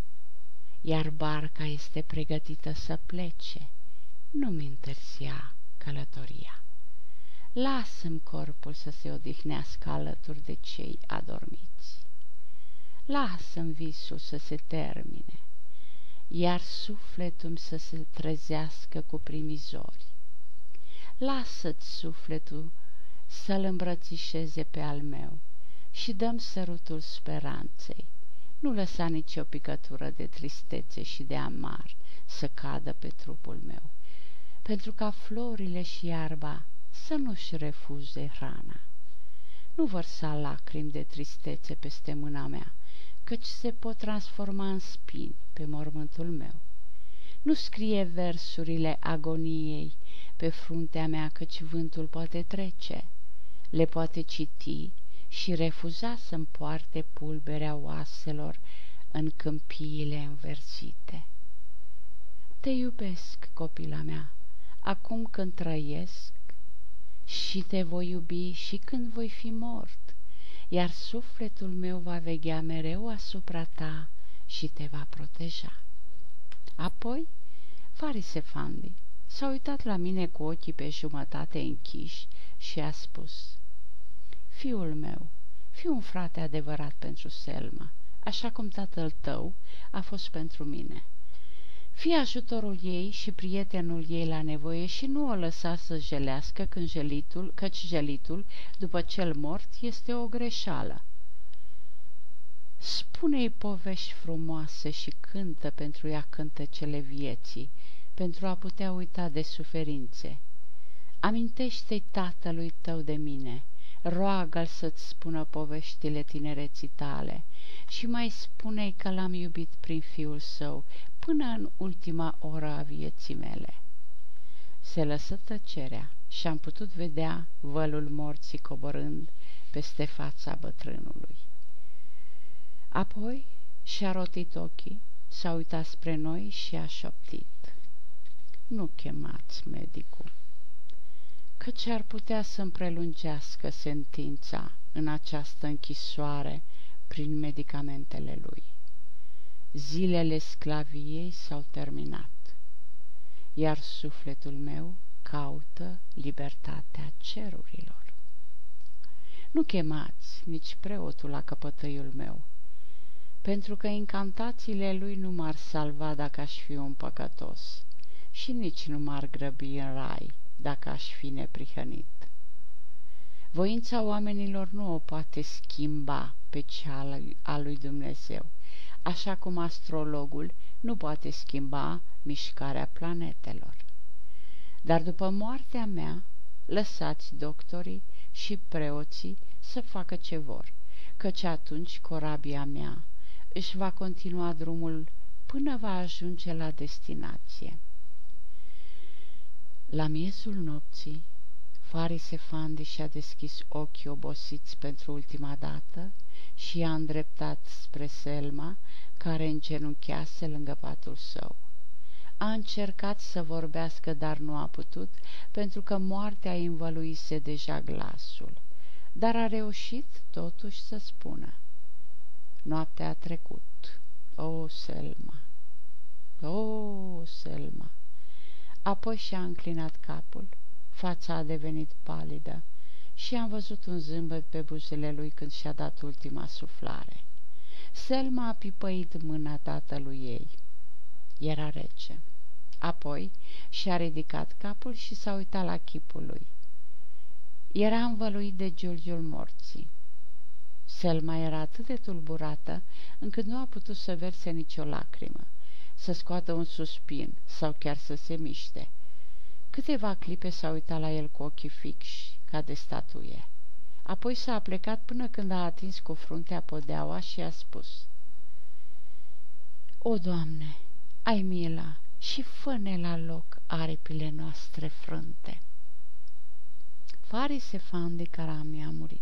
iar barca este pregătită să plece. Nu-mi întârzia călătoria. Lasă-mi corpul să se odihnească alături de cei adormiți. Lasă-mi visul să se termine, iar sufletul să se trezească cu primizori. Lasă-ți sufletul să-l îmbrățișeze pe al meu și dăm sărutul speranței. Nu lăsa nici o picătură de tristețe și de amar să cadă pe trupul meu, pentru ca florile și iarba să nu-și refuze hrana. Nu vărsa lacrimi de tristețe peste mâna mea, căci se pot transforma în spini pe mormântul meu. Nu scrie versurile agoniei pe fruntea mea, căci vântul poate trece, le poate citi și refuza să-mi poarte pulberea oaselor în câmpiile înversite. Te iubesc, copila mea, acum când trăiesc și te voi iubi și când voi fi mort, iar sufletul meu va veghea mereu asupra ta și te va proteja. Apoi, Farise Fandi s-a uitat la mine cu ochii pe jumătate închiși și a spus, Fiul meu, fi un frate adevărat pentru Selma, așa cum tatăl tău a fost pentru mine. Fii ajutorul ei și prietenul ei la nevoie și nu o lăsa să jelească când jelitul, căci jelitul, după cel mort, este o greșeală. Spune-i povești frumoase și cântă pentru ea cântecele vieții, pentru a putea uita de suferințe. Amintește-i tatălui tău de mine, roagă-l să-ți spună poveștile tinereții tale și mai spune-i că l-am iubit prin fiul său până în ultima oră a vieții mele. Se lăsă tăcerea și am putut vedea vălul morții coborând peste fața bătrânului. Apoi și-a rotit ochii, s-a uitat spre noi și a șoptit. Nu chemați medicul, căci ar putea să-mi prelungească sentința în această închisoare prin medicamentele lui. Zilele sclaviei s-au terminat, iar sufletul meu caută libertatea cerurilor. Nu chemați nici preotul la căpătăiul meu, pentru că incantațiile lui nu m-ar salva dacă aș fi un păcătos și nici nu m-ar grăbi în rai dacă aș fi neprihănit. Voința oamenilor nu o poate schimba pe cea a lui Dumnezeu, așa cum astrologul nu poate schimba mișcarea planetelor. Dar după moartea mea, lăsați doctorii și preoții să facă ce vor, căci atunci corabia mea își va continua drumul până va ajunge la destinație. La miezul nopții, Farise Fandi și-a deschis ochii obosiți pentru ultima dată și i-a îndreptat spre Selma, care îngenunchease lângă patul său. A încercat să vorbească, dar nu a putut, pentru că moartea îi învăluise deja glasul. Dar a reușit totuși să spună. Noaptea a trecut. O, Selma! O, Selma! Apoi și-a înclinat capul, fața a devenit palidă și am văzut un zâmbet pe buzele lui când și-a dat ultima suflare. Selma a pipăit mâna tatălui ei. Era rece. Apoi și-a ridicat capul și s-a uitat la chipul lui. Era învăluit de giulgiul morții. Selma era atât de tulburată încât nu a putut să verse nicio lacrimă, să scoată un suspin sau chiar să se miște. Câteva clipe s-a uitat la el cu ochii fixi, ca de statuie. Apoi s-a plecat până când a atins cu fruntea podeaua și a spus O, Doamne, ai mila și fă la loc aripile noastre frânte. Farise fan de Carami a murit.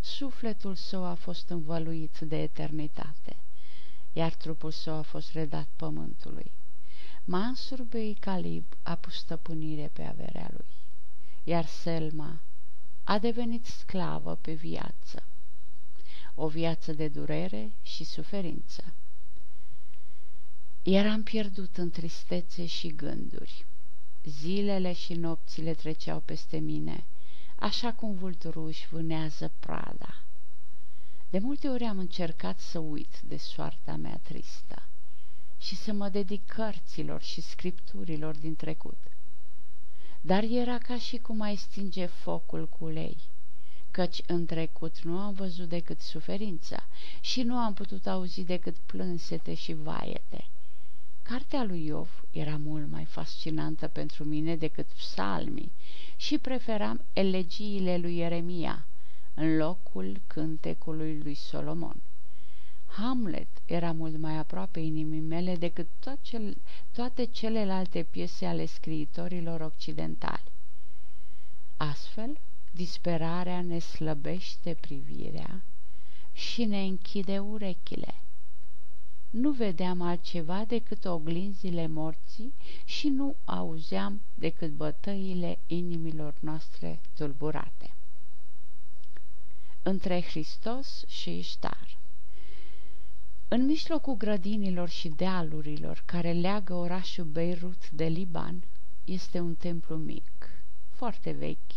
Sufletul său a fost învăluit de eternitate, iar trupul său a fost redat pământului. Mansur Bey Calib a pus stăpânire pe averea lui, iar Selma a devenit sclavă pe viață, o viață de durere și suferință. Eram pierdut în tristețe și gânduri. Zilele și nopțile treceau peste mine, așa cum vulturul își vânează prada. De multe ori am încercat să uit de soarta mea tristă și să mă dedic cărților și scripturilor din trecut. Dar era ca și cum ai stinge focul cu ulei, căci în trecut nu am văzut decât suferința și nu am putut auzi decât plânsete și vaiete. Cartea lui Iov era mult mai fascinantă pentru mine decât psalmii și preferam elegiile lui Ieremia în locul cântecului lui Solomon. Hamlet era mult mai aproape inimii mele decât toate celelalte piese ale scriitorilor occidentali. Astfel, disperarea ne slăbește privirea și ne închide urechile. Nu vedeam altceva decât oglinzile morții și nu auzeam decât bătăile inimilor noastre tulburate. Între Hristos și Iștar în mijlocul grădinilor și dealurilor care leagă orașul Beirut de Liban este un templu mic, foarte vechi,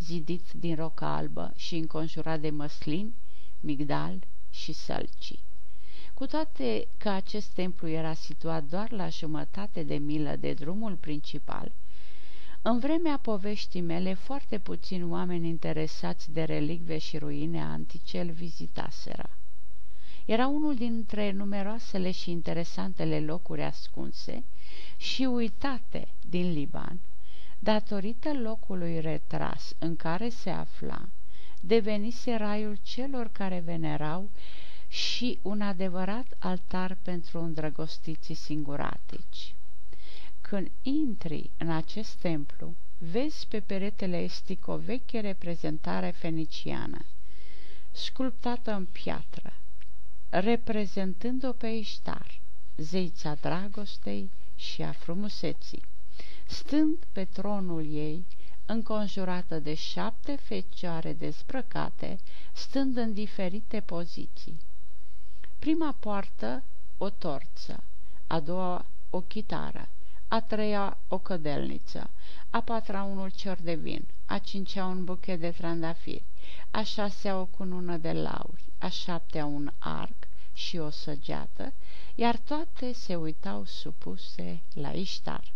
zidit din rocă albă și înconjurat de măslin, migdal și sălcii. Cu toate că acest templu era situat doar la jumătate de milă de drumul principal, în vremea poveștii mele, foarte puțini oameni interesați de relicve și ruine antice îl vizitaseră. Era unul dintre numeroasele și interesantele locuri ascunse și uitate din Liban, datorită locului retras în care se afla, devenise raiul celor care venerau și un adevărat altar pentru îndrăgostiții singuratici. Când intri în acest templu, vezi pe peretele estic o veche reprezentare feniciană, sculptată în piatră, reprezentând-o pe Iștar, zeița dragostei și a frumuseții, stând pe tronul ei, înconjurată de șapte fecioare dezbrăcate, stând în diferite poziții. Prima poartă o torță, a doua o chitară, a treia o cădelniță, a patra unul cior de vin, a cincea un buchet de trandafiri, a șasea o cunună de lauri, a șaptea un arc și o săgeată, iar toate se uitau supuse la Iștar.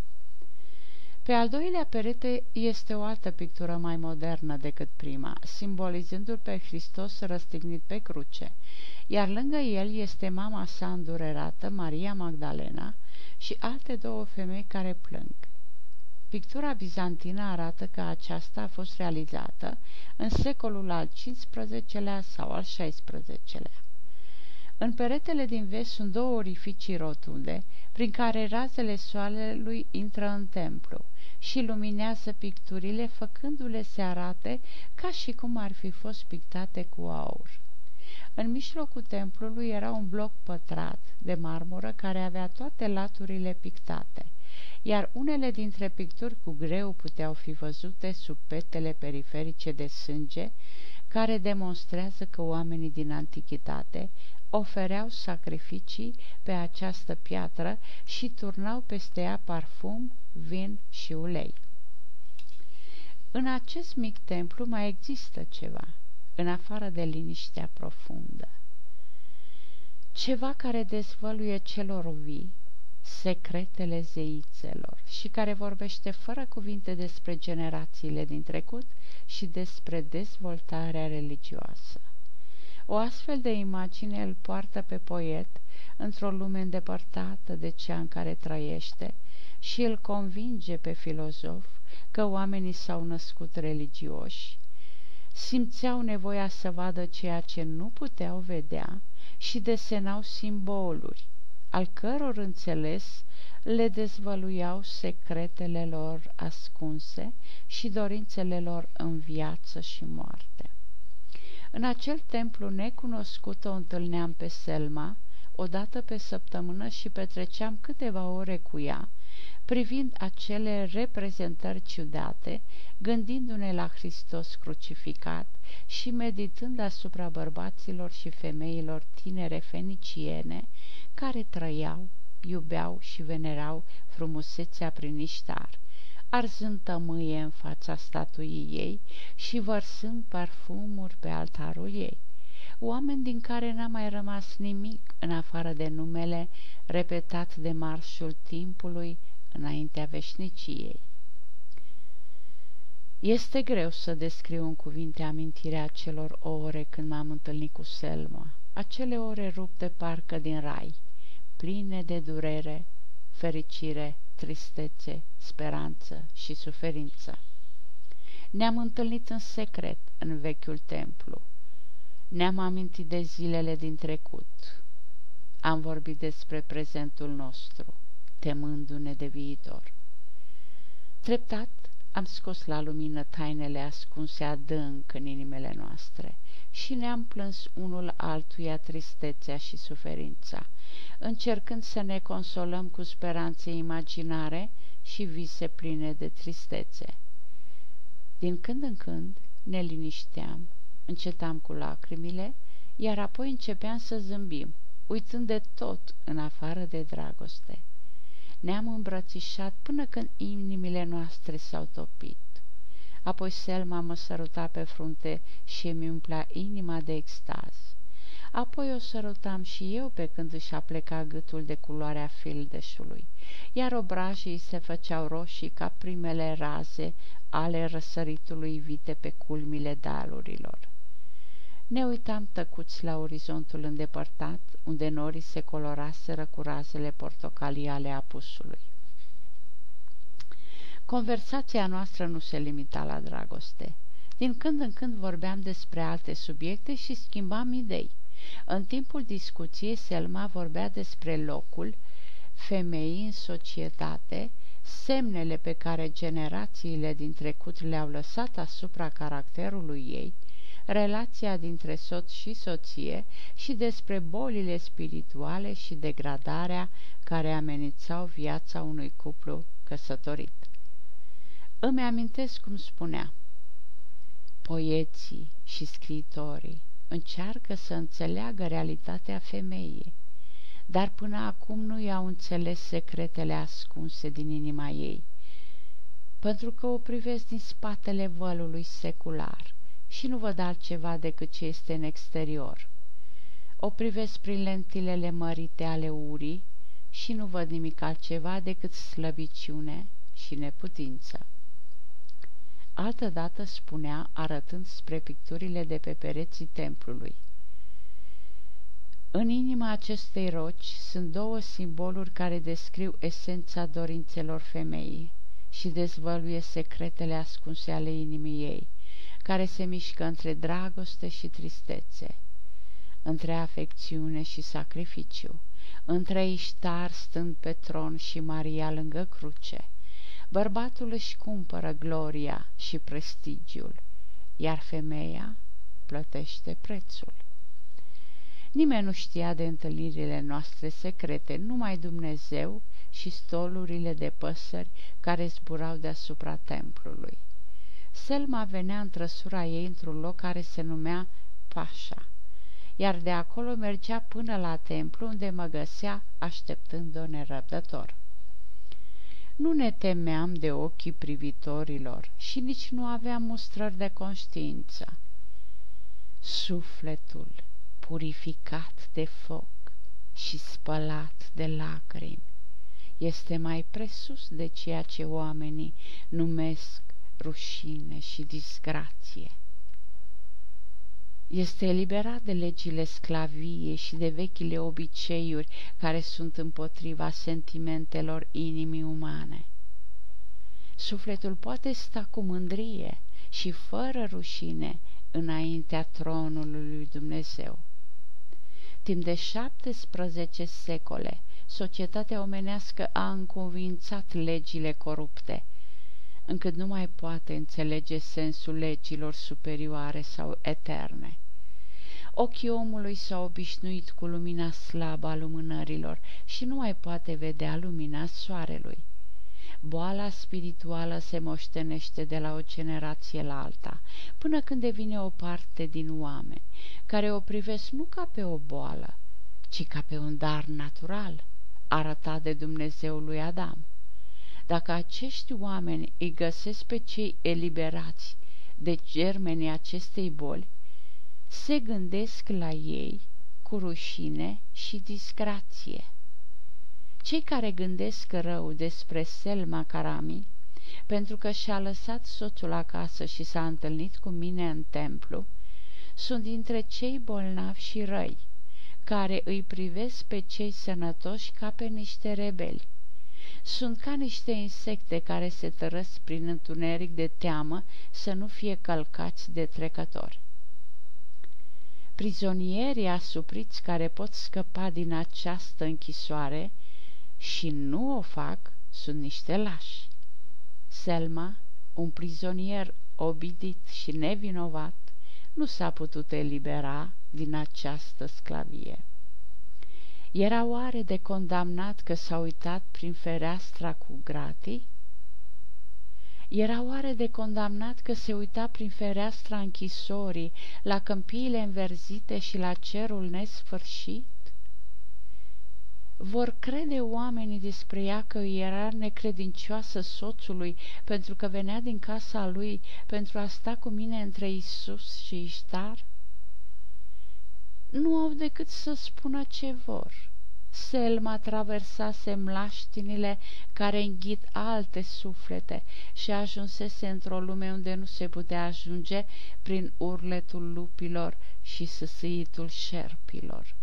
Pe al doilea perete este o altă pictură mai modernă decât prima, simbolizându-l pe Hristos răstignit pe cruce, iar lângă el este mama sa îndurerată, Maria Magdalena, și alte două femei care plâng. Pictura bizantină arată că aceasta a fost realizată în secolul al XV-lea sau al XVI-lea. În peretele din vest sunt două orificii rotunde, prin care razele soarelui intră în templu și luminează picturile, făcându-le se arate ca și cum ar fi fost pictate cu aur. În mijlocul templului era un bloc pătrat de marmură care avea toate laturile pictate, iar unele dintre picturi cu greu puteau fi văzute sub petele periferice de sânge, care demonstrează că oamenii din antichitate ofereau sacrificii pe această piatră și turnau peste ea parfum, vin și ulei. În acest mic templu mai există ceva, în afară de liniștea profundă. Ceva care dezvăluie celor vii secretele zeițelor și care vorbește fără cuvinte despre generațiile din trecut și despre dezvoltarea religioasă. O astfel de imagine îl poartă pe poet într-o lume îndepărtată de cea în care trăiește și îl convinge pe filozof că oamenii s-au născut religioși, simțeau nevoia să vadă ceea ce nu puteau vedea și desenau simboluri, al căror înțeles le dezvăluiau secretele lor ascunse și dorințele lor în viață și moarte. În acel templu necunoscut o întâlneam pe Selma, o dată pe săptămână și petreceam câteva ore cu ea, privind acele reprezentări ciudate, gândindu-ne la Hristos crucificat și meditând asupra bărbaților și femeilor tinere feniciene care trăiau, iubeau și venerau frumusețea prin Iștar, arzând tămâie în fața statuii ei și vărsând parfumuri pe altarul ei. Oameni din care n-a mai rămas nimic în afară de numele repetat de marșul timpului înaintea veșniciei. Este greu să descriu în cuvinte amintirea acelor ore când m-am întâlnit cu Selma, acele ore rupte parcă din rai, pline de durere, fericire, tristețe, speranță și suferință. Ne-am întâlnit în secret în vechiul templu. Ne-am amintit de zilele din trecut. Am vorbit despre prezentul nostru, temându-ne de viitor. Treptat am scos la lumină tainele ascunse adânc în inimile noastre și ne-am plâns unul altuia tristețea și suferința, încercând să ne consolăm cu speranțe imaginare și vise pline de tristețe. Din când în când ne linișteam, încetam cu lacrimile, iar apoi începeam să zâmbim, uitând de tot în afară de dragoste. Ne-am îmbrățișat până când inimile noastre s-au topit. Apoi Selma mă săruta pe frunte și îmi umplea inima de extaz. Apoi o sărutam și eu pe când își apleca gâtul de culoarea fildeșului, iar obrajii se făceau roșii ca primele raze ale răsăritului vite pe culmile dalurilor. Ne uitam tăcuți la orizontul îndepărtat, unde norii se coloraseră cu razele portocalii ale apusului. Conversația noastră nu se limita la dragoste. Din când în când vorbeam despre alte subiecte și schimbam idei. În timpul discuției, Selma vorbea despre locul femeii în societate, semnele pe care generațiile din trecut le-au lăsat asupra caracterului ei, relația dintre soț și soție și despre bolile spirituale și degradarea care amenințau viața unui cuplu căsătorit. Îmi amintesc cum spunea, poeții și scriitorii încearcă să înțeleagă realitatea femeii, dar până acum nu i-au înțeles secretele ascunse din inima ei, pentru că o privesc din spatele vălului secular și nu văd altceva decât ce este în exterior. O privesc prin lentilele mărite ale urii și nu văd nimic altceva decât slăbiciune și neputință. Altădată spunea, arătând spre picturile de pe pereții templului. În inima acestei roci sunt două simboluri care descriu esența dorințelor femeii și dezvăluie secretele ascunse ale inimii ei, care se mișcă între dragoste și tristețe, între afecțiune și sacrificiu, între Iștar stând pe tron și Maria lângă cruce. Bărbatul își cumpără gloria și prestigiul, iar femeia plătește prețul. Nimeni nu știa de întâlnirile noastre secrete, numai Dumnezeu și stolurile de păsări care zburau deasupra templului. Selma venea în trăsura ei într-un loc care se numea Pașa, iar de acolo mergea până la templu unde mă găsea așteptând-o nerăbdător. Nu ne temeam de ochii privitorilor și nici nu aveam mustrări de conștiință. Sufletul, purificat de foc și spălat de lacrimi, este mai presus de ceea ce oamenii numesc rușine și disgrație. Este eliberat de legile sclaviei și de vechile obiceiuri care sunt împotriva sentimentelor inimii umane. Sufletul poate sta cu mândrie și fără rușine înaintea tronului lui Dumnezeu. Timp de 17 secole, societatea omenească a înconvințat legile corupte, încât nu mai poate înțelege sensul legilor superioare sau eterne. Ochii omului s-au obișnuit cu lumina slabă a lumânărilor și nu mai poate vedea lumina soarelui. Boala spirituală se moștenește de la o generație la alta, până când devine o parte din oameni, care o privesc nu ca pe o boală, ci ca pe un dar natural, arătat de Dumnezeul lui Adam. Dacă acești oameni îi găsesc pe cei eliberați de germenii acestei boli, se gândesc la ei cu rușine și discrație. Cei care gândesc rău despre Selma Karami, pentru că și-a lăsat soțul acasă și s-a întâlnit cu mine în templu, sunt dintre cei bolnavi și răi, care îi privesc pe cei sănătoși ca pe niște rebeli. Sunt ca niște insecte care se tărăsc prin întuneric de teamă să nu fie călcați de trecători. Prizonierii asupriți care pot scăpa din această închisoare și nu o fac sunt niște lași. Selma, un prizonier obidit și nevinovat, nu s-a putut elibera din această sclavie. Era oare de condamnat că s-a uitat prin fereastra cu gratii? Era oare de condamnat că se uita prin fereastra închisorii la câmpiile înverzite și la cerul nesfârșit? Vor crede oamenii despre ea că era necredincioasă soțului pentru că venea din casa lui pentru a sta cu mine între Isus și Iștar? Nu au decât să spună ce vor. Selma traversase mlaștinile care înghit alte suflete și ajunsese într-o lume unde nu se putea ajunge prin urletul lupilor și săsâitul șerpilor.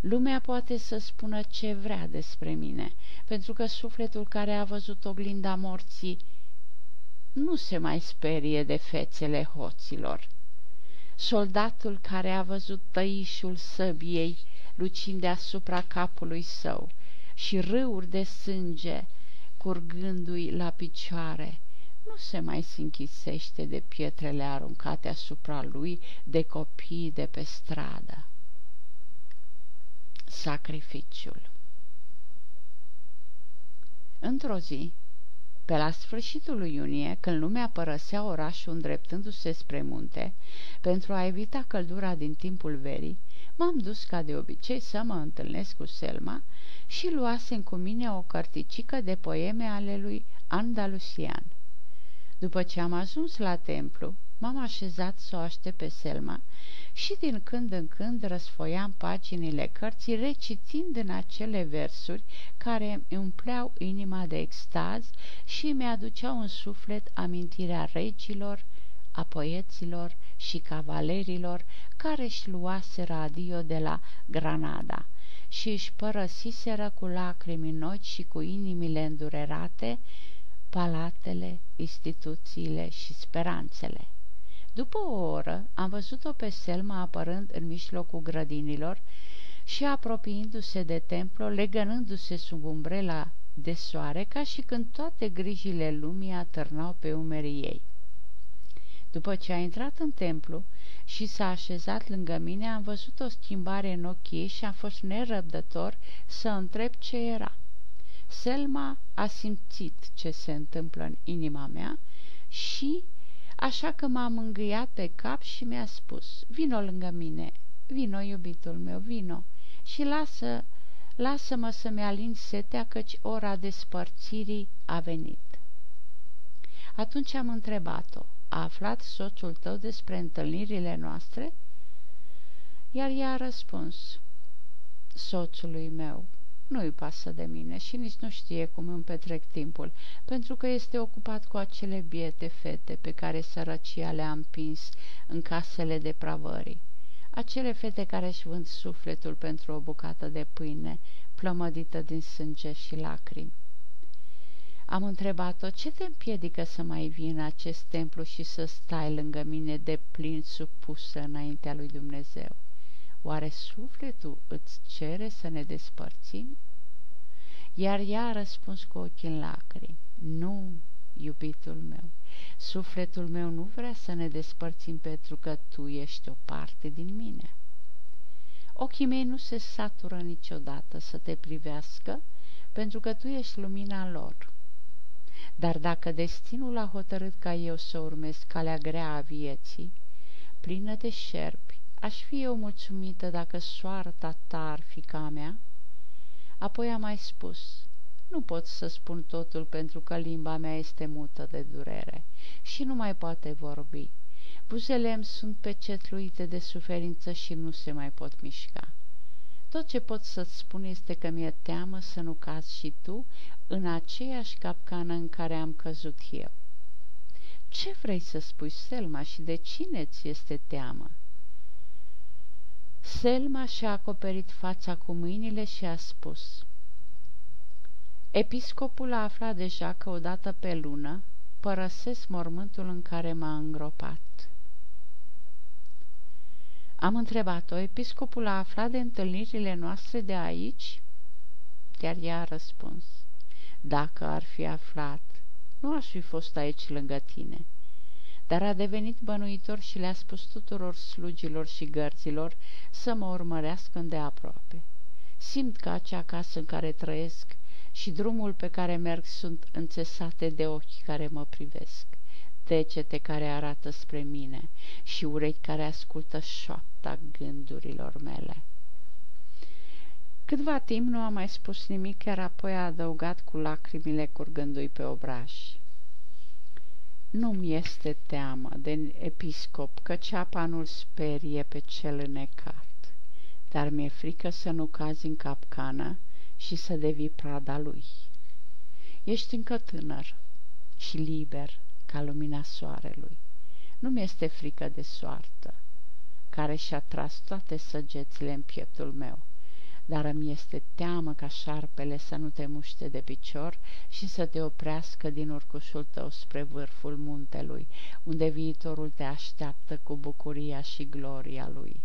Lumea poate să spună ce vrea despre mine, pentru că sufletul care a văzut oglinda morții nu se mai sperie de fețele hoților. Soldatul care a văzut tăișul săbiei lucind deasupra capului său și râuri de sânge curgându-i la picioare, nu se mai sinchisește de pietrele aruncate asupra lui de copii de pe stradă sacrificiul. Într-o zi, pe la sfârșitul lui iunie, când lumea părăsea orașul îndreptându-se spre munte, pentru a evita căldura din timpul verii, m-am dus ca de obicei să mă întâlnesc cu Selma și luasem cu mine o cărticică de poeme ale lui Andalusian. După ce am ajuns la templu, m-am așezat să o aștept pe Selma și din când în când răsfoiam paginile cărții recitind în acele versuri care îmi umpleau inima de extaz și mi-aduceau în suflet amintirea regilor, a poeților și cavalerilor care își luaseră adio de la Granada și își părăsiseră cu lacrimi noi și cu inimile îndurerate palatele, instituțiile și speranțele După o oră am văzut-o pe Selma apărând în mijlocul grădinilor și apropiindu-se de templu, legănându-se sub umbrela de soare, ca și când toate grijile lumii atârnau pe umerii ei. După ce a intrat în templu și s-a așezat lângă mine, am văzut o schimbare în ochii ei și am fost nerăbdător să întreb ce era. Selma a simțit ce se întâmplă în inima mea și așa că m-a mângâiat pe cap și mi-a spus, vino lângă mine, vino, iubitul meu, vino și lasă, lasă-mă să-mi alin setea căci ora despărțirii a venit. Atunci am întrebat-o, a aflat soțul tău despre întâlnirile noastre? Iar ea a răspuns, soțului meu, nu-i pasă de mine și nici nu știe cum îmi petrec timpul, pentru că este ocupat cu acele biete fete pe care sărăcia le-a împins în casele de pravării. Acele fete care își vând sufletul pentru o bucată de pâine, plămădită din sânge și lacrimi. Am întrebat-o, ce te împiedică să mai vii în acest templu și să stai lângă mine de plin supusă înaintea lui Dumnezeu? Oare sufletul îți cere să ne despărțim? Iar ea a răspuns cu ochii în lacrimi. Nu, iubitul meu, sufletul meu nu vrea să ne despărțim pentru că tu ești o parte din mine. Ochii mei nu se satură niciodată să te privească pentru că tu ești lumina lor. Dar dacă destinul a hotărât ca eu să urmez calea grea a vieții, plină de șerpi, aș fi eu mulțumită dacă soarta ta ar fi ca mea? Apoi a mai spus, nu pot să spun totul pentru că limba mea este mută de durere și nu mai poate vorbi. Buzele îmi sunt pecetluite de suferință și nu se mai pot mișca. Tot ce pot să-ți spun este că mi-e teamă să nu cazi și tu în aceeași capcană în care am căzut eu. Ce vrei să spui, Selma, și de cine ți este teamă? Selma și-a acoperit fața cu mâinile și a spus Episcopul a aflat deja că odată pe lună părăsesc mormântul în care m-a îngropat. Am întrebat-o, episcopul a aflat de întâlnirile noastre de aici? Iar ea a răspuns, dacă ar fi aflat, nu aș fi fost aici lângă tine dar a devenit bănuitor și le-a spus tuturor slugilor și gărților să mă urmărească îndeaproape. Simt că acea casă în care trăiesc și drumul pe care merg sunt înțesate de ochi care mă privesc, degete care arată spre mine și urechi care ascultă șoapta gândurilor mele. Câtva timp nu a mai spus nimic, iar apoi a adăugat cu lacrimile curgându-i pe obrași. Nu-mi este teamă de episcop că ceapa nu-l sperie pe cel înnecat, dar mi-e frică să nu cazi în capcană și să devii prada lui. Ești încă tânăr și liber ca lumina soarelui. Nu mi este frică de soartă, care și-a tras toate săgețile în pieptul meu dar îmi este teamă ca șarpele să nu te muște de picior și să te oprească din urcușul tău spre vârful muntelui, unde viitorul te așteaptă cu bucuria și gloria lui.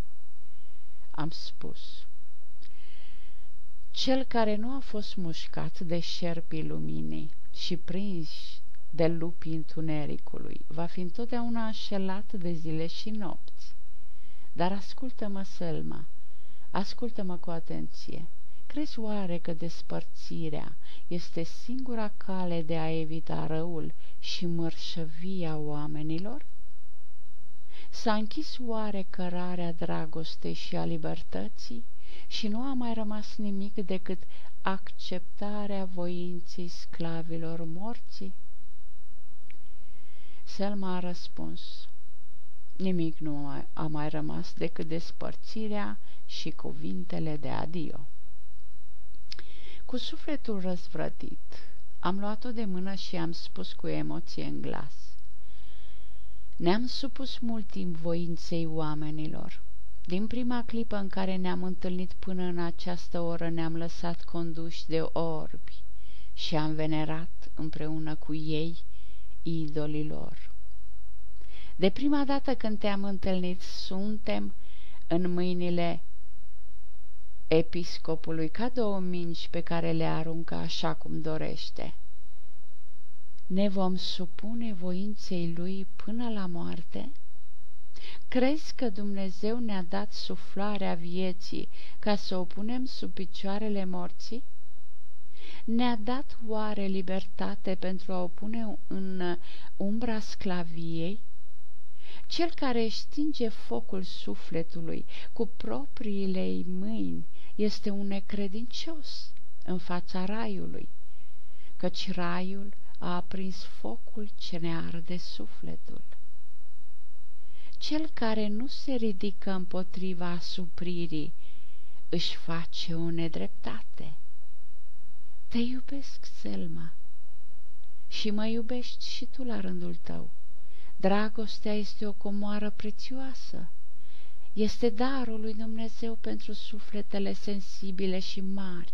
Am spus, cel care nu a fost mușcat de șerpii luminii și prins de lupii întunericului, va fi întotdeauna înșelat de zile și nopți. Dar ascultă-mă, Selma, Ascultă-mă cu atenție. Crezi oare că despărțirea este singura cale de a evita răul și mărșăvia oamenilor? S-a închis oare cărarea dragostei și a libertății și nu a mai rămas nimic decât acceptarea voinței sclavilor morții? Selma a răspuns, nimic nu a mai rămas decât despărțirea și cuvintele de adio. Cu sufletul răzvrătit, am luat-o de mână și am spus cu emoție în glas. Ne-am supus mult timp voinței oamenilor. Din prima clipă în care ne-am întâlnit până în această oră ne-am lăsat conduși de orbi și am venerat împreună cu ei idolilor. De prima dată când te-am întâlnit, suntem în mâinile episcopului ca două minci pe care le aruncă așa cum dorește. Ne vom supune voinței lui până la moarte? Crezi că Dumnezeu ne-a dat suflarea vieții ca să o punem sub picioarele morții? Ne-a dat oare libertate pentru a o pune în umbra sclaviei? Cel care își stinge focul sufletului cu propriile mâini este un necredincios în fața raiului, căci raiul a aprins focul ce ne arde sufletul. Cel care nu se ridică împotriva supririi își face o nedreptate. Te iubesc, Selma, și mă iubești și tu la rândul tău. Dragostea este o comoară prețioasă. Este darul lui Dumnezeu pentru sufletele sensibile și mari.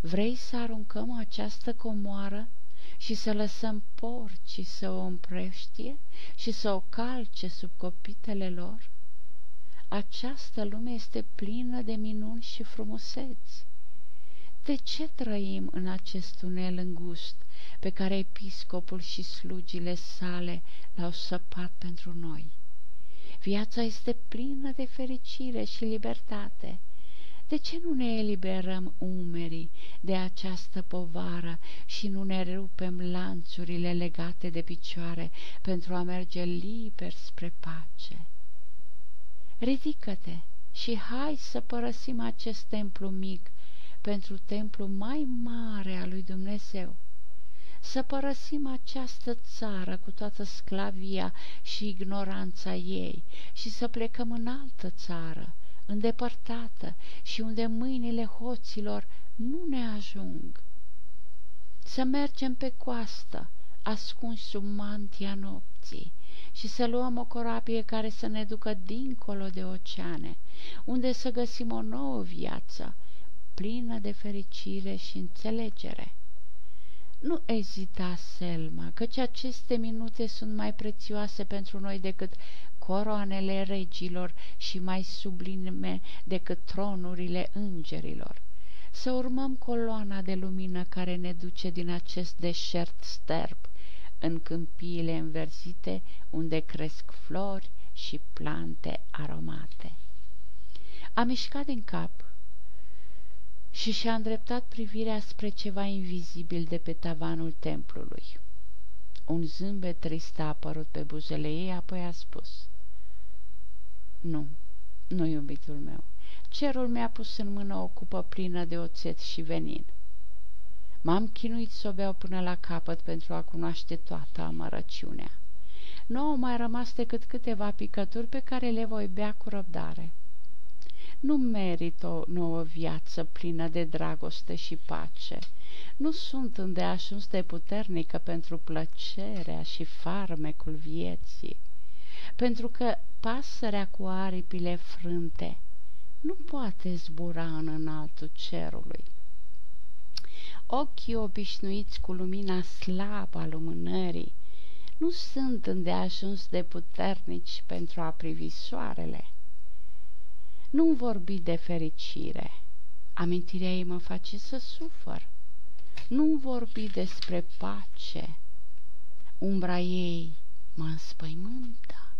Vrei să aruncăm această comoară și să lăsăm porcii să o împreștie și să o calce sub copitele lor? Această lume este plină de minuni și frumuseți. De ce trăim în acest tunel îngust pe care episcopul și slugile sale l-au săpat pentru noi? Viața este plină de fericire și libertate. De ce nu ne eliberăm umerii de această povară și nu ne rupem lanțurile legate de picioare pentru a merge liber spre pace? Ridică-te și hai să părăsim acest templu mic pentru templu mai mare al lui Dumnezeu. Să părăsim această țară cu toată sclavia și ignoranța ei și să plecăm în altă țară, îndepărtată și unde mâinile hoților nu ne ajung. Să mergem pe coastă, ascunși sub mantia nopții, și să luăm o corabie care să ne ducă dincolo de oceane, unde să găsim o nouă viață, plină de fericire și înțelegere. Nu ezita, Selma, căci aceste minute sunt mai prețioase pentru noi decât coroanele regilor și mai sublime decât tronurile îngerilor. Să urmăm coloana de lumină care ne duce din acest deșert sterb în câmpiile înverzite unde cresc flori și plante aromate. A mișcat din cap și și-a îndreptat privirea spre ceva invizibil de pe tavanul templului. Un zâmbet trist a apărut pe buzele ei, apoi a spus Nu, nu, iubitul meu. Cerul mi-a pus în mână o cupă plină de oțet și venin. M-am chinuit să o beau până la capăt pentru a cunoaște toată amărăciunea. Nu au mai rămas decât câteva picături pe care le voi bea cu răbdare nu merit o nouă viață plină de dragoste și pace. Nu sunt îndeajuns de puternică pentru plăcerea și farmecul vieții, pentru că pasărea cu aripile frânte nu poate zbura în înaltul cerului. Ochii obișnuiți cu lumina slabă a lumânării nu sunt îndeajuns de puternici pentru a privi soarele nu vorbi de fericire. Amintirea ei mă face să sufăr. Nu vorbi despre pace. Umbra ei mă înspăimântă.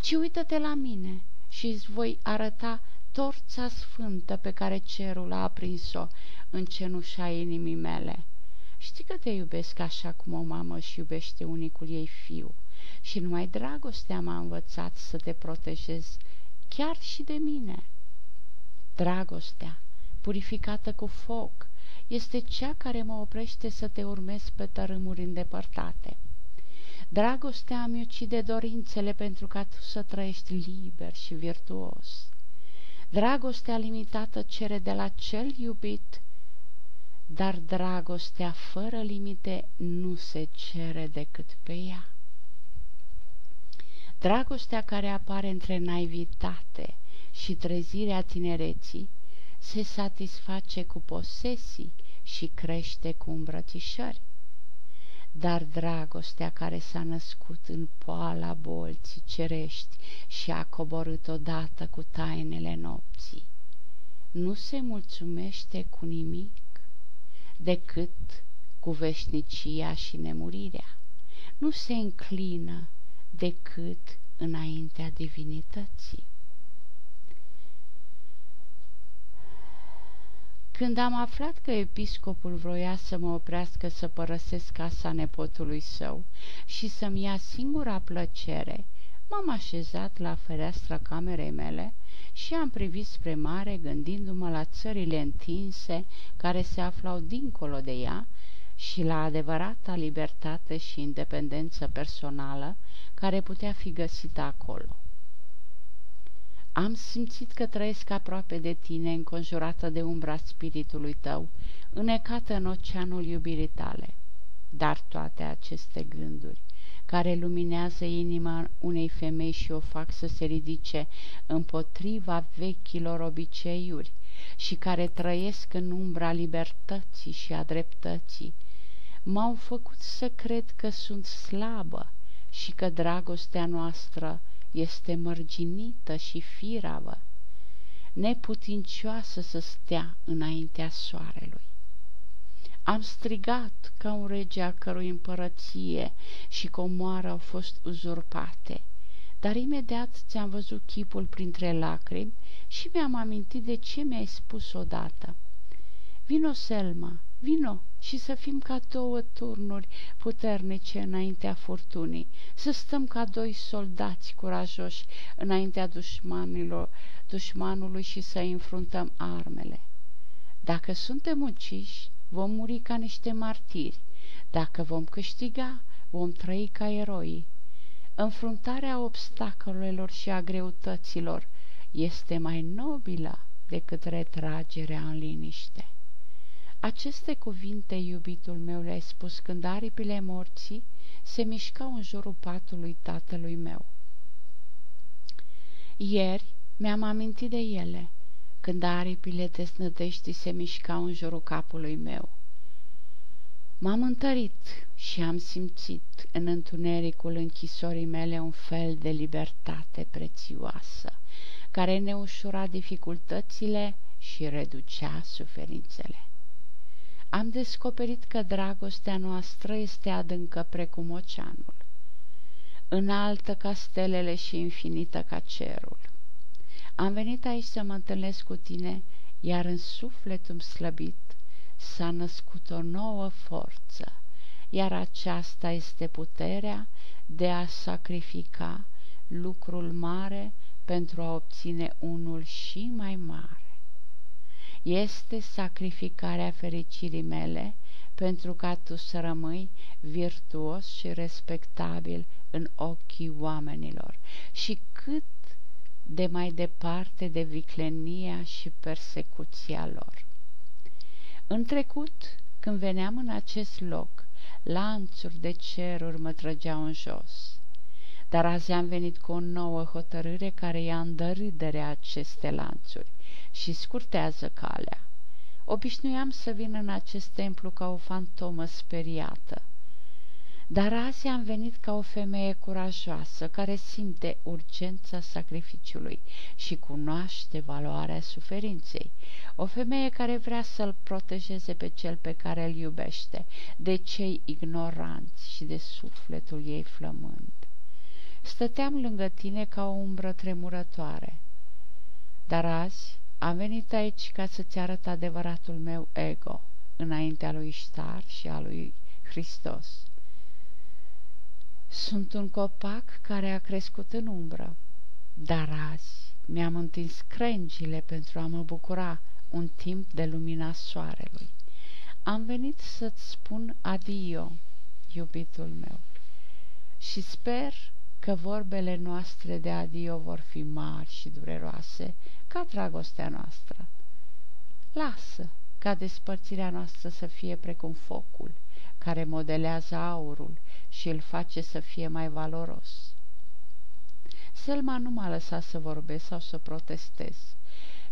Ci uită-te la mine și îți voi arăta torța sfântă pe care cerul a aprins-o în cenușa inimii mele. Știi că te iubesc așa cum o mamă își iubește unicul ei fiu și numai dragostea m-a învățat să te protejez chiar și de mine. Dragostea, purificată cu foc, este cea care mă oprește să te urmez pe tărâmuri îndepărtate. Dragostea îmi ucide dorințele pentru ca tu să trăiești liber și virtuos. Dragostea limitată cere de la cel iubit, dar dragostea fără limite nu se cere decât pe ea. Dragostea care apare între naivitate și trezirea tinereții se satisface cu posesii și crește cu îmbrățișări. dar dragostea care s-a născut în poala bolții cerești și a coborât odată cu tainele nopții, nu se mulțumește cu nimic decât cu veșnicia și nemurirea. Nu se înclină decât înaintea divinității. Când am aflat că episcopul vroia să mă oprească să părăsesc casa nepotului său și să-mi ia singura plăcere, m-am așezat la fereastra camerei mele și am privit spre mare gândindu-mă la țările întinse care se aflau dincolo de ea și la adevărata libertate și independență personală care putea fi găsită acolo. Am simțit că trăiesc aproape de tine, înconjurată de umbra spiritului tău, înecată în oceanul iubirii tale. Dar toate aceste gânduri, care luminează inima unei femei și o fac să se ridice împotriva vechilor obiceiuri și care trăiesc în umbra libertății și a dreptății, m-au făcut să cred că sunt slabă și că dragostea noastră este mărginită și firavă, neputincioasă să stea înaintea soarelui. Am strigat ca un rege a cărui împărăție și comoară au fost uzurpate, dar imediat ți-am văzut chipul printre lacrimi și mi-am amintit de ce mi-ai spus odată. Vino, Selma, vino și să fim ca două turnuri puternice înaintea furtunii, să stăm ca doi soldați curajoși înaintea dușmanilor, dușmanului și să înfruntăm armele. Dacă suntem uciși, vom muri ca niște martiri. Dacă vom câștiga, vom trăi ca eroi. Înfruntarea obstacolelor și a greutăților este mai nobilă decât retragerea în liniște. Aceste cuvinte, iubitul meu, le-ai spus când aripile morții se mișcau în jurul patului tatălui meu. Ieri mi-am amintit de ele, când aripile desnădeștii se mișcau în jurul capului meu. M-am întărit și am simțit în întunericul închisorii mele un fel de libertate prețioasă, care ne ușura dificultățile și reducea suferințele am descoperit că dragostea noastră este adâncă precum oceanul, înaltă ca stelele și infinită ca cerul. Am venit aici să mă întâlnesc cu tine, iar în sufletul slăbit s-a născut o nouă forță, iar aceasta este puterea de a sacrifica lucrul mare pentru a obține unul și mai mare este sacrificarea fericirii mele pentru ca tu să rămâi virtuos și respectabil în ochii oamenilor și cât de mai departe de viclenia și persecuția lor. În trecut, când veneam în acest loc, lanțuri de ceruri mă trăgeau în jos. Dar azi am venit cu o nouă hotărâre care ia în dărâdere aceste lanțuri și scurtează calea. Obișnuiam să vin în acest templu ca o fantomă speriată. Dar azi am venit ca o femeie curajoasă, care simte urgența sacrificiului și cunoaște valoarea suferinței. O femeie care vrea să-l protejeze pe cel pe care îl iubește, de cei ignoranți și de sufletul ei flămând. Stăteam lângă tine ca o umbră tremurătoare. Dar azi am venit aici ca să-ți arăt adevăratul meu ego înaintea lui Ștar și a lui Hristos. Sunt un copac care a crescut în umbră, dar azi mi-am întins crengile pentru a mă bucura un timp de lumina soarelui. Am venit să-ți spun adio, iubitul meu, și sper că vorbele noastre de adio vor fi mari și dureroase, ca dragostea noastră. Lasă ca despărțirea noastră să fie precum focul, care modelează aurul și îl face să fie mai valoros. Selma nu m-a lăsat să vorbesc sau să protestez,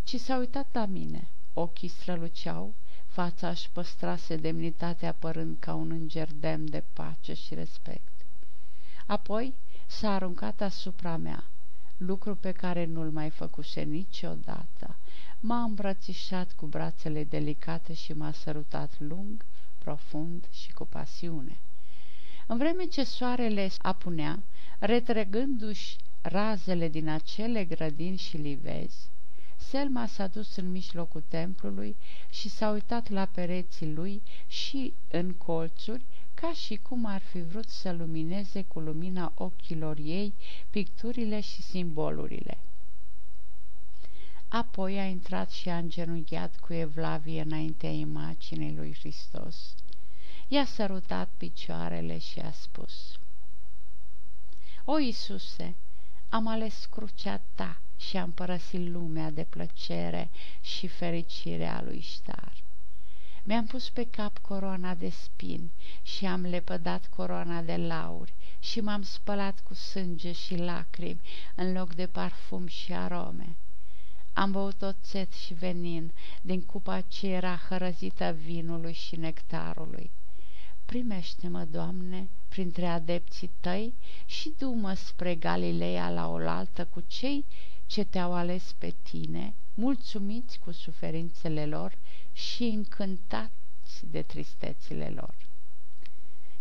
ci s-a uitat la mine. Ochii străluceau, fața își păstrase demnitatea părând ca un înger demn de pace și respect. Apoi s-a aruncat asupra mea, lucru pe care nu-l mai făcuse niciodată. M-a îmbrățișat cu brațele delicate și m-a sărutat lung, profund și cu pasiune. În vreme ce soarele apunea, retrăgându-și razele din acele grădini și livezi, Selma s-a dus în mijlocul templului și s-a uitat la pereții lui și în colțuri, ca și cum ar fi vrut să lumineze cu lumina ochilor ei picturile și simbolurile. Apoi a intrat și a îngenunchiat cu evlavie înaintea imaginei lui Hristos. I-a sărutat picioarele și a spus, O, Iisuse, am ales crucea ta și am părăsit lumea de plăcere și fericire a lui Ștar. Mi-am pus pe cap coroana de spin și am lepădat coroana de lauri și m-am spălat cu sânge și lacrimi în loc de parfum și arome. Am băut oțet și venin din cupa ce era hărăzită vinului și nectarului. Primește-mă, Doamne, printre adepții tăi și du-mă spre Galileea la oaltă cu cei ce te-au ales pe tine, mulțumiți cu suferințele lor și încântați de tristețile lor.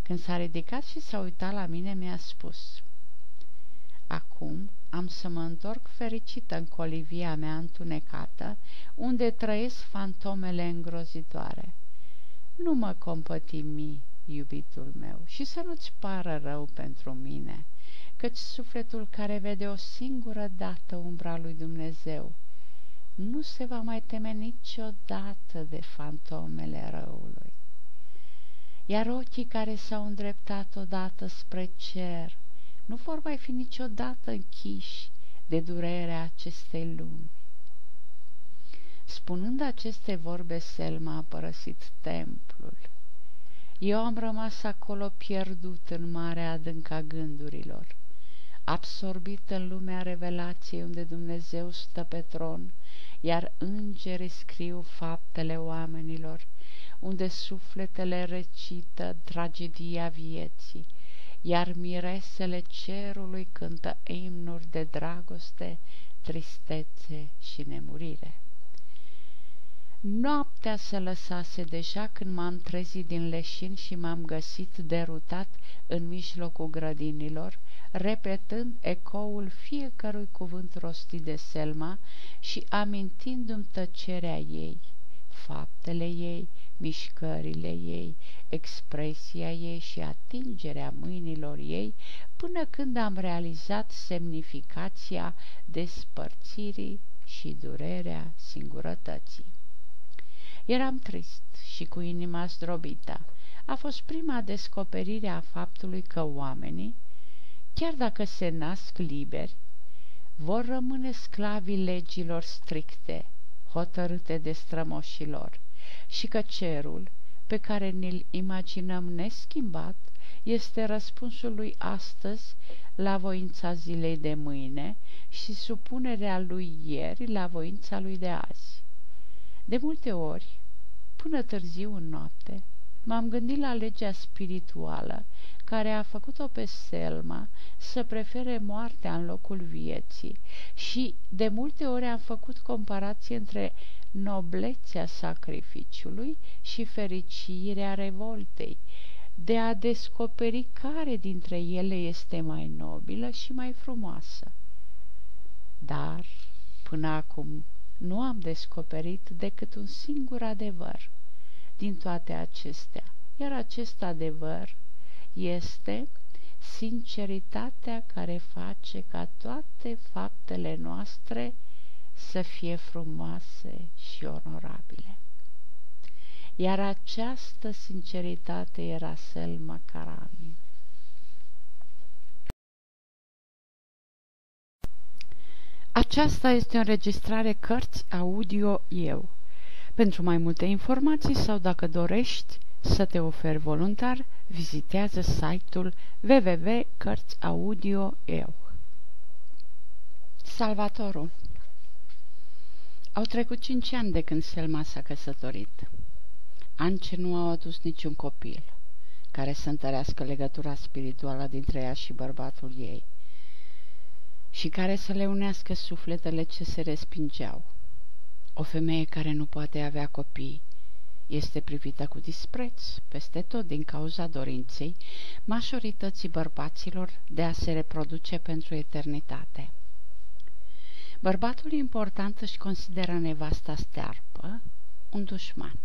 Când s-a ridicat și s-a uitat la mine, mi-a spus, Acum am să mă întorc fericită în colivia mea întunecată, unde trăiesc fantomele îngrozitoare. Nu mă compătimi, iubitul meu, și să nu-ți pară rău pentru mine, căci sufletul care vede o singură dată umbra lui Dumnezeu nu se va mai teme niciodată de fantomele răului. Iar ochii care s-au îndreptat odată spre cer nu vor mai fi niciodată închiși de durerea acestei lumi. Spunând aceste vorbe, Selma a părăsit templul. Eu am rămas acolo pierdut în marea adânca gândurilor absorbit în lumea revelației unde Dumnezeu stă pe tron, iar îngerii scriu faptele oamenilor, unde sufletele recită tragedia vieții, iar miresele cerului cântă imnuri de dragoste, tristețe și nemurire. Noaptea se lăsase deja când m-am trezit din leșin și m-am găsit derutat în mijlocul grădinilor, repetând ecoul fiecărui cuvânt rostit de Selma și amintindu-mi tăcerea ei, faptele ei, mișcările ei, expresia ei și atingerea mâinilor ei, până când am realizat semnificația despărțirii și durerea singurătății. Eram trist și cu inima zdrobită. A fost prima descoperire a faptului că oamenii, chiar dacă se nasc liberi, vor rămâne sclavii legilor stricte, hotărâte de strămoșilor, și că cerul, pe care ne-l imaginăm neschimbat, este răspunsul lui astăzi la voința zilei de mâine și supunerea lui ieri la voința lui de azi. De multe ori, până târziu în noapte, m-am gândit la legea spirituală care a făcut-o pe Selma să prefere moartea în locul vieții. Și de multe ori am făcut comparație între noblețea sacrificiului și fericirea revoltei, de a descoperi care dintre ele este mai nobilă și mai frumoasă. Dar, până acum, nu am descoperit decât un singur adevăr din toate acestea, iar acest adevăr este sinceritatea care face ca toate faptele noastre să fie frumoase și onorabile. Iar această sinceritate era Selma Karami. Aceasta este o înregistrare cărți audio eu. Pentru mai multe informații sau dacă dorești să te oferi voluntar, vizitează site-ul www.cărțiaudio.eu Salvatorul Au trecut cinci ani de când Selma s-a căsătorit. Ance nu au adus niciun copil care să întărească legătura spirituală dintre ea și bărbatul ei și care să le unească sufletele ce se respingeau. O femeie care nu poate avea copii este privită cu dispreț peste tot din cauza dorinței majorității bărbaților de a se reproduce pentru eternitate. Bărbatul important își consideră nevasta stearpă un dușman.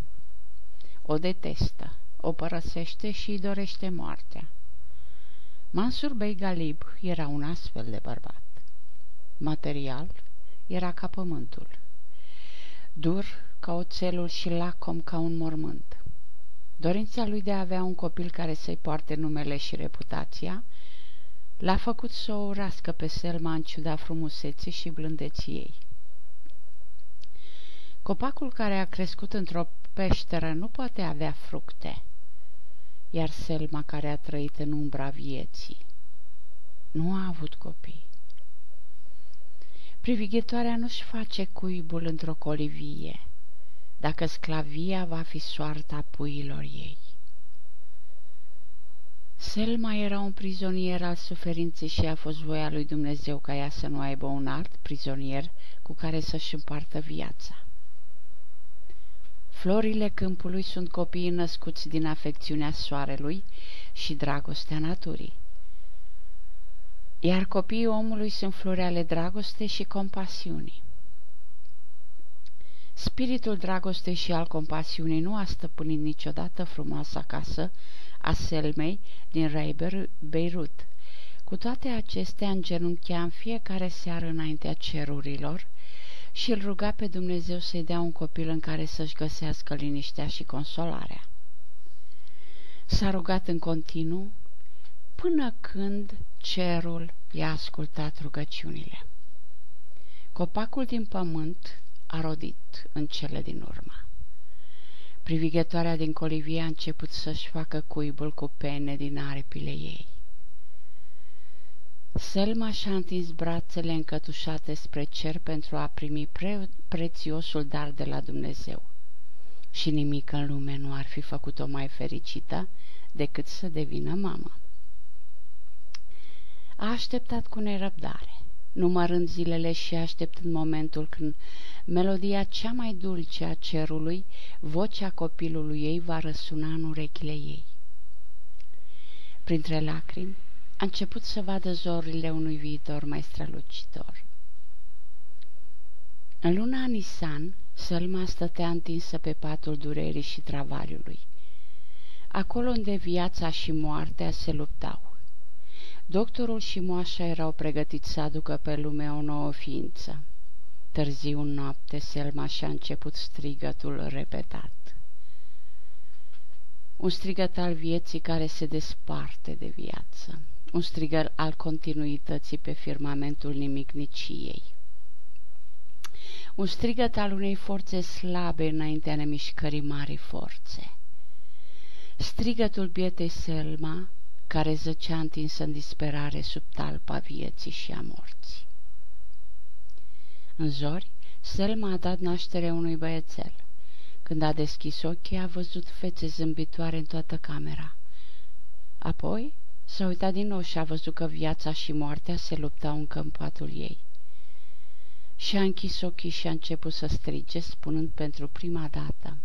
O detestă, o părăsește și îi dorește moartea. Mansur Bey Galib era un astfel de bărbat. Material era ca pământul. Dur ca oțelul și lacom ca un mormânt. Dorința lui de a avea un copil care să-i poarte numele și reputația l-a făcut să o urască pe Selma în ciuda frumuseții și blândeții ei. Copacul care a crescut într-o peșteră nu poate avea fructe, iar Selma care a trăit în umbra vieții nu a avut copii. Privighetoarea nu-și face cuibul într-o colivie, dacă sclavia va fi soarta puilor ei. Selma era un prizonier al suferinței și a fost voia lui Dumnezeu ca ea să nu aibă un alt prizonier cu care să-și împartă viața. Florile câmpului sunt copiii născuți din afecțiunea soarelui și dragostea naturii. Iar copiii omului sunt flori ale dragostei și compasiunii. Spiritul dragostei și al compasiunii nu a stăpânit niciodată frumoasa casă a Selmei din Reiber, Beirut. Cu toate acestea, îngenunchea în fiecare seară înaintea cerurilor și îl ruga pe Dumnezeu să-i dea un copil în care să-și găsească liniștea și consolarea. S-a rugat în continuu până când cerul i-a ascultat rugăciunile. Copacul din pământ a rodit în cele din urmă. Privighetoarea din colivie a început să-și facă cuibul cu pene din aripile ei. Selma și-a întins brațele încătușate spre cer pentru a primi pre- prețiosul dar de la Dumnezeu. Și nimic în lume nu ar fi făcut-o mai fericită decât să devină mamă. A așteptat cu nerăbdare, numărând zilele și așteptând momentul când melodia cea mai dulce a cerului, vocea copilului ei va răsuna în urechile ei. Printre lacrimi, a început să vadă zorile unui viitor mai strălucitor. În luna Nisan, Sălma stătea întinsă pe patul durerii și travaliului, acolo unde viața și moartea se luptau. Doctorul și moașa erau pregătiți să aducă pe lume o nouă ființă. Târziu în noapte, Selma și-a început strigătul repetat. Un strigăt al vieții care se desparte de viață, un strigăt al continuității pe firmamentul nimicniciei. Un strigăt al unei forțe slabe înaintea nemișcării mari forțe. Strigătul bietei Selma, care zăcea întinsă în disperare sub talpa vieții și a morții. În zori, Selma a dat naștere unui băiețel. Când a deschis ochii, a văzut fețe zâmbitoare în toată camera. Apoi s-a uitat din nou și a văzut că viața și moartea se luptau în câmpatul ei. Și a închis ochii și a început să strige, spunând pentru prima dată,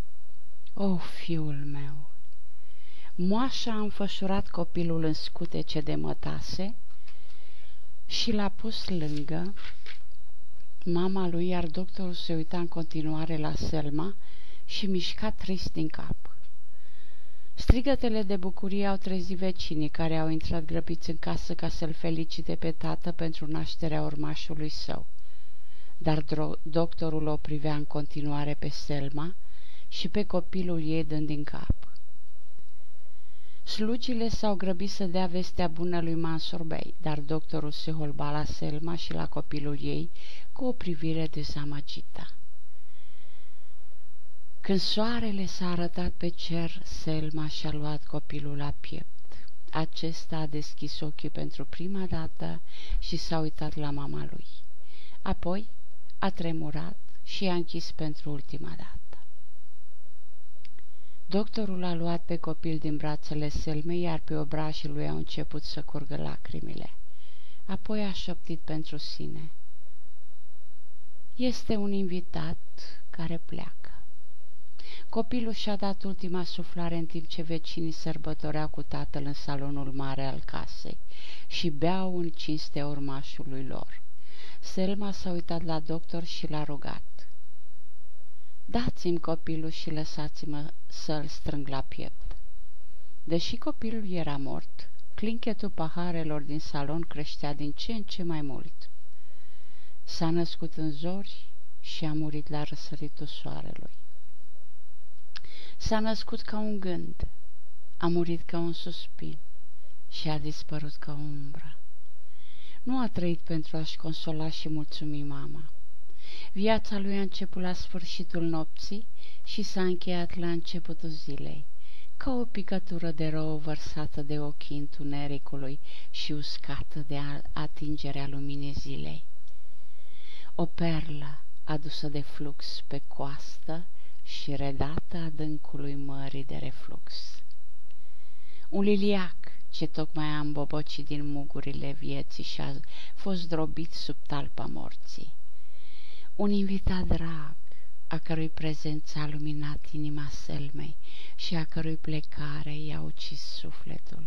O, fiul meu! Moașa a înfășurat copilul în scutece de mătase și l-a pus lângă mama lui, iar doctorul se uita în continuare la Selma și mișca trist din cap. Strigătele de bucurie au trezit vecinii care au intrat grăbiți în casă ca să-l felicite pe tată pentru nașterea urmașului său. Dar doctorul o privea în continuare pe Selma și pe copilul ei dând din cap. Slugile s-au grăbit să dea vestea bună lui Mansur Bey, dar doctorul se holba la Selma și la copilul ei cu o privire dezamăgită. Când soarele s-a arătat pe cer, Selma și-a luat copilul la piept. Acesta a deschis ochii pentru prima dată și s-a uitat la mama lui. Apoi a tremurat și a închis pentru ultima dată. Doctorul a luat pe copil din brațele Selmei, iar pe obrajii lui au început să curgă lacrimile. Apoi a șoptit pentru sine. Este un invitat care pleacă. Copilul și-a dat ultima suflare în timp ce vecinii sărbătoreau cu tatăl în salonul mare al casei și beau în cinste urmașului lor. Selma s-a uitat la doctor și l-a rugat. Dați-mi copilul și lăsați-mă să-l strâng la piept. Deși copilul era mort, clinchetul paharelor din salon creștea din ce în ce mai mult. S-a născut în zori și a murit la răsăritul soarelui. S-a născut ca un gând, a murit ca un suspin și a dispărut ca o umbră. Nu a trăit pentru a-și consola și mulțumi mama. Viața lui a început la sfârșitul nopții și s-a încheiat la începutul zilei, ca o picătură de rouă vărsată de ochii întunericului și uscată de atingerea luminii zilei. O perlă adusă de flux pe coastă și redată adâncului mării de reflux. Un liliac ce tocmai a îmbobocit din mugurile vieții și a fost drobit sub talpa morții. Un invitat drag, a cărui prezență a luminat inima selmei și a cărui plecare i-a ucis sufletul.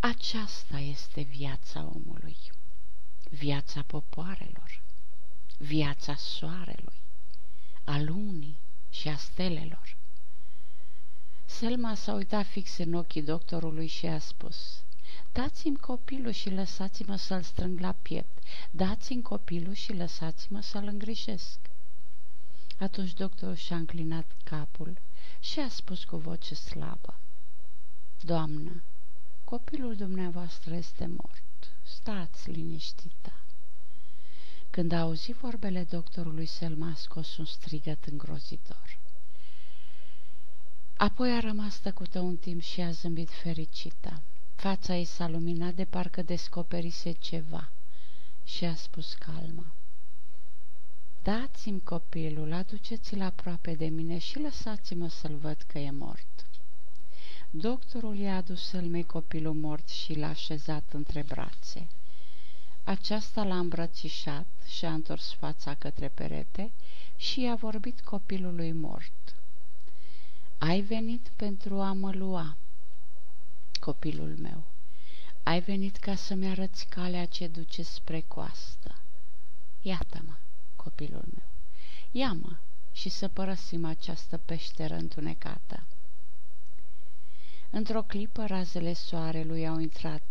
Aceasta este viața omului, viața popoarelor, viața soarelui, a lunii și a stelelor. Selma s-a uitat fix în ochii doctorului și a spus, Dați-mi copilul și lăsați-mă să-l strâng la piept. Dați-mi copilul și lăsați-mă să-l îngrijesc. Atunci doctorul și-a înclinat capul și a spus cu voce slabă, Doamnă, copilul dumneavoastră este mort, stați liniștită. Când a auzit vorbele doctorului, Selma a scos un strigăt îngrozitor. Apoi a rămas tăcută un timp și a zâmbit fericită. Fața ei s-a luminat de parcă descoperise ceva și a spus calmă. Dați-mi copilul, aduceți-l aproape de mine și lăsați-mă să-l văd că e mort. Doctorul i-a adus sălmei copilul mort și l-a așezat între brațe. Aceasta l-a îmbrățișat și a întors fața către perete și i-a vorbit copilului mort. Ai venit pentru a mă lua, copilul meu. Ai venit ca să-mi arăți calea ce duce spre coastă. Iată-mă, copilul meu, ia-mă și să părăsim această peșteră întunecată. Într-o clipă razele soarelui au intrat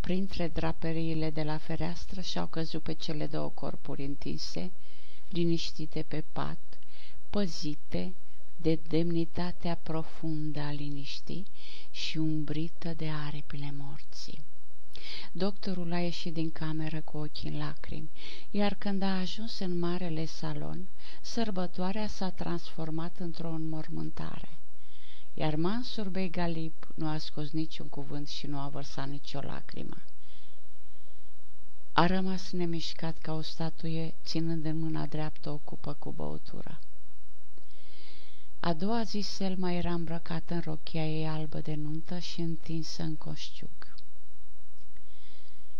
printre draperiile de la fereastră și au căzut pe cele două corpuri întinse, liniștite pe pat, păzite de demnitatea profundă a liniștii și umbrită de aripile morții. Doctorul a ieșit din cameră cu ochii în lacrimi, iar când a ajuns în marele salon, sărbătoarea s-a transformat într-o înmormântare. Iar Mansur Bey Galip nu a scos niciun cuvânt și nu a vărsat nicio lacrimă. A rămas nemișcat ca o statuie, ținând în mâna dreaptă o cupă cu băutură. A doua zi Selma era îmbrăcată în rochia ei albă de nuntă și întinsă în coșciuc.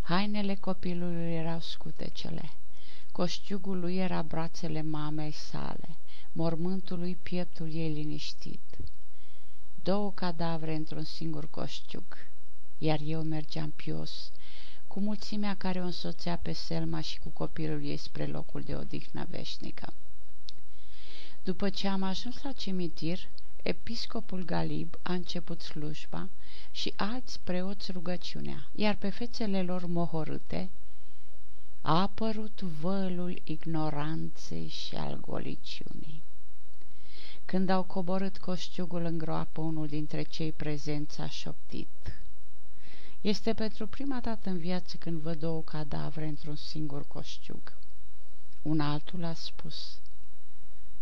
Hainele copilului erau scutecele, coșciugul lui era brațele mamei sale, mormântul lui pieptul ei liniștit. Două cadavre într-un singur coșciuc, iar eu mergeam pios, cu mulțimea care o însoțea pe Selma și cu copilul ei spre locul de odihnă veșnică. După ce am ajuns la cimitir, episcopul Galib a început slujba și alți preoți rugăciunea, iar pe fețele lor mohorâte a apărut vălul ignoranței și al goliciunii. Când au coborât coșciugul în groapă, unul dintre cei prezenți a șoptit. Este pentru prima dată în viață când văd două cadavre într-un singur coșciug. Un altul a spus,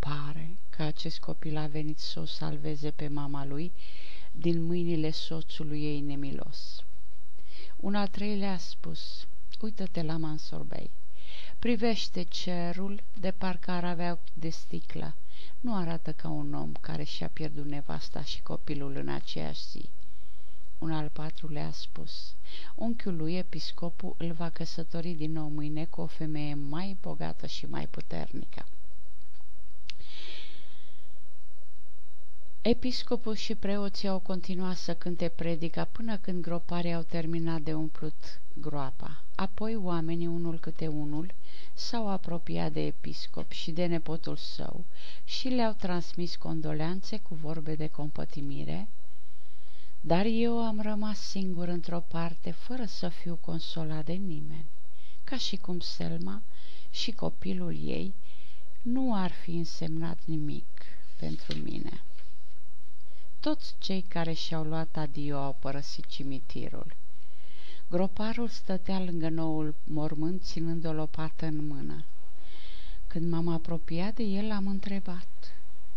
Pare că acest copil a venit să o salveze pe mama lui din mâinile soțului ei nemilos. Un al treilea a spus, uită-te la Mansorbei. Privește cerul de parcă ar avea ochi de sticlă. Nu arată ca un om care și-a pierdut nevasta și copilul în aceeași zi. Un al patrulea a spus, unchiul lui, episcopul, îl va căsători din nou mâine cu o femeie mai bogată și mai puternică. Episcopul și preoții au continuat să cânte predica până când groparii au terminat de umplut groapa. Apoi oamenii, unul câte unul, s-au apropiat de episcop și de nepotul său și le-au transmis condoleanțe cu vorbe de compătimire, dar eu am rămas singur într-o parte fără să fiu consolat de nimeni, ca și cum Selma și copilul ei nu ar fi însemnat nimic pentru mine. Toți cei care și-au luat adio au părăsit cimitirul. Groparul stătea lângă noul mormânt, ținând o lopată în mână. Când m-am apropiat de el, am întrebat,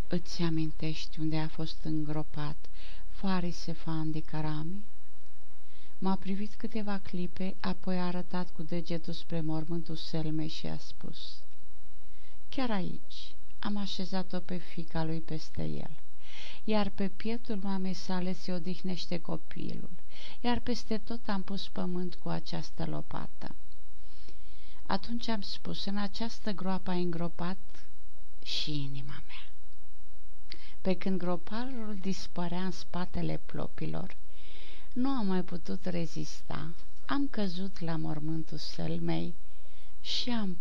Îți amintești unde a fost îngropat Farise Fandi Karami? M-a privit câteva clipe, apoi a arătat cu degetul spre mormântul Selmei și a spus, Chiar aici am așezat-o pe fica lui peste el iar pe pietul mamei sale se odihnește copilul, iar peste tot am pus pământ cu această lopată. Atunci am spus, în această groapă a îngropat și inima mea. Pe când groparul dispărea în spatele plopilor, nu am mai putut rezista, am căzut la mormântul sălmei și am